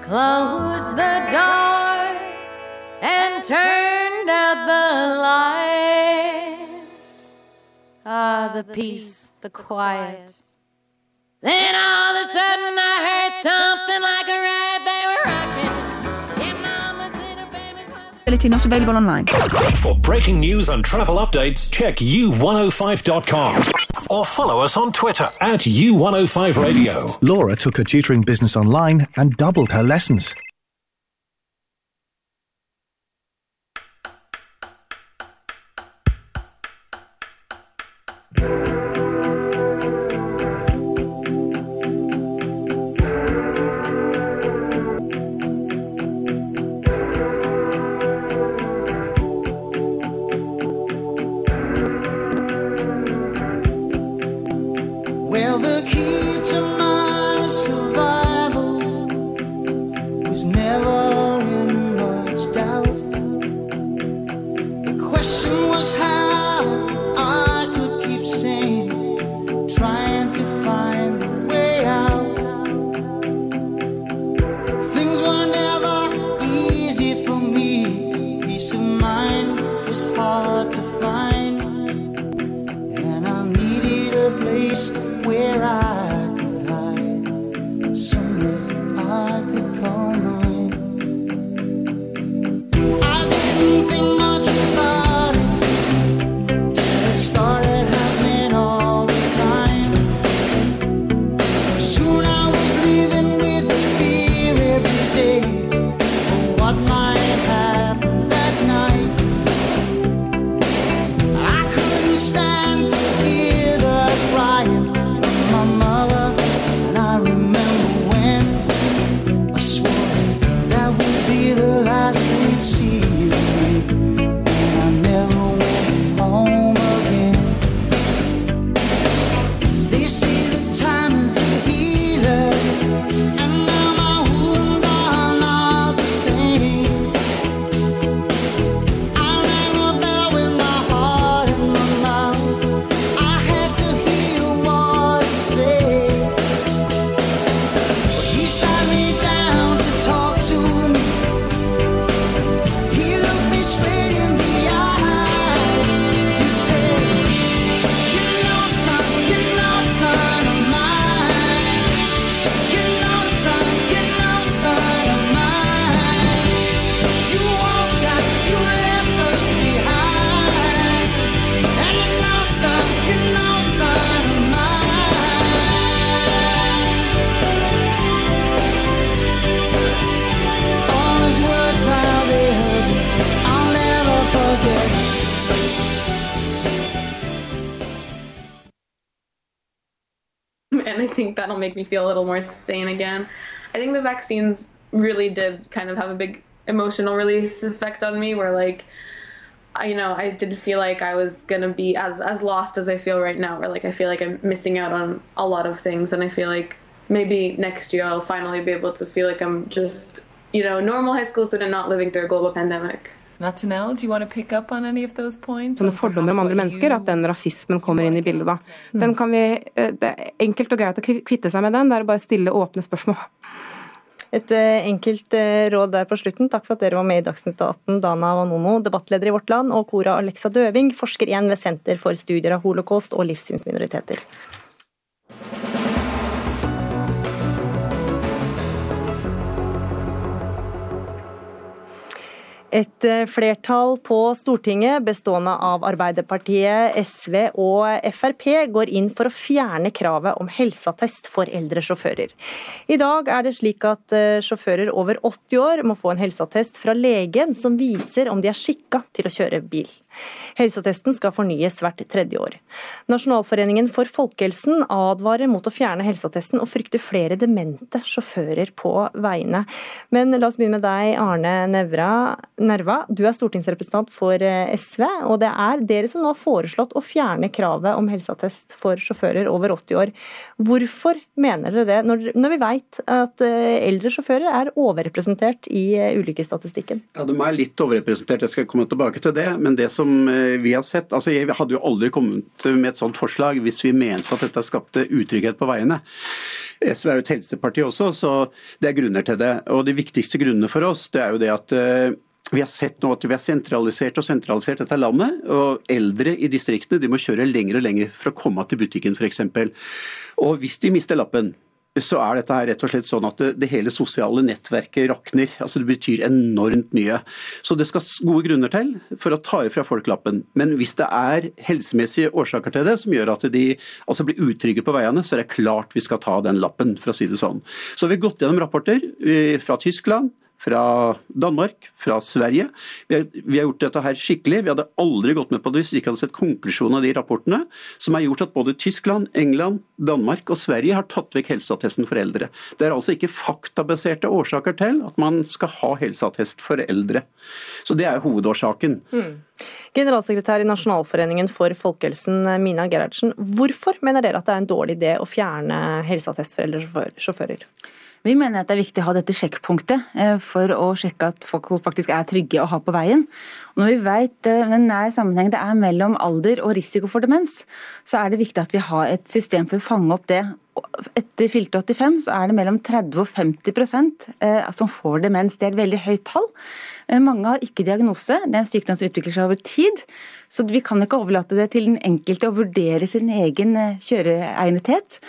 Close the door and turn out the lights. Ah, the peace, the quiet. Then all of a sudden I heard something like a ride baby's Ability not available online. For breaking news and travel updates, check u105.com or follow us on Twitter at u105 radio. Laura took her tutoring business online and doubled her lessons. Me feel a little more sane again. I think the vaccines really did kind of have a big emotional release effect on me where like I, you know, I didn't feel like I was gonna be as as lost as I feel right now, or like I feel like I'm missing out on a lot of things, and I feel like maybe next year I'll finally be able to feel like I'm just, you know, normal high school student not living through a global pandemic. Natanel, do you want to pick up on any of those points? sånne fordommer om andre mennesker, at den rasismen kommer inn i bildet. da. Den kan vi, eh, Det er enkelt og greit å kvi- kvitte seg med den, det er bare stille åpne spørsmål. Et eh, enkelt eh, råd der på slutten. Takk for at dere var med i Dagsnytt 18, Dana Wanomo, debattleder i Vårt Land, og Cora Alexa Døving, forsker igjen ved Senter for studier av holocaust og livssynsminoriteter. Et eh, flertall på Stortinget bestående av Arbeiderpartiet, SV og Frp går inn for å fjerne kravet om helseattest for eldre sjåfører. I dag er det slik at eh, sjåfører over 80 år må få en helseattest fra legen som viser om de er skikka til å kjøre bil. Helseattesten skal fornyes hvert tredje år. Nasjonalforeningen for folkehelsen advarer mot å fjerne helseattesten og frykter flere demente sjåfører på veiene. Men la oss begynne med deg, Arne Nevra. Nerva. Du er stortingsrepresentant for eh, SV, og det er dere som nå har foreslått å fjerne kravet om helseattest for sjåfører over 80 år. Hvorfor mener dere det, når, når vi vet at eh, eldre sjåfører er overrepresentert i eh, ulykkesstatistikken? Ja, De er litt overrepresentert, jeg skal komme tilbake til det. Men det som som eh, vi har sett altså Jeg hadde jo aldri kommet med et sånt forslag hvis vi mente at dette skapte utrygghet på veiene. SV er jo et helseparti også, så det er grunner til det. Og de viktigste grunnene for oss det er jo det at eh, vi har sett nå at vi har sentralisert og sentralisert dette landet. og Eldre i distriktene de må kjøre lenger og lenger for å komme til butikken f.eks. Og hvis de mister lappen, så er dette her rett og slett sånn at det, det hele sosiale nettverket rakner. Altså Det betyr enormt mye. Så det skal gode grunner til for å ta ifra folk lappen. Men hvis det er helsemessige årsaker til det som gjør at de altså blir utrygge på veiene, så er det klart vi skal ta den lappen, for å si det sånn. Så har gått gjennom rapporter eh, fra Tyskland, fra Danmark, fra Sverige. Vi har, vi har, gjort dette her skikkelig. Vi hadde aldri gått med på det hvis vi ikke hadde sett konklusjonen av de rapportene, som har gjort at både Tyskland, England, Danmark og Sverige har tatt vekk helseattesten for eldre. Det er altså ikke faktabaserte årsaker til at man skal ha helseattest for eldre. Så det er hovedårsaken. Mm. Generalsekretær i Nasjonalforeningen for folkehelsen, Mina Gerhardsen. Hvorfor mener dere at det er en dårlig idé å fjerne helseattest for eldre sjåfører? Vi mener at det er viktig å ha dette sjekkpunktet eh, for å sjekke at folk faktisk er trygge å ha på veien. Og når vi vet eh, den nære sammenhengen det er mellom alder og risiko for demens, så er det viktig at vi har et system for å fange opp det. Etter fylte 85 så er det mellom 30 og 50 eh, som får demens. Det er et veldig høyt tall. Eh, mange har ikke diagnose, det er en sykdom som utvikler seg over tid. Så vi kan ikke overlate det til den enkelte å vurdere sin egen eh, kjøreegnethet.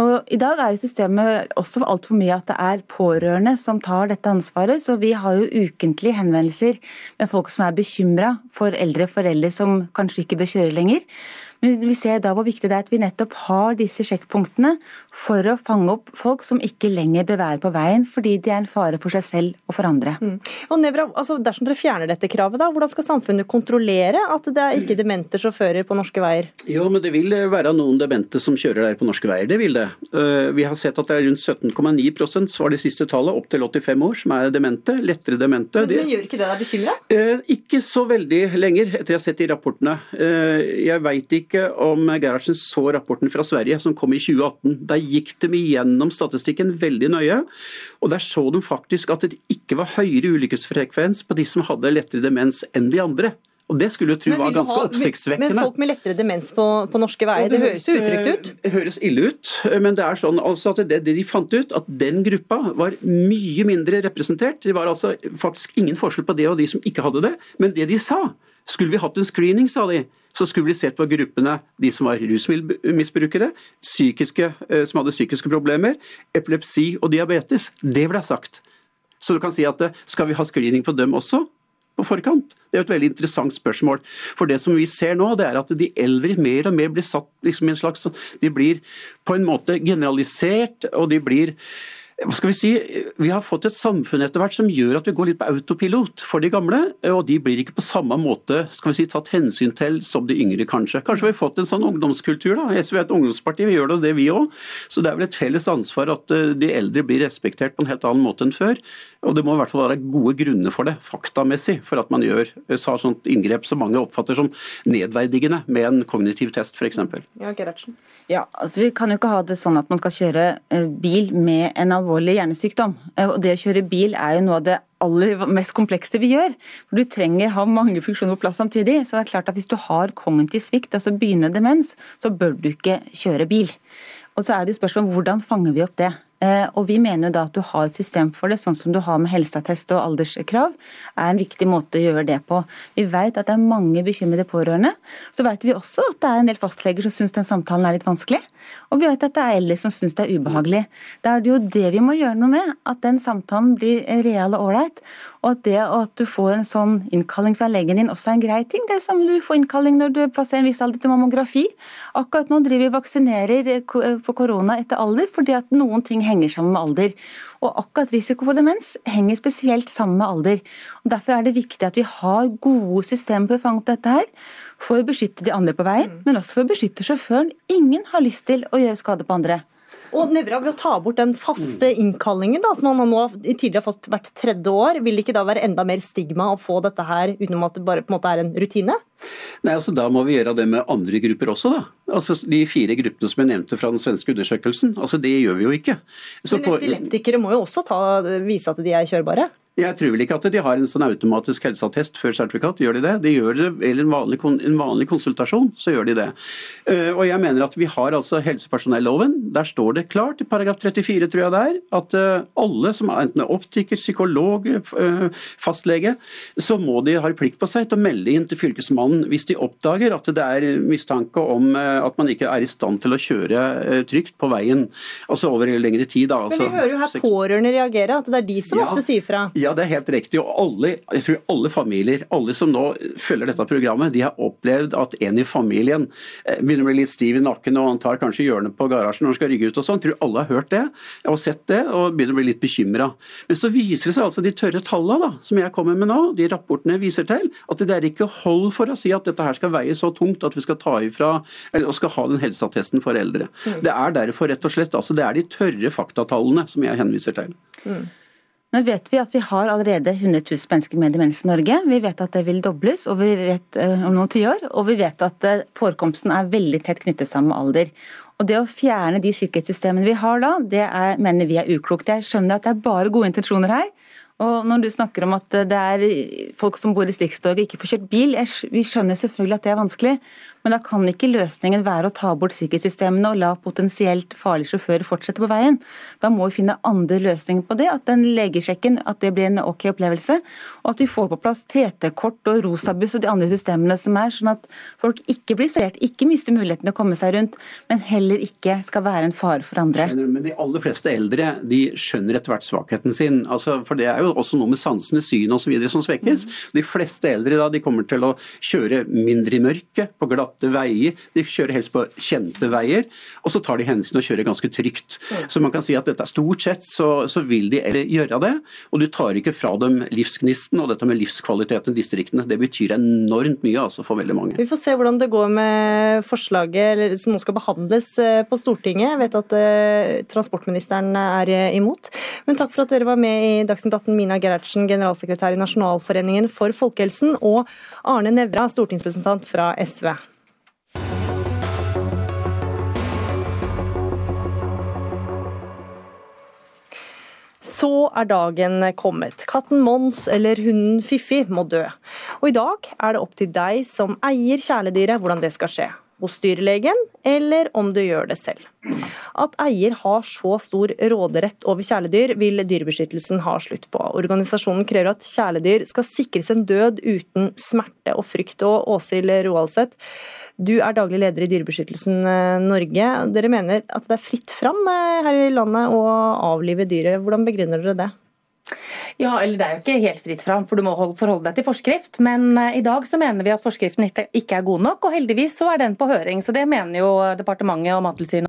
Og I dag er jo systemet også altfor mye at det er pårørende som tar dette ansvaret. Så vi har jo ukentlige henvendelser med folk som er bekymra for eldre foreldre som kanskje ikke bør kjøre lenger. Men vi ser da hvor viktig det er at vi nettopp har disse sjekkpunktene for å fange opp folk som ikke lenger bør være på veien fordi de er en fare for seg selv og for andre. Mm. Og Nevra, altså Dersom dere fjerner dette kravet, da, hvordan skal samfunnet kontrollere at det er ikke demente sjåfører på norske veier? Jo, men det vil være noen demente som kjører der på norske veier. Det vil det. Vi har sett at det er rundt 17,9 var det siste tallet, opp til 85 år, som er demente. Lettere demente. Men, men gjør ikke det deg bekymra? Ikke så veldig lenger, etter jeg har sett de rapportene. Jeg veit ikke om Gerhardsen så rapporten fra Sverige som kom i 2018. Der gikk de igjennom statistikken veldig nøye, og der så de faktisk at det ikke var høyere ulykkesfrekvens på de som hadde lettere demens enn de andre. Og Det skulle jo tro var ganske ha, oppsiktsvekkende. Men folk med lettere demens på, på norske veier, det, det høres jo utrygt ut? Det høres ille ut, men det er sånn altså at det, det de fant ut, at den gruppa var mye mindre representert. Det var altså faktisk ingen forskjell på det og de som ikke hadde det. Men det de sa, skulle vi hatt en screening, sa de, så skulle vi sett på gruppene de som var rusmisbrukere, psykiske, eh, som hadde psykiske problemer, epilepsi og diabetes. Det ble sagt. Så du kan si at eh, skal vi ha screening på dem også? på forkant? Det er et veldig interessant spørsmål. For det som vi ser nå, det er at de eldre mer og mer blir satt liksom i en slags De blir på en måte generalisert, og de blir hva skal Vi si, vi har fått et samfunn etter hvert som gjør at vi går litt på autopilot for de gamle. Eh, og de blir ikke på samme måte skal vi si, tatt hensyn til som de yngre, kanskje. Kanskje vi har fått en sånn ungdomskultur. da. SV er et ungdomsparti, vi gjør det, det vi òg. Så det er vel et felles ansvar at eh, de eldre blir respektert på en helt annen måte enn før. Og det må i hvert fall være gode grunner for det, faktamessig, for at man gjør eh, så sa sånt inngrep som mange oppfatter som nedverdigende med en kognitiv test, f.eks. Ja, Gerhardsen. Ja, altså Vi kan jo ikke ha det sånn at man skal kjøre eh, bil med en alvorlig hjernesykdom. Eh, og Det å kjøre bil er jo noe av det aller mest komplekse vi gjør. For Du trenger ha mange funksjoner på plass samtidig. Så det er klart at Hvis du har kognitiv svikt, altså begynnende demens, så bør du ikke kjøre bil. Og så er det jo spørsmål hvordan fanger vi opp det. Eh, og Vi mener jo da at du har et system for det, sånn som du har med helseattest og alderskrav, er en viktig måte å gjøre det på. Vi vet at det er mange bekymrede pårørende. Så vet vi også at det er en del fastleger som syns den samtalen er litt vanskelig. Og vi vet at det er eldre som syns det er ubehagelig. Da er det jo det vi må gjøre noe med, at den samtalen blir real og ålreit. Og at det at du får en sånn innkalling fra legen din også er en grei ting. Det er som du får innkalling når du passerer en viss alder til mammografi. Akkurat nå driver vi vaksinerer for korona etter alder, fordi at noen ting henger sammen med alder. Og akkurat risiko for demens henger spesielt sammen med alder. Og Derfor er det viktig at vi har gode systemer for å fange opp dette her. For å beskytte de andre på veien, men også for å beskytte sjåføren. Ingen har lyst til å gjøre skade på andre. Og Nevra, ved å ta bort den faste innkallingen da, som man nå tidligere har fått hvert tredje år, vil det ikke da være enda mer stigma å få dette her utenom at det bare på en måte er en rutine? Nei, altså Da må vi gjøre det med andre grupper også, da. Altså De fire gruppene som jeg nevnte fra den svenske undersøkelsen. altså Det gjør vi jo ikke. Så Men epileptikere må jo også ta, vise at de er kjørbare? Jeg tror vel ikke at de har en sånn automatisk helseattest før sertifikat. Gjør de det? De gjør det, Eller en vanlig, en vanlig konsultasjon, så gjør de det. Eh, Og jeg mener at vi har altså helsepersonelloven. Der står det klart, i paragraf 34 tror jeg det er, at eh, alle som er enten er optiker, psykolog, eh, fastlege, så må de ha plikt på seg til å melde inn til fylkesmannen hvis de oppdager at det er mistanke om at man ikke er i stand til å kjøre trygt på veien. Altså over lengre tid. Da, Men altså, vi hører jo her pårørende reagere, at det er de som Ja. ofte sier fra. Ja, det er helt riktig. Og alle, jeg tror alle familier, alle som nå følger dette programmet, de har opplevd at en i familien eh, begynner å bli litt stiv i nakken, og han tar kanskje hjørnet på garasjen når han skal rygge ut og sånn. Tror alle har hørt det og sett det, og begynner å bli litt bekymra. Men så viser det seg altså de tørre tallene da, som jeg kommer med nå, de rapportene viser til, at det er ikke hold for å si at dette her skal veie så tungt at vi skal ta ifra, eller og skal ha den helseattesten for eldre. Det er derfor rett og slett, altså det er de tørre faktatallene som jeg henviser til. Nå vet vi at vi har allerede 100 000 mennesker med demens i Norge. Vi vet at det vil dobles og vi vet, eh, om noen tiår. Og vi vet at eh, forekomsten er veldig tett knyttet sammen med alder. Og Det å fjerne de sikkerhetssystemene vi har da, det er, mener vi er uklokt. Jeg skjønner at det er bare gode intensjoner her. Og når du snakker om at eh, det er folk som bor i Stikkstorget og ikke får kjørt bil, jeg, vi skjønner selvfølgelig at det er vanskelig, men da kan ikke løsningen være å ta bort sikkerhetssystemene og la potensielt farlige sjåfører fortsette på veien. Da må vi finne andre løsninger på det. At den legesjekken at det blir en ok opplevelse, og at vi får på plass TT-kort og rosabuss og de andre systemene som er, sånn at folk ikke blir isolert, ikke mister muligheten til å komme seg rundt, men heller ikke skal være en fare for andre. Men de aller fleste eldre de skjønner etter hvert svakheten sin. Altså, for det er jo også noe med sansene, syn osv. som svekkes. De fleste eldre da, de kommer til å kjøre mindre i mørket, på glatte veier. De kjører helst på kjente veier, og så tar de hensyn og kjører ganske trygt. Så man kan si at dette er stort sett så, så vil de gjøre det, og du tar ikke fra dem livsgnisten og dette med livskvaliteten i distriktene. Det betyr enormt mye altså, for veldig mange. Vi får se hvordan det går med forslaget eller, som nå skal behandles eh, på Stortinget. Jeg vet at eh, transportministeren er eh, imot. Men takk for at dere var med i Dagsnytt 18, Mina Gerhardsen, generalsekretær i Nasjonalforeningen for folkehelsen, og Arne Nævra, stortingsrepresentant fra SV. Så er dagen kommet. Katten Mons eller hunden Fiffi må dø. Og i dag er det opp til deg som eier kjæledyret hvordan det skal skje. Hos dyrlegen, eller om du gjør det selv. At eier har så stor råderett over kjæledyr, vil Dyrebeskyttelsen ha slutt på. Organisasjonen krever at kjæledyr skal sikres en død uten smerte og frykt. Og Åshild Roaldseth, du er daglig leder i Dyrebeskyttelsen eh, Norge. Dere mener at det er fritt fram eh, her i landet å avlive dyret. Hvordan begrunner dere det? Ja, eller Det er jo ikke helt fritt fram, for du må hold- forholde deg til forskrift. Men eh, i dag så mener vi at forskriften ikke ikke er god nok, og heldigvis så er den på høring. Så det mener jo departementet og Mattilsynet.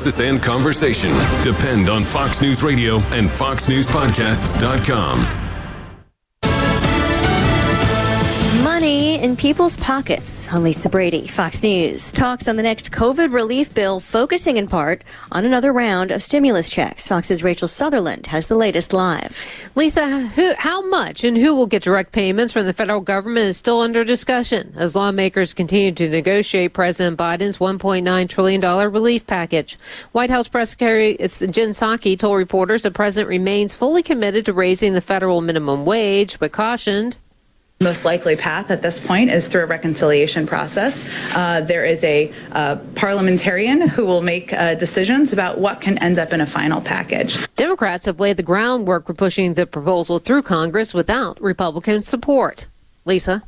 Analysis and conversation, depend on Fox News Radio and FoxNewsPodcasts.com. Money in people's pockets. I'm Lisa Brady, Fox News. Talks on the next COVID relief bill, focusing in part on another round of stimulus checks. Fox's Rachel Sutherland has the latest live. Lisa, who, how much and who will get direct payments from the federal government is still under discussion as lawmakers continue to negotiate President Biden's $1.9 trillion relief package. White House Press Secretary Jen Psaki told reporters the president remains fully committed to raising the federal minimum wage, but cautioned most likely path at this point is through a reconciliation process. Uh, there is a uh, parliamentarian who will make uh, decisions about what can end up in a final package. Democrats have laid the groundwork for pushing the proposal through Congress without Republican support. Lisa?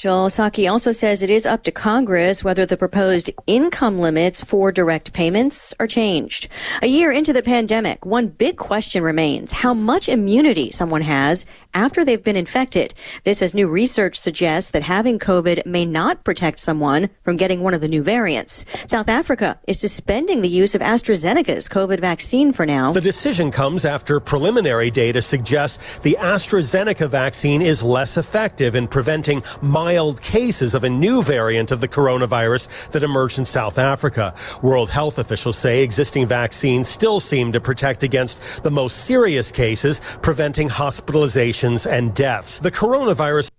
Joel Psaki also says it is up to Congress whether the proposed income limits for direct payments are changed. A year into the pandemic, one big question remains how much immunity someone has after they've been infected. This as new research suggests that having COVID may not protect someone from getting one of the new variants. South Africa is suspending the use of AstraZeneca's COVID vaccine for now. The decision comes after preliminary data suggests the AstraZeneca vaccine is less effective in preventing mild cases of a new variant of the coronavirus that emerged in South Africa. World health officials say existing vaccines still seem to protect against the most serious cases, preventing hospitalizations and deaths. The coronavirus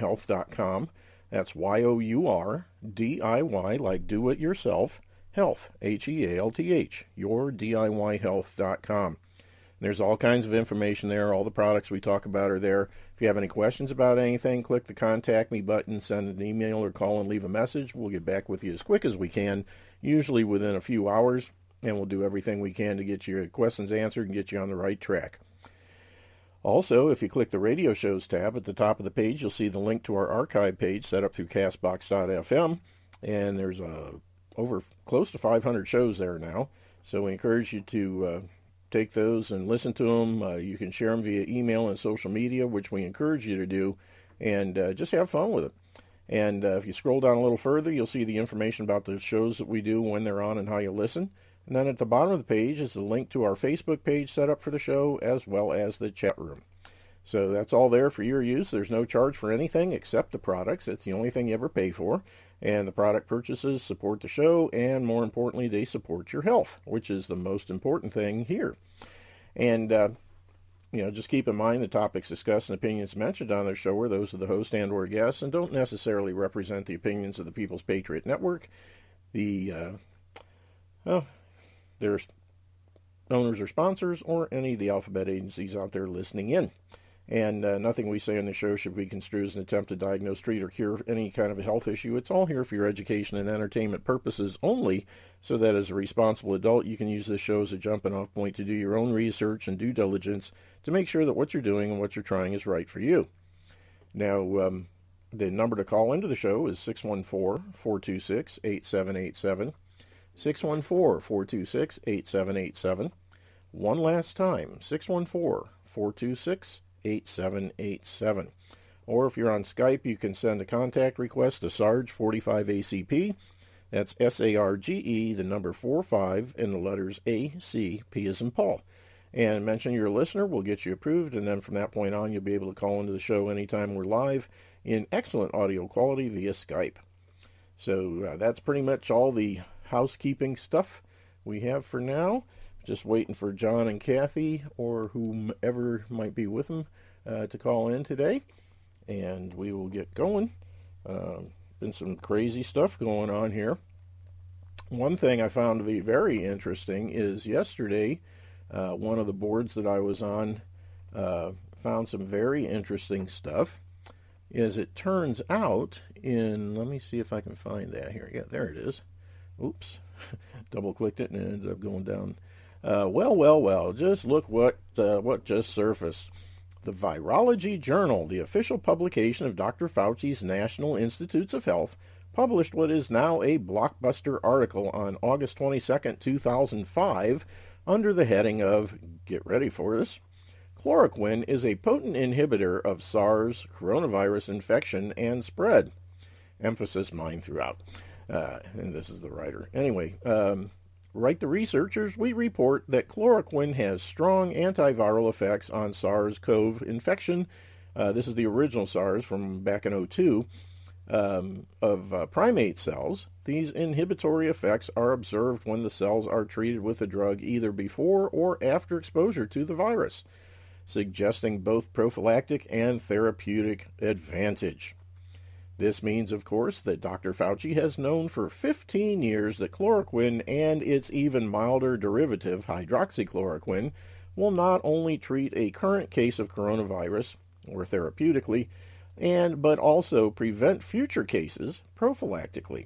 health.com. That's Y O U R D I Y, like do it yourself, health, H E A L T H, health.com. There's all kinds of information there. All the products we talk about are there. If you have any questions about anything, click the contact me button, send an email or call and leave a message. We'll get back with you as quick as we can, usually within a few hours, and we'll do everything we can to get your questions answered and get you on the right track. Also, if you click the radio shows tab at the top of the page, you'll see the link to our archive page set up through castbox.fm, and there's uh, over close to 500 shows there now. So we encourage you to uh, take those and listen to them. Uh, you can share them via email and social media, which we encourage you to do, and uh, just have fun with it. And uh, if you scroll down a little further, you'll see the information about the shows that we do, when they're on, and how you listen. And then at the bottom of the page is the link to our Facebook page set up for the show, as well as the chat room. So that's all there for your use. There's no charge for anything except the products. It's the only thing you ever pay for. And the product purchases support the show, and more importantly, they support your health, which is the most important thing here. And, uh, you know, just keep in mind the topics discussed and opinions mentioned on the show are those of the host and or guests and don't necessarily represent the opinions of the People's Patriot Network, the, uh, well, their owners or sponsors, or any of the alphabet agencies out there listening in. And uh, nothing we say on the show should be construed as an attempt to diagnose, treat, or cure any kind of a health issue. It's all here for your education and entertainment purposes only, so that as a responsible adult, you can use this show as a jumping off point to do your own research and due diligence to make sure that what you're doing and what you're trying is right for you. Now, um, the number to call into the show is 614 426 8787. 614 426 8787. One last time 614 426 8787. Or if you're on Skype, you can send a contact request to Sarge45ACP. That's S A R G E, the number 45, and the letters A C P as in Paul. And mention you're a listener, we'll get you approved, and then from that point on, you'll be able to call into the show anytime we're live in excellent audio quality via Skype. So uh, that's pretty much all the housekeeping stuff we have for now. Just waiting for John and Kathy or whomever might be with them uh, to call in today, and we will get going. Um, been some crazy stuff going on here. One thing I found to be very interesting is yesterday, uh, one of the boards that I was on uh, found some very interesting stuff. As it turns out, in let me see if I can find that here. Yeah, there it is. Oops, double clicked it and it ended up going down. Uh, well, well, well. Just look what uh, what just surfaced. The Virology Journal, the official publication of Dr. Fauci's National Institutes of Health, published what is now a blockbuster article on August 22, 2005, under the heading of Get Ready for This. Chloroquine is a potent inhibitor of SARS coronavirus infection and spread. Emphasis mine throughout. Uh, and this is the writer. Anyway, um, Write the researchers, we report that chloroquine has strong antiviral effects on SARS-CoV infection. Uh, this is the original SARS from back in 02 um, of uh, primate cells. These inhibitory effects are observed when the cells are treated with the drug either before or after exposure to the virus, suggesting both prophylactic and therapeutic advantage. This means, of course, that Dr. Fauci has known for 15 years that chloroquine and its even milder derivative, hydroxychloroquine, will not only treat a current case of coronavirus, or therapeutically, and but also prevent future cases prophylactically.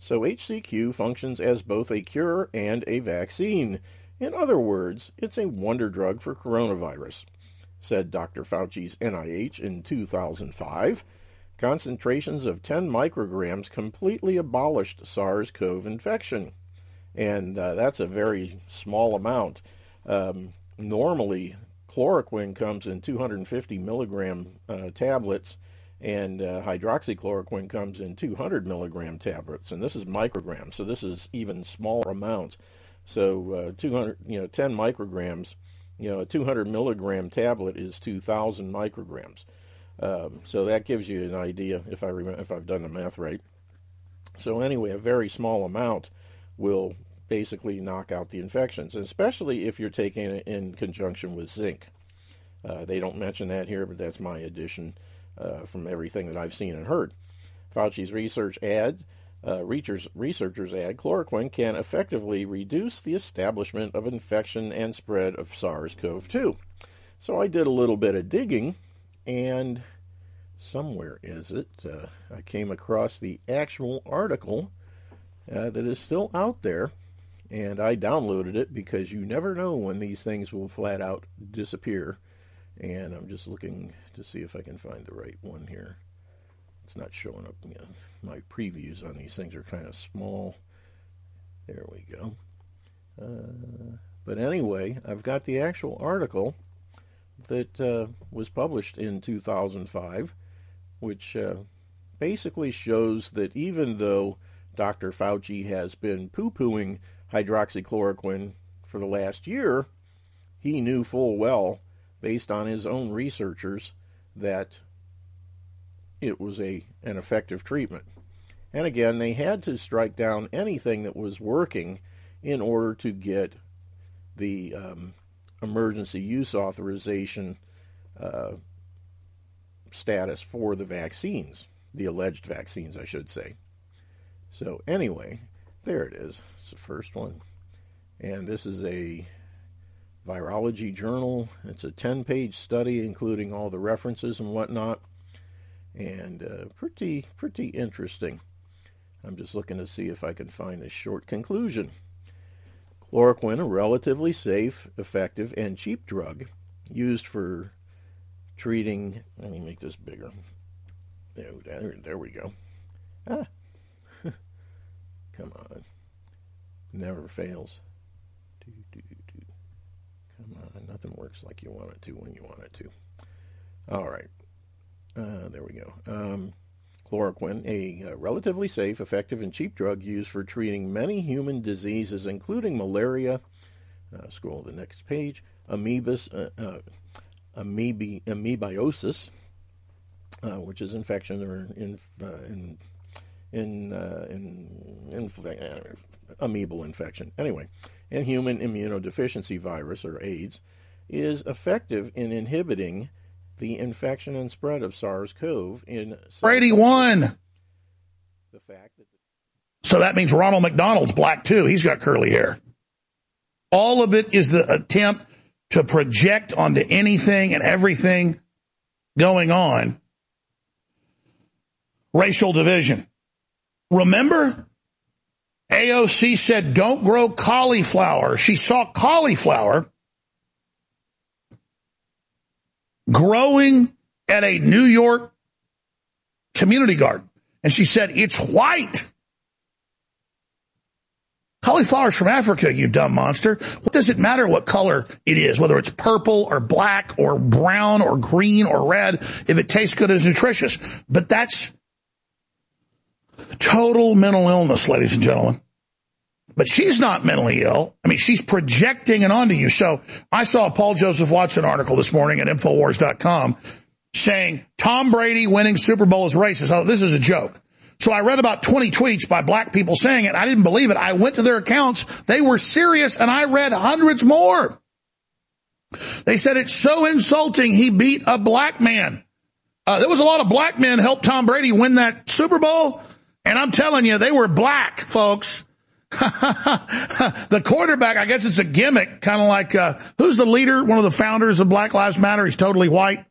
So HCQ functions as both a cure and a vaccine. In other words, it's a wonder drug for coronavirus, said Dr. Fauci's NIH in 2005. Concentrations of 10 micrograms completely abolished SARS CoV infection. And uh, that's a very small amount. Um, normally, chloroquine comes in 250 milligram uh, tablets, and uh, hydroxychloroquine comes in 200 milligram tablets. And this is micrograms, so this is even smaller amounts. So uh, 200, you know, 10 micrograms, you know, a 200 milligram tablet is 2,000 micrograms. Um, so that gives you an idea if I remember if I've done the math right. So anyway, a very small amount will basically knock out the infections, especially if you're taking it in conjunction with zinc. Uh, they don't mention that here, but that's my addition uh, from everything that I've seen and heard. Fauci's research adds, uh, researchers, researchers add, chloroquine can effectively reduce the establishment of infection and spread of SARS-CoV-2. So I did a little bit of digging and somewhere is it? Uh, I came across the actual article uh, that is still out there, and I downloaded it because you never know when these things will flat out disappear. And I'm just looking to see if I can find the right one here. It's not showing up. You know, my previews on these things are kind of small. There we go. Uh, but anyway, I've got the actual article that uh, was published in 2005, which uh, basically shows that even though Dr. Fauci has been poo pooing hydroxychloroquine for the last year, he knew full well, based on his own researchers, that it was a an effective treatment. And again, they had to strike down anything that was working in order to get the um, emergency use authorization uh, status for the vaccines, the alleged vaccines, I should say. So, anyway, there it is. It's the first one. And this is a Virology Journal. It's a 10 page study, including all the references and whatnot, and uh, pretty, pretty interesting. I'm just looking to see if I can find a short conclusion. Chloroquine, a relatively safe, effective, and cheap drug used for treating. Let me make this bigger. There, there, we go. Ah. Come on. Never fails. Do, do, do. Come on. Nothing works like you want it to when you want it to. All right. Uh, there we go. Um, chloroquine, a uh, relatively safe, effective, and cheap drug used for treating many human diseases, including malaria. Uh, scroll to the next page. Amoebus, uh, uh, amoebi, amoebiosis, uh, which is infection or in, uh, in in in, in uh, amoebal infection. Anyway, and human immunodeficiency virus or AIDS is effective in inhibiting the infection and spread of SARS-CoV in Brady won. the fact that So that means Ronald McDonald's black too. He's got curly hair. All of it is the attempt to project onto anything and everything going on racial division. Remember? AOC said, don't grow cauliflower. She saw cauliflower growing at a New York community garden. And she said, it's white. Cauliflower's from Africa, you dumb monster. What does it matter what color it is, whether it's purple or black or brown or green or red, if it tastes good and nutritious? But that's total mental illness, ladies and gentlemen. But she's not mentally ill. I mean, she's projecting it onto you. So I saw a Paul Joseph Watson article this morning at Infowars.com saying Tom Brady winning Super Bowl is racist. Oh, this is a joke. So I read about 20 tweets by black people saying it. I didn't believe it. I went to their accounts. They were serious and I read hundreds more. They said it's so insulting he beat a black man. Uh, there was a lot of black men helped Tom Brady win that Super Bowl. And I'm telling you, they were black, folks. the quarterback, I guess it's a gimmick, kind of like, uh, who's the leader, one of the founders of Black Lives Matter? He's totally white.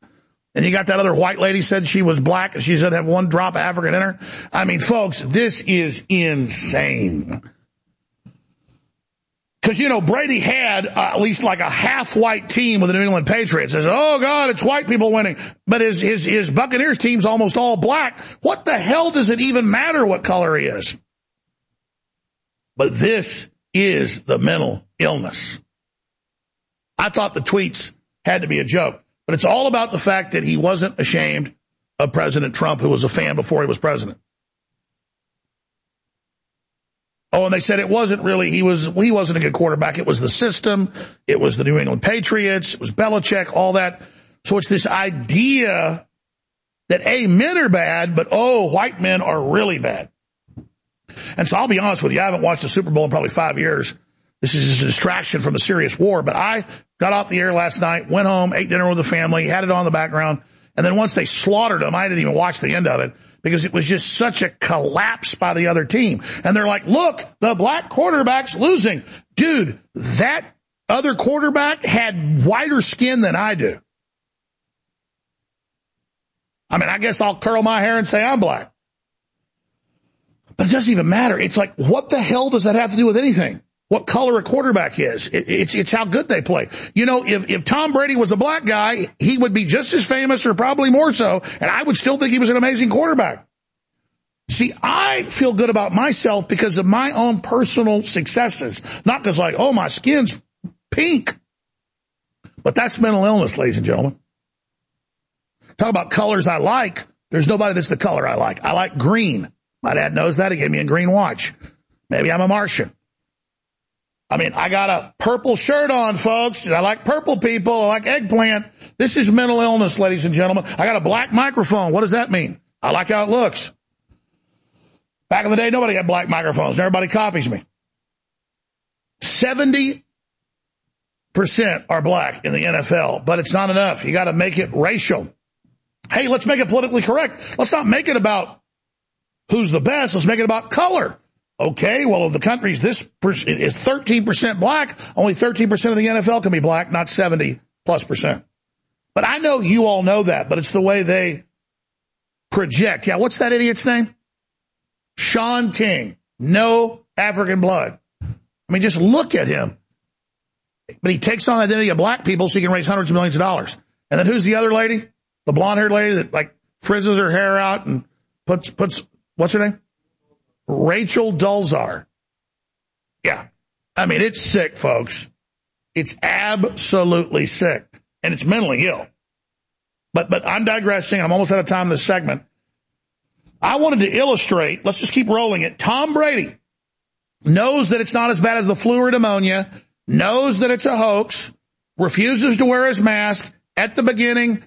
And you got that other white lady said she was black and she said have one drop of African in her. I mean, folks, this is insane. Cause you know, Brady had uh, at least like a half white team with the New England Patriots. Says, oh God, it's white people winning. But his, his, his Buccaneers team's almost all black. What the hell does it even matter what color he is? But this is the mental illness. I thought the tweets had to be a joke, but it's all about the fact that he wasn't ashamed of President Trump, who was a fan before he was president. Oh, and they said it wasn't really, he was, he wasn't a good quarterback. It was the system. It was the New England Patriots. It was Belichick, all that. So it's this idea that A, men are bad, but oh, white men are really bad. And so I'll be honest with you, I haven't watched the Super Bowl in probably five years. This is just a distraction from a serious war, but I got off the air last night, went home, ate dinner with the family, had it on the background. And then once they slaughtered them, I didn't even watch the end of it because it was just such a collapse by the other team. And they're like, look, the black quarterback's losing. Dude, that other quarterback had whiter skin than I do. I mean, I guess I'll curl my hair and say I'm black. But it doesn't even matter. It's like, what the hell does that have to do with anything? What color a quarterback is. It, it's, it's how good they play. You know, if, if Tom Brady was a black guy, he would be just as famous or probably more so. And I would still think he was an amazing quarterback. See, I feel good about myself because of my own personal successes, not because like, oh, my skin's pink. But that's mental illness, ladies and gentlemen. Talk about colors I like. There's nobody that's the color I like. I like green. My dad knows that. He gave me a green watch. Maybe I'm a Martian. I mean, I got a purple shirt on, folks. I like purple people. I like eggplant. This is mental illness, ladies and gentlemen. I got a black microphone. What does that mean? I like how it looks. Back in the day, nobody had black microphones. Everybody copies me. 70% are black in the NFL, but it's not enough. You got to make it racial. Hey, let's make it politically correct. Let's not make it about who's the best. Let's make it about color. Okay, well, if the country's this is 13% black, only 13% of the NFL can be black, not 70 plus percent. But I know you all know that, but it's the way they project. Yeah, what's that idiot's name? Sean King. No African blood. I mean, just look at him. But he takes on the identity of black people so he can raise hundreds of millions of dollars. And then who's the other lady? The blonde haired lady that like frizzes her hair out and puts, puts, what's her name? Rachel Dolzar. Yeah. I mean, it's sick, folks. It's absolutely sick and it's mentally ill. But, but I'm digressing. I'm almost out of time in this segment. I wanted to illustrate, let's just keep rolling it. Tom Brady knows that it's not as bad as the flu or pneumonia, knows that it's a hoax, refuses to wear his mask at the beginning,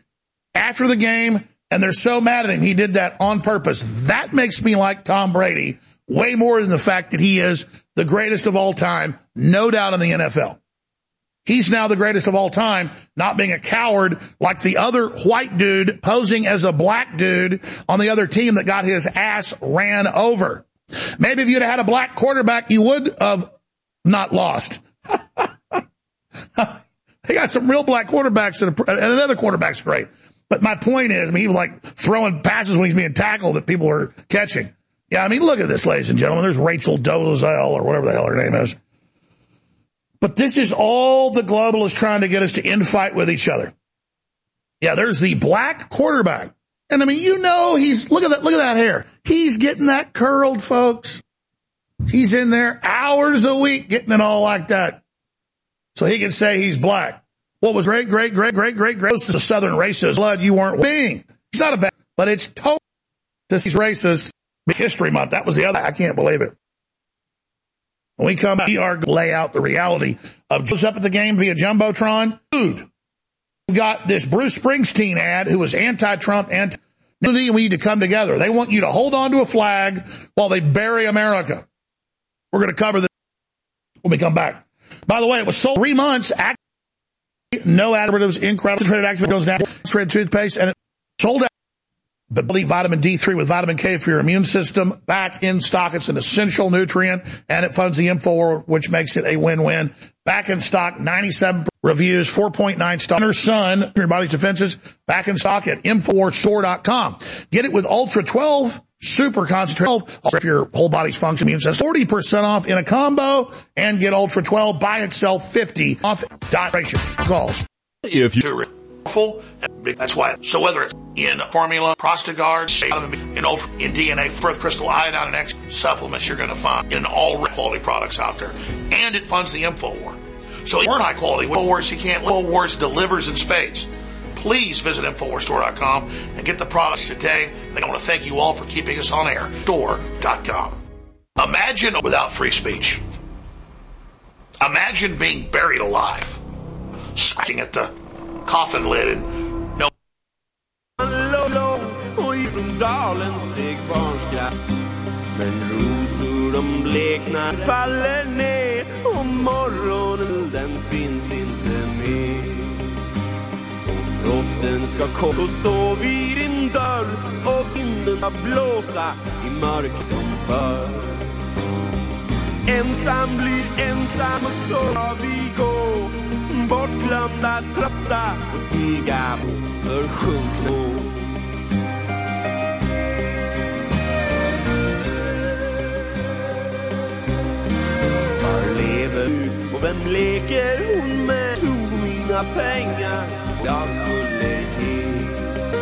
after the game, and they're so mad at him. He did that on purpose. That makes me like Tom Brady way more than the fact that he is the greatest of all time, no doubt in the NFL. He's now the greatest of all time, not being a coward like the other white dude posing as a black dude on the other team that got his ass ran over. Maybe if you'd had a black quarterback, you would have not lost. they got some real black quarterbacks and another quarterback's great. But my point is, I mean, he was like throwing passes when he's being tackled that people are catching. Yeah, I mean, look at this, ladies and gentlemen. There's Rachel Dolezal or whatever the hell her name is. But this is all the globalists trying to get us to infight with each other. Yeah, there's the black quarterback. And I mean, you know, he's, look at that, look at that hair. He's getting that curled, folks. He's in there hours a week getting it all like that. So he can say he's black. What was great, great, great, great, great, great to southern racist blood you weren't being. He's not a bad, but it's total. This is racist. History month. That was the other. I can't believe it. When we come, we are going to lay out the reality of just up at the game via Jumbotron. Dude, we got this Bruce Springsteen ad who was anti-Trump, anti we need to come together. They want you to hold on to a flag while they bury America. We're going to cover this when we come back. By the way, it was sold three months. No additives, incredible concentrated active goes down. Concentrated toothpaste and it sold out. But believe vitamin D3 with vitamin K for your immune system back in stock. It's an essential nutrient and it funds the InfoWar, which makes it a win-win. Back in stock, 97 reviews, 4.9 stars. Sun, your body's defenses, back in stock at InfoWarsStore.com. Get it with Ultra 12 super concentrated for your whole body's function immune system. 40% off in a combo and get Ultra 12 by itself 50 off dot ratio calls. If you Full, that's why. So whether it's in formula, Prostagard, in ultra, in DNA, birth crystal, iodine, and X supplements, you're going to find in all quality products out there, and it funds the Infowar. So if you weren't high quality, Infowars you can't. Infowars delivers in spades. Please visit InfoWarsStore.com and get the products today. And I want to thank you all for keeping us on air. Store.com. Imagine without free speech. Imagine being buried alive, scratching at the coffin lid and no. Men rosor de bleknar, faller ner och morgonen den finns inte mer Blåsten ska komma. Och stå vid din dörr och vinden ska blåsa i mörker som förr Ensam blir ensam och så ska vi gå. Bortglömda, trötta och smyga försjunkna Var lever du och vem leker hon med? Tog mina pengar? Jag skulle ge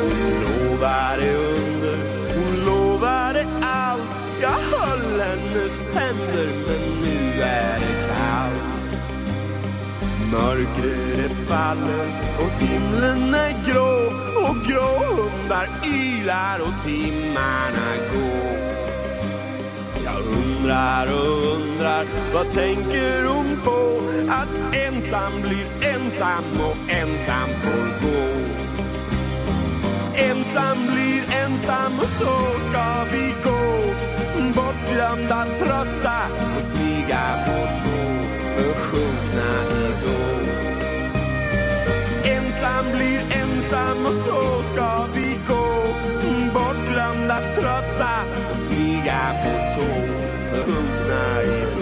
Hon lovade under, hon lovade allt. Jag höll hennes händer men nu är det kallt. Mörkret faller och himlen är grå. Och grå hundar ylar och timmarna går jag undrar och undrar, vad tänker hon på? Att ensam blir ensam och ensam får gå. Ensam blir ensam och så ska vi gå. Bortglömda, trötta och smyga på tå. Försjunkna i då. Ensam blir ensam och så ska vi gå. Bortglömda, trötta och smyga apple tone for tonight.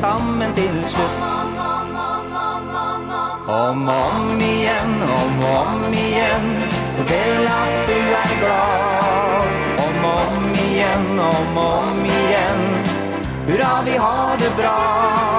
Sammen til slutt. Om om igjen, om om igjen. Fortell at du er glad. Om om igjen, om om igjen. Hurra, vi har det bra.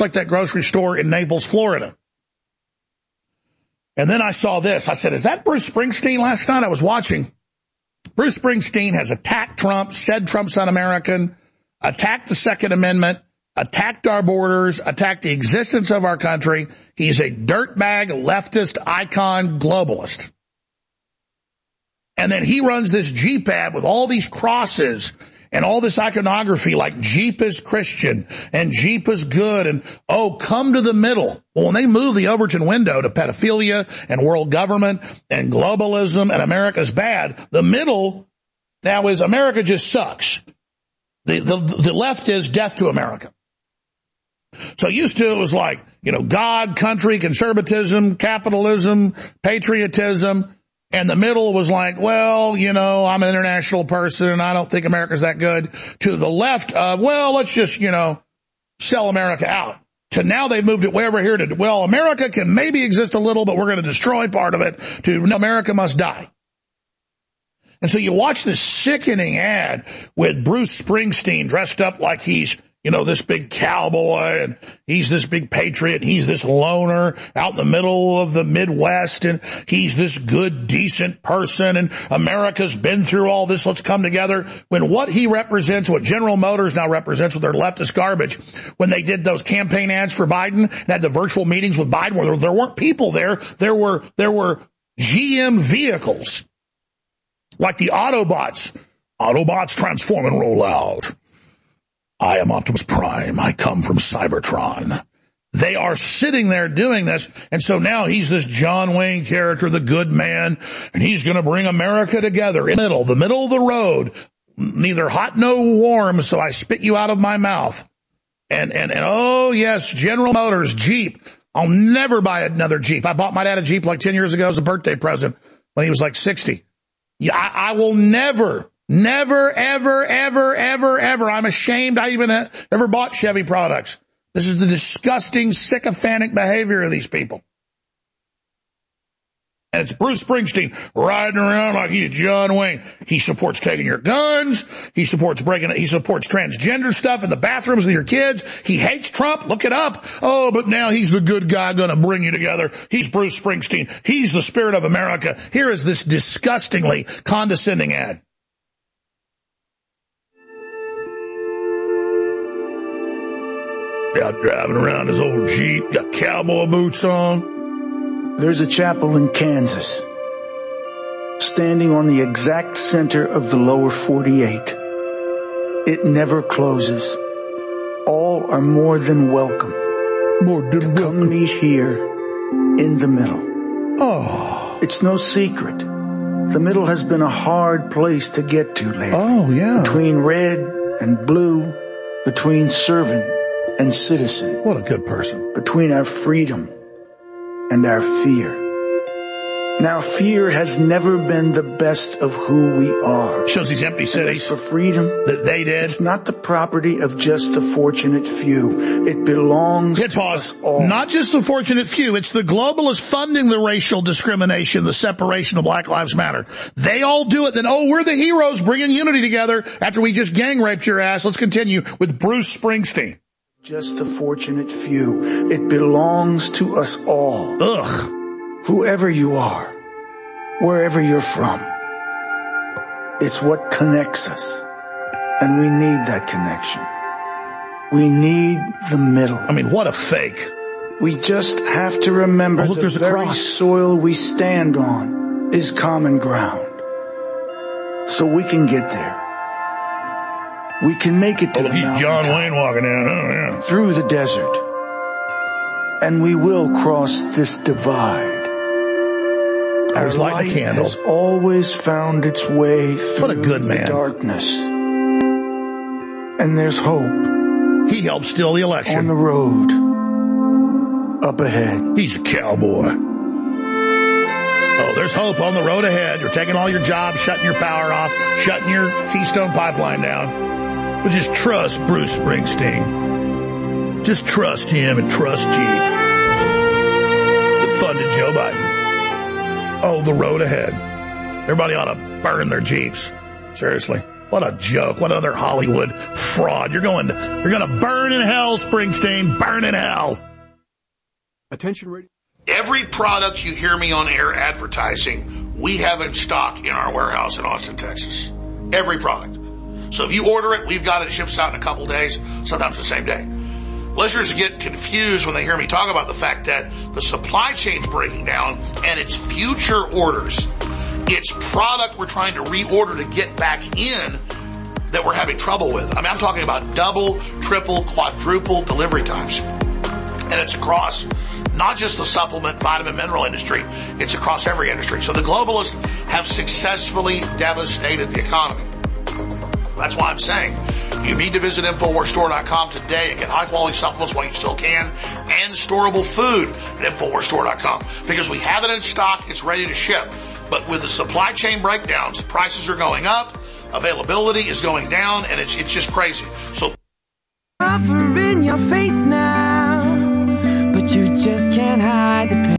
It's like that grocery store in Naples, Florida. And then I saw this. I said, is that Bruce Springsteen last night? I was watching. Bruce Springsteen has attacked Trump, said Trump's un-American, attacked the Second Amendment, attacked our borders, attacked the existence of our country. He's a dirtbag, leftist, icon, globalist. And then he runs this Jeep ad with all these crosses and all this iconography like Jeep is Christian and Jeep is good and oh, come to the middle. Well, when they move the Overton window to pedophilia and world government and globalism and America's bad, the middle now is America just sucks. The, the, the left is death to America. So used to it was like, you know, God, country, conservatism, capitalism, patriotism. And the middle was like, well, you know, I'm an international person and I don't think America's that good. To the left, uh, well, let's just, you know, sell America out. To now they've moved it way over here to, well, America can maybe exist a little, but we're going to destroy part of it to, America must die. And so you watch this sickening ad with Bruce Springsteen dressed up like he's, you know, this big cowboy and he's this big patriot. And he's this loner out in the middle of the Midwest and he's this good, decent person and America's been through all this. Let's come together. When what he represents, what General Motors now represents with their leftist garbage, when they did those campaign ads for Biden and had the virtual meetings with Biden where there, there weren't people there. There were, there were GM vehicles like the Autobots. Autobots transform and roll out. I am Optimus Prime. I come from Cybertron. They are sitting there doing this. And so now he's this John Wayne character, the good man, and he's going to bring America together in the middle, the middle of the road, neither hot nor warm. So I spit you out of my mouth. And, and, and oh yes, General Motors, Jeep. I'll never buy another Jeep. I bought my dad a Jeep like 10 years ago as a birthday present when he was like 60. Yeah, I, I will never, never, ever, ever, ever, ever. I'm ashamed I even uh, ever bought Chevy products. This is the disgusting, sycophantic behavior of these people. And it's Bruce Springsteen riding around like he's John Wayne. He supports taking your guns. He supports breaking it. He supports transgender stuff in the bathrooms with your kids. He hates Trump. Look it up. Oh, but now he's the good guy going to bring you together. He's Bruce Springsteen. He's the spirit of America. Here is this disgustingly condescending ad. Out driving around his old Jeep, got cowboy boots on. There's a chapel in Kansas, standing on the exact center of the lower 48. It never closes. All are more than welcome. More than to come meet here in the middle. Oh. It's no secret. The middle has been a hard place to get to lately. Oh, yeah. Between red and blue, between servant and citizen. What a good person. Between our freedom and our fear. Now, fear has never been the best of who we are. Shows these empty cities for freedom that they did. It's not the property of just the fortunate few. It belongs Hit to pause. us all. Not just the fortunate few. It's the globalists funding the racial discrimination, the separation of Black Lives Matter. They all do it. Then, oh, we're the heroes bringing unity together after we just gang raped your ass. Let's continue with Bruce Springsteen. Just the fortunate few. It belongs to us all. Ugh. Whoever you are, wherever you're from. It's what connects us. And we need that connection. We need the middle. I mean, what a fake. We just have to remember Oh, look, the there's a very cross. soil we stand on is common ground. So we can get there. We can make it to Oh, the he's mountain John Wayne walking down. Oh, yeah. through the desert. And we will cross this divide. Our a light candle. has always found its way through What a good the man. darkness. And there's hope He helped steal the election. on the road up ahead. He's a cowboy. Oh, there's hope on the road ahead. You're taking all your jobs, shutting your power off, shutting your Keystone pipeline down. But just trust Bruce Springsteen. Just trust him and trust Jeep. That funded Joe Biden. Oh, the road ahead. Everybody ought to burn their Jeeps. Seriously. What a joke. What other Hollywood fraud. You're going to, you're going to burn in hell, Springsteen. Burn in hell. Attention radio. Every product you hear me on air advertising, we have in stock in our warehouse in Austin, Texas. Every product. So if you order it, we've got it. Ships out in a couple days, sometimes the same day. Listeners get confused when they hear me talk about the fact that the supply chain's breaking down and it's future orders. It's product we're trying to reorder to get back in that we're having trouble with. I mean, I'm talking about double, triple, quadruple delivery times. And it's across not just the supplement, vitamin, mineral industry, it's across every industry. So the globalists have successfully devastated the economy. That's why I'm saying you need to visit InfoWarsStore.com today and get high quality supplements while you still can and storable food at InfoWarsStore.com because we have it in stock, it's ready to ship. But with the supply chain breakdowns, prices are going up, availability is going down, and it's, it's just crazy. So, Cover in your face now, but you just can't hide the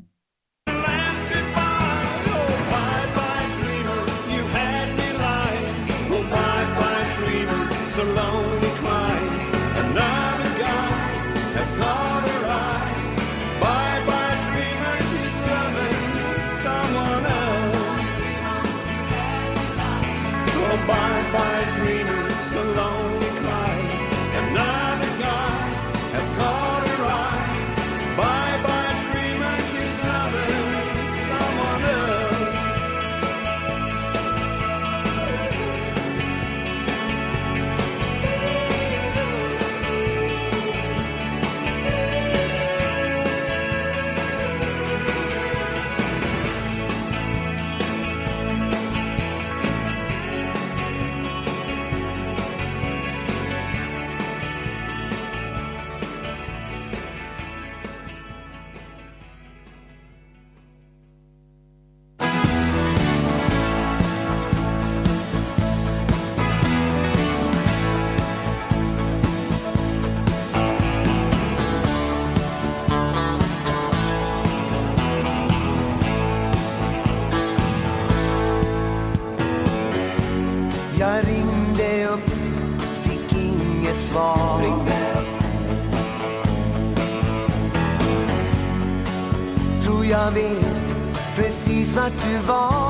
precis vart du